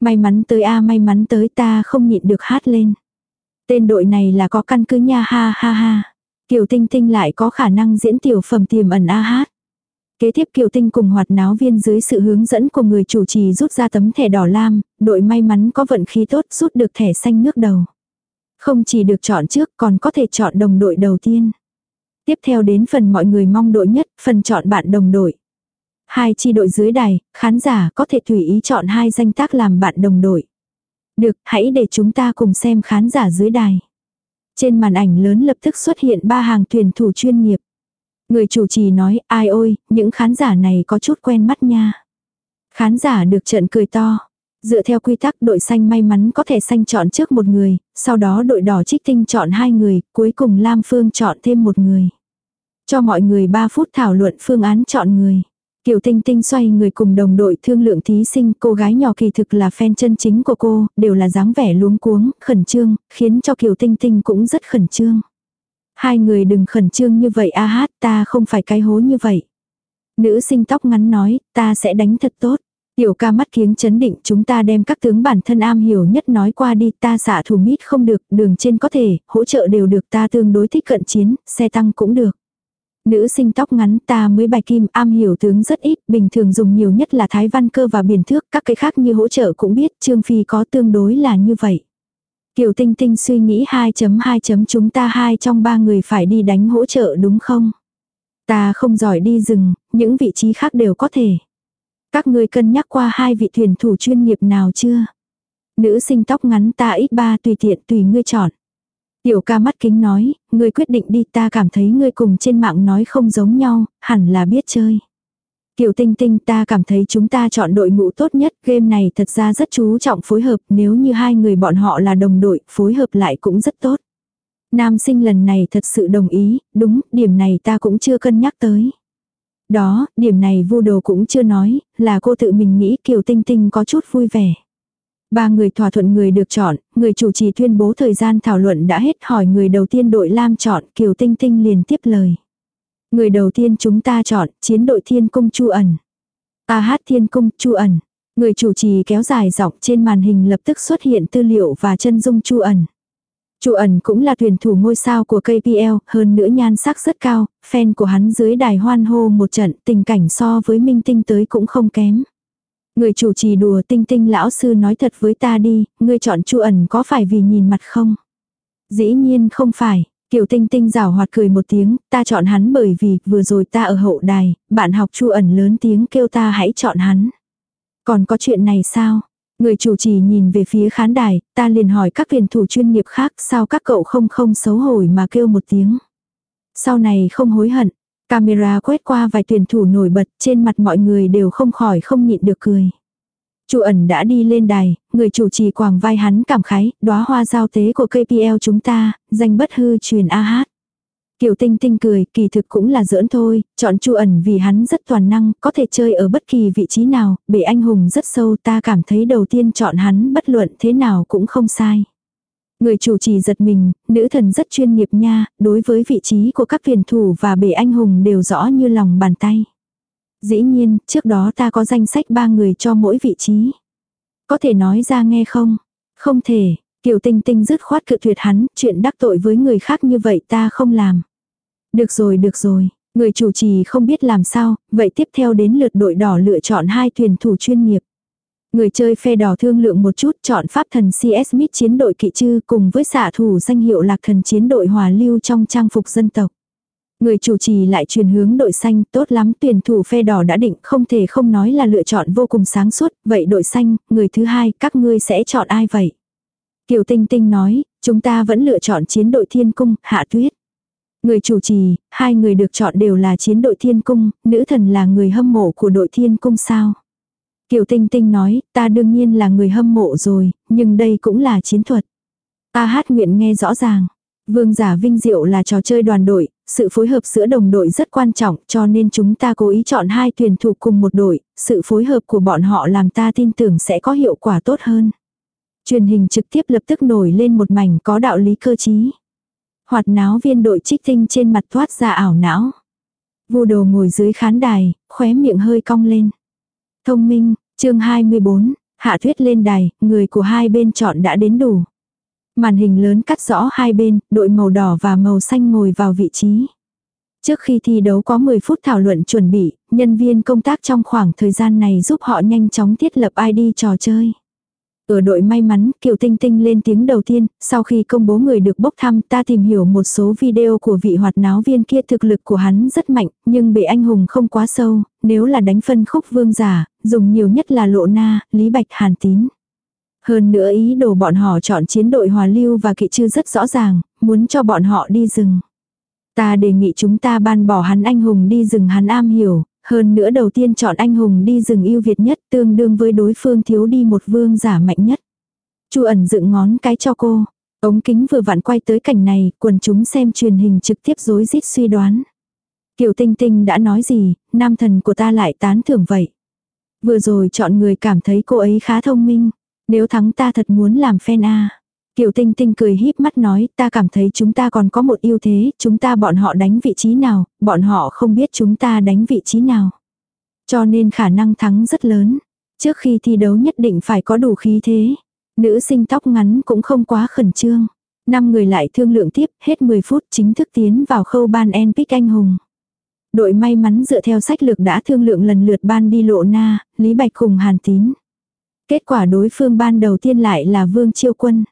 May mắn tới a may mắn tới ta không nhịn được hát lên. Tên đội này là có căn cứ nha ha ha ha. Kiều Tinh Tinh lại có khả năng diễn tiểu phẩm tiềm ẩn a hát. Kế tiếp Kiều Tinh cùng hoạt náo viên dưới sự hướng dẫn của người chủ trì rút ra tấm thẻ đỏ lam, đội may mắn có vận khí tốt rút được thẻ xanh nước đầu. Không chỉ được chọn trước còn có thể chọn đồng đội đầu tiên. Tiếp theo đến phần mọi người mong đội nhất, phần chọn bạn đồng đội. Hai chi đội dưới đài, khán giả có thể tùy ý chọn hai danh tác làm bạn đồng đội. Được, hãy để chúng ta cùng xem khán giả dưới đài. Trên màn ảnh lớn lập tức xuất hiện ba hàng thuyền thủ chuyên nghiệp. Người chủ trì nói, ai ôi, những khán giả này có chút quen mắt nha. Khán giả được trận cười to. Dựa theo quy tắc đội xanh may mắn có thể xanh chọn trước một người, sau đó đội đỏ trích tinh chọn hai người, cuối cùng Lam Phương chọn thêm một người. Cho mọi người 3 phút thảo luận phương án chọn người. Kiều Tinh Tinh xoay người cùng đồng đội thương lượng thí sinh, cô gái nhỏ kỳ thực là fan chân chính của cô, đều là dáng vẻ luống cuống, khẩn trương, khiến cho Kiều Tinh Tinh cũng rất khẩn trương. Hai người đừng khẩn trương như vậy a hát ta không phải cái hố như vậy. Nữ sinh tóc ngắn nói, ta sẽ đánh thật tốt. Tiểu ca mắt kiếng chấn định chúng ta đem các tướng bản thân am hiểu nhất nói qua đi ta xạ thủ mít không được, đường trên có thể, hỗ trợ đều được ta tương đối thích cận chiến, xe tăng cũng được. Nữ sinh tóc ngắn ta mới bài kim am hiểu tướng rất ít, bình thường dùng nhiều nhất là thái văn cơ và biển thước, các cái khác như hỗ trợ cũng biết, Trương Phi có tương đối là như vậy. Kiều Tinh Tinh suy nghĩ 2.2. chúng ta hai trong ba người phải đi đánh hỗ trợ đúng không? Ta không giỏi đi rừng, những vị trí khác đều có thể. Các người cân nhắc qua hai vị thuyền thủ chuyên nghiệp nào chưa? Nữ sinh tóc ngắn ta ít ba tùy tiện tùy ngươi chọn. Tiểu ca mắt kính nói, ngươi quyết định đi ta cảm thấy ngươi cùng trên mạng nói không giống nhau, hẳn là biết chơi. Kiều Tinh Tinh ta cảm thấy chúng ta chọn đội ngũ tốt nhất, game này thật ra rất chú trọng phối hợp, nếu như hai người bọn họ là đồng đội, phối hợp lại cũng rất tốt. Nam sinh lần này thật sự đồng ý, đúng, điểm này ta cũng chưa cân nhắc tới. Đó, điểm này vu đồ cũng chưa nói, là cô tự mình nghĩ Kiều Tinh Tinh có chút vui vẻ. Ba người thỏa thuận người được chọn, người chủ trì tuyên bố thời gian thảo luận đã hết hỏi người đầu tiên đội Lam chọn, Kiều Tinh Tinh liền tiếp lời. Người đầu tiên chúng ta chọn, chiến đội Thiên Cung Chu ẩn. A hát Thiên Cung Chu ẩn. Người chủ trì kéo dài giọng trên màn hình lập tức xuất hiện tư liệu và chân dung Chu ẩn. Chu ẩn cũng là tuyển thủ ngôi sao của KPL, hơn nữa nhan sắc rất cao, fan của hắn dưới đài hoan hô một trận, tình cảnh so với minh tinh tới cũng không kém. Người chủ trì đùa tinh tinh lão sư nói thật với ta đi, ngươi chọn Chu ẩn có phải vì nhìn mặt không? Dĩ nhiên không phải, Kiều Tinh Tinh rào hoạt cười một tiếng, ta chọn hắn bởi vì vừa rồi ta ở hậu đài, bạn học Chu ẩn lớn tiếng kêu ta hãy chọn hắn. Còn có chuyện này sao? Người chủ trì nhìn về phía khán đài, ta liền hỏi các tuyển thủ chuyên nghiệp khác sao các cậu không không xấu hổ mà kêu một tiếng. Sau này không hối hận, camera quét qua vài tuyển thủ nổi bật trên mặt mọi người đều không khỏi không nhịn được cười. Chu ẩn đã đi lên đài, người chủ trì quàng vai hắn cảm khái, đóa hoa giao tế của KPL chúng ta, danh bất hư truyền A hát. Kiều Tinh Tinh cười, kỳ thực cũng là giỡn thôi, chọn Chu ẩn vì hắn rất toàn năng, có thể chơi ở bất kỳ vị trí nào, bể anh hùng rất sâu ta cảm thấy đầu tiên chọn hắn bất luận thế nào cũng không sai. Người chủ trì giật mình, nữ thần rất chuyên nghiệp nha, đối với vị trí của các tuyển thủ và bể anh hùng đều rõ như lòng bàn tay. Dĩ nhiên, trước đó ta có danh sách ba người cho mỗi vị trí. Có thể nói ra nghe không? Không thể, Kiều Tinh Tinh dứt khoát cự tuyệt hắn, chuyện đắc tội với người khác như vậy ta không làm. Được rồi, được rồi. Người chủ trì không biết làm sao, vậy tiếp theo đến lượt đội đỏ lựa chọn hai thuyền thủ chuyên nghiệp. Người chơi phe đỏ thương lượng một chút chọn pháp thần CS Smith chiến đội kỵ trư cùng với xạ thủ danh hiệu lạc thần chiến đội hòa lưu trong trang phục dân tộc. Người chủ trì lại truyền hướng đội xanh tốt lắm tuyển thủ phe đỏ đã định không thể không nói là lựa chọn vô cùng sáng suốt, vậy đội xanh, người thứ hai, các ngươi sẽ chọn ai vậy? Kiều Tinh Tinh nói, chúng ta vẫn lựa chọn chiến đội thiên cung, hạ tuyết. Người chủ trì, hai người được chọn đều là chiến đội thiên cung, nữ thần là người hâm mộ của đội thiên cung sao. Kiều Tinh Tinh nói, ta đương nhiên là người hâm mộ rồi, nhưng đây cũng là chiến thuật. Ta hát nguyện nghe rõ ràng. Vương giả vinh diệu là trò chơi đoàn đội, sự phối hợp giữa đồng đội rất quan trọng cho nên chúng ta cố ý chọn hai tuyển thủ cùng một đội, sự phối hợp của bọn họ làm ta tin tưởng sẽ có hiệu quả tốt hơn. Truyền hình trực tiếp lập tức nổi lên một mảnh có đạo lý cơ chí hoạt náo viên đội trích tinh trên mặt thoát ra ảo não. Vu đồ ngồi dưới khán đài, khóe miệng hơi cong lên. Thông minh, chương 24, hạ thuyết lên đài, người của hai bên chọn đã đến đủ. Màn hình lớn cắt rõ hai bên, đội màu đỏ và màu xanh ngồi vào vị trí. Trước khi thi đấu có 10 phút thảo luận chuẩn bị, nhân viên công tác trong khoảng thời gian này giúp họ nhanh chóng thiết lập ID trò chơi. Ở đội may mắn, Kiều Tinh Tinh lên tiếng đầu tiên, sau khi công bố người được bốc thăm ta tìm hiểu một số video của vị hoạt náo viên kia thực lực của hắn rất mạnh, nhưng bị anh hùng không quá sâu, nếu là đánh phân khúc vương giả, dùng nhiều nhất là lộ na, lý bạch hàn tín. Hơn nữa ý đồ bọn họ chọn chiến đội hòa lưu và kỵ chư rất rõ ràng, muốn cho bọn họ đi rừng. Ta đề nghị chúng ta ban bỏ hắn anh hùng đi rừng hắn am hiểu, hơn nữa đầu tiên chọn anh hùng đi rừng yêu Việt nhất tương đương với đối phương thiếu đi một vương giả mạnh nhất. Chu ẩn dựng ngón cái cho cô. Ống kính vừa vặn quay tới cảnh này, quần chúng xem truyền hình trực tiếp rối rít suy đoán. Kiều Tinh Tinh đã nói gì, nam thần của ta lại tán thưởng vậy. Vừa rồi chọn người cảm thấy cô ấy khá thông minh. Nếu thắng ta thật muốn làm fan A. Kiều Tinh Tinh cười híp mắt nói, ta cảm thấy chúng ta còn có một ưu thế, chúng ta bọn họ đánh vị trí nào, bọn họ không biết chúng ta đánh vị trí nào. Cho nên khả năng thắng rất lớn. Trước khi thi đấu nhất định phải có đủ khí thế. Nữ sinh tóc ngắn cũng không quá khẩn trương. Năm người lại thương lượng tiếp, hết 10 phút chính thức tiến vào khâu ban en pick anh hùng. Đội may mắn dựa theo sách lược đã thương lượng lần lượt ban đi lộ na, Lý Bạch cùng Hàn Tín. Kết quả đối phương ban đầu tiên lại là Vương Chiêu Quân.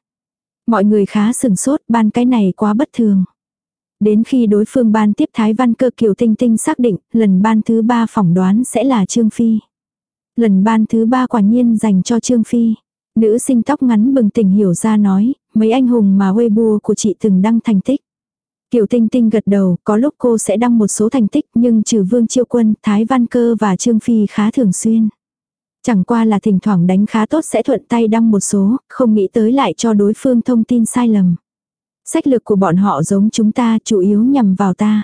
Mọi người khá sừng sốt ban cái này quá bất thường. Đến khi đối phương ban tiếp Thái Văn cơ kiều tinh tinh xác định lần ban thứ ba phỏng đoán sẽ là Trương Phi. Lần ban thứ ba quả nhiên dành cho Trương Phi. Nữ sinh tóc ngắn bừng tỉnh hiểu ra nói, mấy anh hùng mà Weibo của chị từng đăng thành tích. Kiều Tinh Tinh gật đầu, có lúc cô sẽ đăng một số thành tích nhưng trừ Vương Chiêu Quân, Thái Văn Cơ và Trương Phi khá thường xuyên. Chẳng qua là thỉnh thoảng đánh khá tốt sẽ thuận tay đăng một số, không nghĩ tới lại cho đối phương thông tin sai lầm. Sách lược của bọn họ giống chúng ta chủ yếu nhằm vào ta.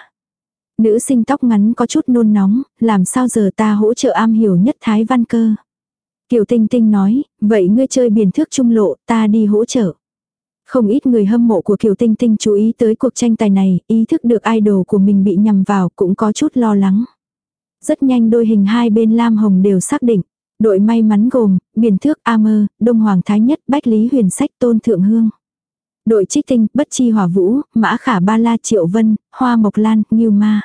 Nữ sinh tóc ngắn có chút nôn nóng, làm sao giờ ta hỗ trợ am hiểu nhất Thái Văn Cơ. Kiều Tinh Tinh nói, vậy ngươi chơi biển thước trung lộ, ta đi hỗ trợ. Không ít người hâm mộ của Kiều Tinh Tinh chú ý tới cuộc tranh tài này, ý thức được idol của mình bị nhầm vào cũng có chút lo lắng. Rất nhanh đôi hình hai bên Lam Hồng đều xác định. Đội may mắn gồm, Biển Thước A Mơ, Đông Hoàng Thái Nhất, Bách Lý Huyền Sách, Tôn Thượng Hương. Đội trích tinh, Bất Chi Hỏa Vũ, Mã Khả Ba La Triệu Vân, Hoa Mộc Lan, Nghiêu Ma.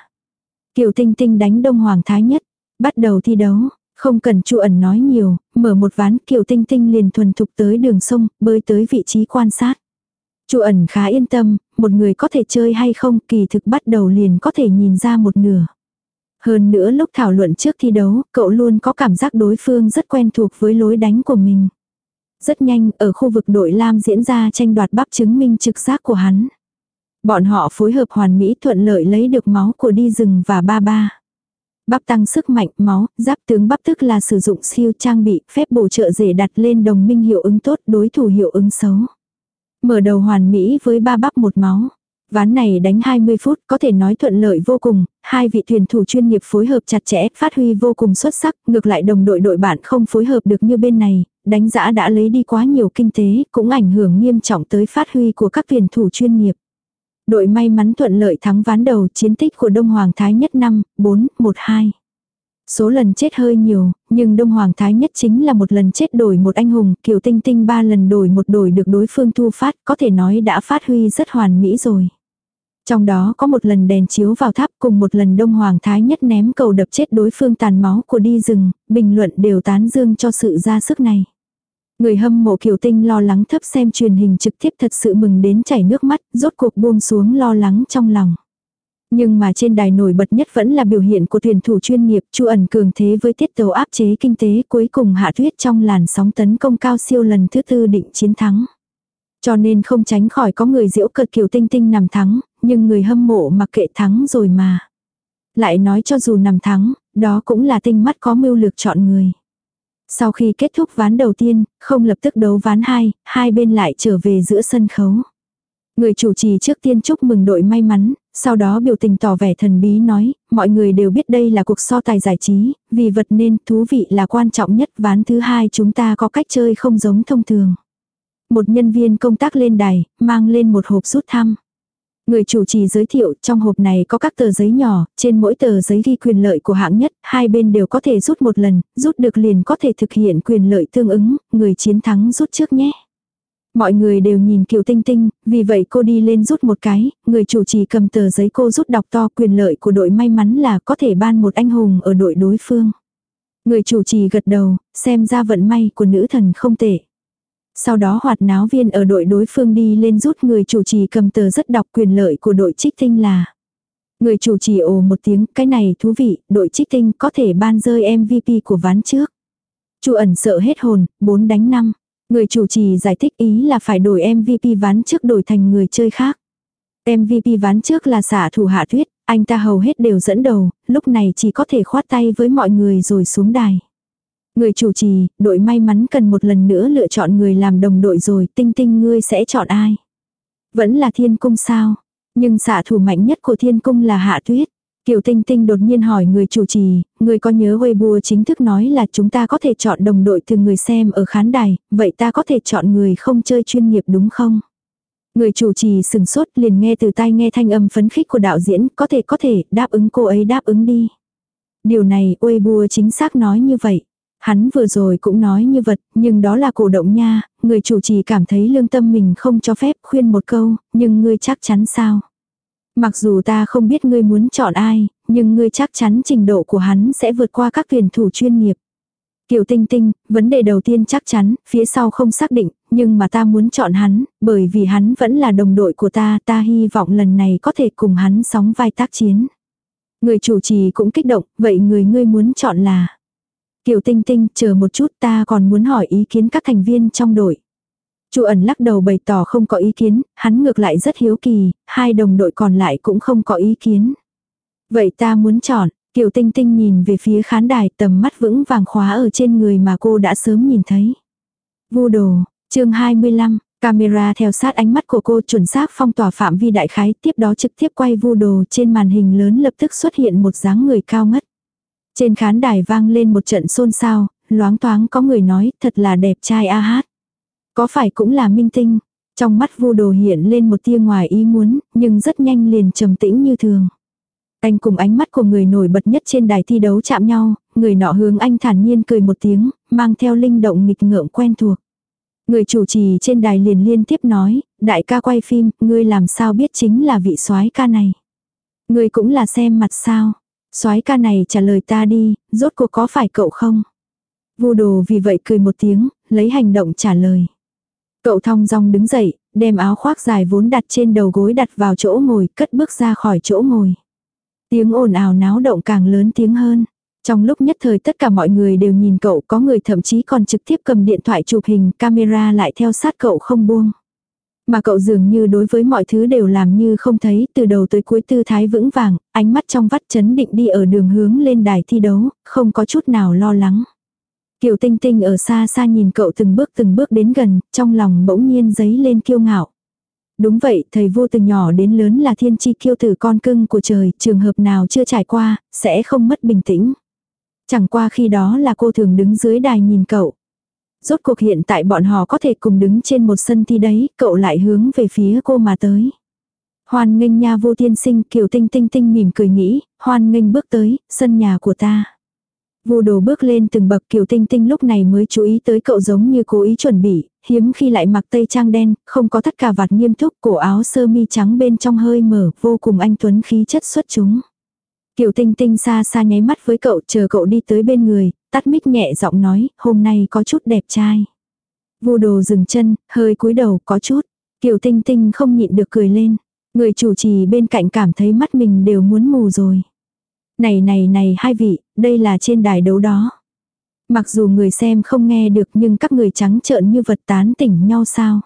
Kiều Tinh Tinh đánh Đông Hoàng Thái Nhất. Bắt đầu thi đấu, không cần chu ẩn nói nhiều, mở một ván Kiều Tinh Tinh liền thuần thục tới đường sông, bơi tới vị trí quan sát. Chu ẩn khá yên tâm, một người có thể chơi hay không kỳ thực bắt đầu liền có thể nhìn ra một nửa. Hơn nữa lúc thảo luận trước thi đấu, cậu luôn có cảm giác đối phương rất quen thuộc với lối đánh của mình. Rất nhanh, ở khu vực đội Lam diễn ra tranh đoạt bắp chứng minh trực giác của hắn. Bọn họ phối hợp hoàn mỹ thuận lợi lấy được máu của đi rừng và ba ba. Bắp tăng sức mạnh, máu, giáp tướng bắp tức là sử dụng siêu trang bị, phép bổ trợ dễ đặt lên đồng minh hiệu ứng tốt, đối thủ hiệu ứng xấu. Mở đầu hoàn mỹ với ba bắp một máu. Ván này đánh 20 phút có thể nói thuận lợi vô cùng, hai vị thuyền thủ chuyên nghiệp phối hợp chặt chẽ, phát huy vô cùng xuất sắc, ngược lại đồng đội đội bạn không phối hợp được như bên này, đánh giã đã lấy đi quá nhiều kinh tế, cũng ảnh hưởng nghiêm trọng tới phát huy của các thuyền thủ chuyên nghiệp. Đội may mắn thuận lợi thắng ván đầu chiến tích của Đông Hoàng Thái nhất năm, 4, 1, 2. Số lần chết hơi nhiều, nhưng Đông Hoàng Thái nhất chính là một lần chết đổi một anh hùng, Kiều Tinh Tinh ba lần đổi một đổi được đối phương thu phát, có thể nói đã phát huy rất hoàn mỹ rồi. Trong đó có một lần đèn chiếu vào tháp cùng một lần Đông Hoàng Thái nhất ném cầu đập chết đối phương tàn máu của đi rừng, bình luận đều tán dương cho sự ra sức này. Người hâm mộ Kiều Tinh lo lắng thấp xem truyền hình trực tiếp thật sự mừng đến chảy nước mắt, rốt cuộc buông xuống lo lắng trong lòng. Nhưng mà trên đài nổi bật nhất vẫn là biểu hiện của tuyển thủ chuyên nghiệp, Chu ẩn cường thế với tiết tấu áp chế kinh tế cuối cùng hạ thuyết trong làn sóng tấn công cao siêu lần thứ tư định chiến thắng. Cho nên không tránh khỏi có người diễu cợt Kiều Tinh Tinh nằm thắng, nhưng người hâm mộ mặc kệ thắng rồi mà. Lại nói cho dù nằm thắng, đó cũng là tinh mắt có mưu lược chọn người. Sau khi kết thúc ván đầu tiên, không lập tức đấu ván hai, hai bên lại trở về giữa sân khấu. Người chủ trì trước tiên chúc mừng đội may mắn, sau đó biểu tình tỏ vẻ thần bí nói, mọi người đều biết đây là cuộc so tài giải trí, vì vật nên thú vị là quan trọng nhất ván thứ hai chúng ta có cách chơi không giống thông thường. Một nhân viên công tác lên đài, mang lên một hộp rút thăm. Người chủ trì giới thiệu trong hộp này có các tờ giấy nhỏ, trên mỗi tờ giấy ghi quyền lợi của hạng nhất, hai bên đều có thể rút một lần, rút được liền có thể thực hiện quyền lợi tương ứng, người chiến thắng rút trước nhé. Mọi người đều nhìn Kiều Tinh Tinh, vì vậy cô đi lên rút một cái, người chủ trì cầm tờ giấy cô rút đọc to quyền lợi của đội may mắn là có thể ban một anh hùng ở đội đối phương. Người chủ trì gật đầu, xem ra vận may của nữ thần không tệ. Sau đó hoạt náo viên ở đội đối phương đi lên rút người chủ trì cầm tờ rất đọc quyền lợi của đội trích tinh là. Người chủ trì ồ một tiếng, cái này thú vị, đội trích tinh có thể ban rơi MVP của ván trước. Chu ẩn sợ hết hồn, 4 đánh 5. Người chủ trì giải thích ý là phải đổi MVP ván trước đổi thành người chơi khác. MVP ván trước là xả thủ hạ tuyết, anh ta hầu hết đều dẫn đầu, lúc này chỉ có thể khoát tay với mọi người rồi xuống đài. Người chủ trì, đội may mắn cần một lần nữa lựa chọn người làm đồng đội rồi, tinh tinh ngươi sẽ chọn ai? Vẫn là thiên cung sao? Nhưng xạ thủ mạnh nhất của thiên cung là hạ tuyết. Kiều Tinh Tinh đột nhiên hỏi người chủ trì, người có nhớ Weibo chính thức nói là chúng ta có thể chọn đồng đội từ người xem ở khán đài, vậy ta có thể chọn người không chơi chuyên nghiệp đúng không? Người chủ trì sừng sốt liền nghe từ tai nghe thanh âm phấn khích của đạo diễn, có thể có thể, đáp ứng cô ấy đáp ứng đi. Điều này Weibo chính xác nói như vậy. Hắn vừa rồi cũng nói như vật, nhưng đó là cổ động nha, người chủ trì cảm thấy lương tâm mình không cho phép khuyên một câu, nhưng ngươi chắc chắn sao? Mặc dù ta không biết ngươi muốn chọn ai, nhưng ngươi chắc chắn trình độ của hắn sẽ vượt qua các tuyển thủ chuyên nghiệp. Kiều Tinh Tinh, vấn đề đầu tiên chắc chắn, phía sau không xác định, nhưng mà ta muốn chọn hắn, bởi vì hắn vẫn là đồng đội của ta, ta hy vọng lần này có thể cùng hắn sóng vai tác chiến. Người chủ trì cũng kích động, vậy người ngươi muốn chọn là Kiều Tinh Tinh, chờ một chút ta còn muốn hỏi ý kiến các thành viên trong đội. Chu ẩn lắc đầu bày tỏ không có ý kiến, hắn ngược lại rất hiếu kỳ, hai đồng đội còn lại cũng không có ý kiến. Vậy ta muốn chọn, Kiều Tinh Tinh nhìn về phía khán đài tầm mắt vững vàng khóa ở trên người mà cô đã sớm nhìn thấy. Vô đồ, chương 25, Camera theo sát ánh mắt của cô chuẩn xác phong tỏa phạm vi đại khái, tiếp đó trực tiếp quay vu đồ trên màn hình lớn lập tức xuất hiện một dáng người cao ngất. Trên khán đài vang lên một trận xôn xao, loáng thoáng có người nói thật là đẹp trai a hát. Có phải cũng là minh tinh. Trong mắt vu đồ hiện lên một tia ngoài ý muốn, nhưng rất nhanh liền trầm tĩnh như thường. Anh cùng ánh mắt của người nổi bật nhất trên đài thi đấu chạm nhau, người nọ hướng anh thản nhiên cười một tiếng, mang theo linh động nghịch ngợm quen thuộc. Người chủ trì trên đài liền liên tiếp nói, đại ca quay phim, ngươi làm sao biết chính là vị soái ca này. Ngươi cũng là xem mặt sao soái ca này trả lời ta đi, rốt cuộc có phải cậu không? Vu đồ vì vậy cười một tiếng, lấy hành động trả lời. Cậu thong dong đứng dậy, đem áo khoác dài vốn đặt trên đầu gối đặt vào chỗ ngồi, cất bước ra khỏi chỗ ngồi. Tiếng ồn ào náo động càng lớn tiếng hơn. Trong lúc nhất thời tất cả mọi người đều nhìn cậu có người thậm chí còn trực tiếp cầm điện thoại chụp hình camera lại theo sát cậu không buông. Mà cậu dường như đối với mọi thứ đều làm như không thấy từ đầu tới cuối tư thái vững vàng, ánh mắt trong vắt chấn định đi ở đường hướng lên đài thi đấu, không có chút nào lo lắng. Kiều Tinh Tinh ở xa xa nhìn cậu từng bước từng bước đến gần, trong lòng bỗng nhiên giấy lên kiêu ngạo. Đúng vậy, thầy vô từ nhỏ đến lớn là thiên chi kiêu tử con cưng của trời, trường hợp nào chưa trải qua, sẽ không mất bình tĩnh. Chẳng qua khi đó là cô thường đứng dưới đài nhìn cậu. Rốt cuộc hiện tại bọn họ có thể cùng đứng trên một sân thi đấy, cậu lại hướng về phía cô mà tới. Hoan nghênh nha vô tiên sinh kiều tinh tinh tinh mỉm cười nghĩ, hoan nghênh bước tới, sân nhà của ta. Vô đồ bước lên từng bậc kiều tinh tinh lúc này mới chú ý tới cậu giống như cố ý chuẩn bị, hiếm khi lại mặc tây trang đen, không có tất cả vạt nghiêm túc, cổ áo sơ mi trắng bên trong hơi mở, vô cùng anh tuấn khí chất xuất chúng. Kiều tinh tinh xa xa nháy mắt với cậu chờ cậu đi tới bên người, tắt mic nhẹ giọng nói, hôm nay có chút đẹp trai. Vô đồ dừng chân, hơi cúi đầu, có chút. Kiều tinh tinh không nhịn được cười lên. Người chủ trì bên cạnh cảm thấy mắt mình đều muốn mù rồi. Này này này hai vị, đây là trên đài đấu đó. Mặc dù người xem không nghe được nhưng các người trắng trợn như vật tán tỉnh nhau sao.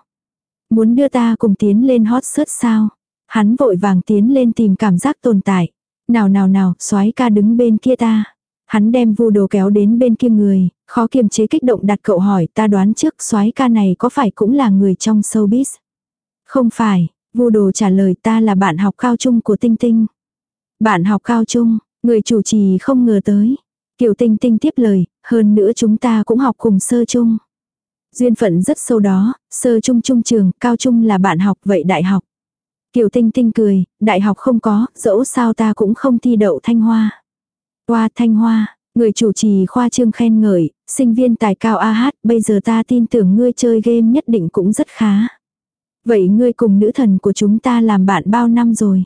Muốn đưa ta cùng tiến lên hot sớt sao. Hắn vội vàng tiến lên tìm cảm giác tồn tại. Nào nào nào, soái ca đứng bên kia ta. Hắn đem vu đồ kéo đến bên kia người, khó kiềm chế kích động đặt cậu hỏi ta đoán trước soái ca này có phải cũng là người trong showbiz. Không phải, vu đồ trả lời ta là bạn học cao trung của Tinh Tinh. Bạn học cao trung, người chủ trì không ngờ tới. Kiều Tinh Tinh tiếp lời, hơn nữa chúng ta cũng học cùng sơ trung. Duyên phận rất sâu đó, sơ trung trung trường, cao trung là bạn học vậy đại học. Kiều Tinh Tinh cười, đại học không có, dẫu sao ta cũng không thi đậu Thanh Hoa. Qua Thanh Hoa, người chủ trì khoa trương khen ngợi, sinh viên tài cao a hát, bây giờ ta tin tưởng ngươi chơi game nhất định cũng rất khá. Vậy ngươi cùng nữ thần của chúng ta làm bạn bao năm rồi?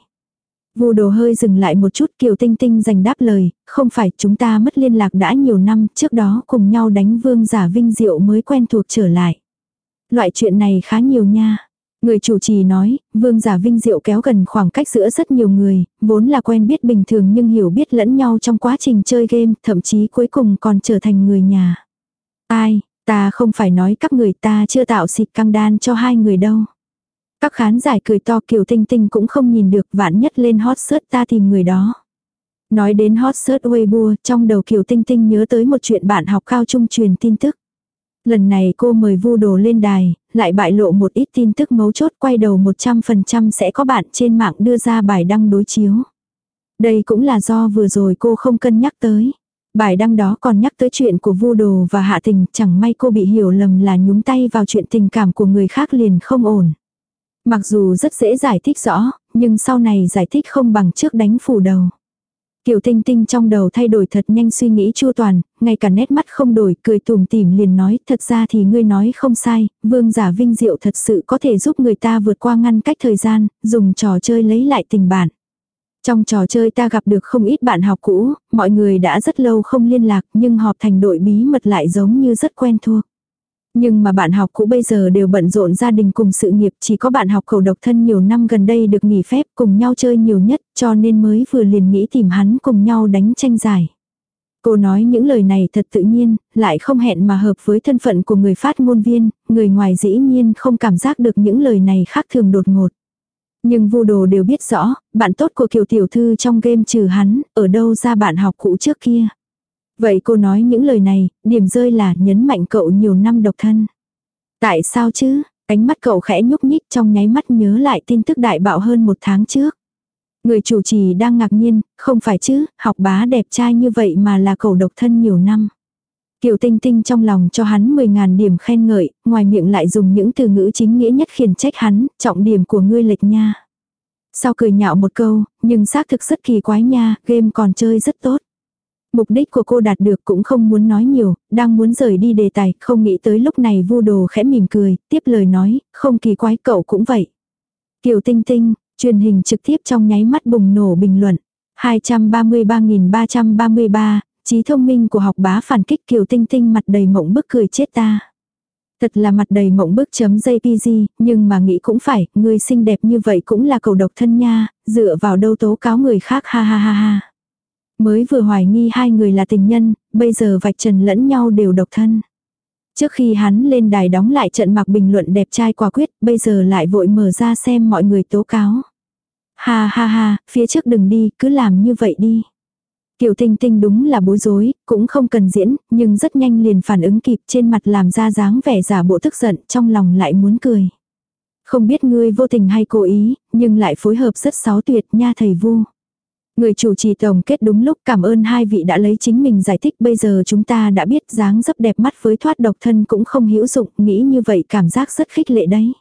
Vô đồ hơi dừng lại một chút Kiều Tinh Tinh dành đáp lời, không phải chúng ta mất liên lạc đã nhiều năm, trước đó cùng nhau đánh vương giả vinh diệu mới quen thuộc trở lại. Loại chuyện này khá nhiều nha. Người chủ trì nói, vương giả vinh diệu kéo gần khoảng cách giữa rất nhiều người, vốn là quen biết bình thường nhưng hiểu biết lẫn nhau trong quá trình chơi game, thậm chí cuối cùng còn trở thành người nhà. Ai, ta không phải nói các người ta chưa tạo xịt căng đan cho hai người đâu. Các khán giả cười to kiểu tinh tinh cũng không nhìn được vạn nhất lên hot search ta tìm người đó. Nói đến hot search Weibo, trong đầu Kiều Tinh Tinh nhớ tới một chuyện bạn học cao trung truyền tin tức. Lần này cô mời vu đồ lên đài, lại bại lộ một ít tin tức mấu chốt quay đầu 100% sẽ có bạn trên mạng đưa ra bài đăng đối chiếu. Đây cũng là do vừa rồi cô không cân nhắc tới. Bài đăng đó còn nhắc tới chuyện của vu đồ và hạ tình, chẳng may cô bị hiểu lầm là nhúng tay vào chuyện tình cảm của người khác liền không ổn. Mặc dù rất dễ giải thích rõ, nhưng sau này giải thích không bằng trước đánh phủ đầu. Kiều Tinh Tinh trong đầu thay đổi thật nhanh suy nghĩ chua toàn, ngay cả nét mắt không đổi, cười tủm tỉm liền nói, thật ra thì ngươi nói không sai, vương giả vinh diệu thật sự có thể giúp người ta vượt qua ngăn cách thời gian, dùng trò chơi lấy lại tình bạn. Trong trò chơi ta gặp được không ít bạn học cũ, mọi người đã rất lâu không liên lạc nhưng họp thành đội bí mật lại giống như rất quen thuộc. Nhưng mà bạn học cũ bây giờ đều bận rộn gia đình cùng sự nghiệp chỉ có bạn học khẩu độc thân nhiều năm gần đây được nghỉ phép cùng nhau chơi nhiều nhất cho nên mới vừa liền nghĩ tìm hắn cùng nhau đánh tranh giải. Cô nói những lời này thật tự nhiên, lại không hẹn mà hợp với thân phận của người phát ngôn viên, người ngoài dĩ nhiên không cảm giác được những lời này khác thường đột ngột. Nhưng vu đồ đều biết rõ, bạn tốt của kiều tiểu thư trong game trừ hắn, ở đâu ra bạn học cũ trước kia. Vậy cô nói những lời này, điểm rơi là nhấn mạnh cậu nhiều năm độc thân. Tại sao chứ? ánh mắt cậu khẽ nhúc nhích trong nháy mắt nhớ lại tin tức đại bạo hơn một tháng trước. Người chủ trì đang ngạc nhiên, không phải chứ, học bá đẹp trai như vậy mà là cậu độc thân nhiều năm. Kiều Tinh Tinh trong lòng cho hắn 10.000 điểm khen ngợi, ngoài miệng lại dùng những từ ngữ chính nghĩa nhất khiển trách hắn, trọng điểm của ngươi lệch nha. Sau cười nhạo một câu, nhưng xác thực rất kỳ quái nha, game còn chơi rất tốt. Mục đích của cô đạt được cũng không muốn nói nhiều, đang muốn rời đi đề tài, không nghĩ tới lúc này vu đồ khẽ mỉm cười, tiếp lời nói, không kỳ quái cậu cũng vậy. Kiều Tinh Tinh, truyền hình trực tiếp trong nháy mắt bùng nổ bình luận. 233.333, trí thông minh của học bá phản kích Kiều Tinh Tinh mặt đầy mộng bức cười chết ta. Thật là mặt đầy mộng bức chấm JPG, nhưng mà nghĩ cũng phải, người xinh đẹp như vậy cũng là cầu độc thân nha, dựa vào đâu tố cáo người khác ha ha ha ha. Mới vừa hoài nghi hai người là tình nhân, bây giờ vạch trần lẫn nhau đều độc thân. Trước khi hắn lên đài đóng lại trận mặc bình luận đẹp trai quả quyết, bây giờ lại vội mở ra xem mọi người tố cáo. Ha ha ha, phía trước đừng đi, cứ làm như vậy đi. Kiều Tinh Tinh đúng là bối rối, cũng không cần diễn, nhưng rất nhanh liền phản ứng kịp trên mặt làm ra dáng vẻ giả bộ tức giận, trong lòng lại muốn cười. Không biết ngươi vô tình hay cố ý, nhưng lại phối hợp rất sáu tuyệt nha thầy vu. Người chủ trì tổng kết đúng lúc cảm ơn hai vị đã lấy chính mình giải thích bây giờ chúng ta đã biết dáng dấp đẹp mắt với thoát độc thân cũng không hữu dụng, nghĩ như vậy cảm giác rất khích lệ đấy.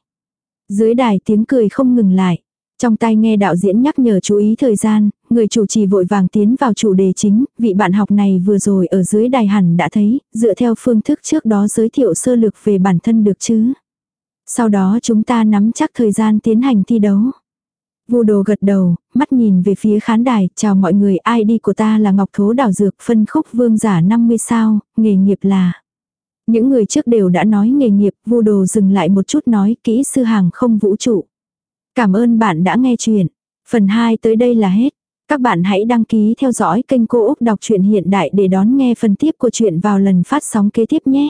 Dưới đài tiếng cười không ngừng lại. Trong tay nghe đạo diễn nhắc nhở chú ý thời gian, người chủ trì vội vàng tiến vào chủ đề chính, vị bạn học này vừa rồi ở dưới đài hẳn đã thấy, dựa theo phương thức trước đó giới thiệu sơ lược về bản thân được chứ. Sau đó chúng ta nắm chắc thời gian tiến hành thi đấu. Vu đồ gật đầu, mắt nhìn về phía khán đài, chào mọi người, ID của ta là Ngọc Thố Đảo Dược, phân khúc vương giả 50 sao, nghề nghiệp là. Những người trước đều đã nói nghề nghiệp, vu đồ dừng lại một chút nói kỹ sư hàng không vũ trụ. Cảm ơn bạn đã nghe chuyện. Phần 2 tới đây là hết. Các bạn hãy đăng ký theo dõi kênh Cô Úc Đọc truyện Hiện Đại để đón nghe phần tiếp của chuyện vào lần phát sóng kế tiếp nhé.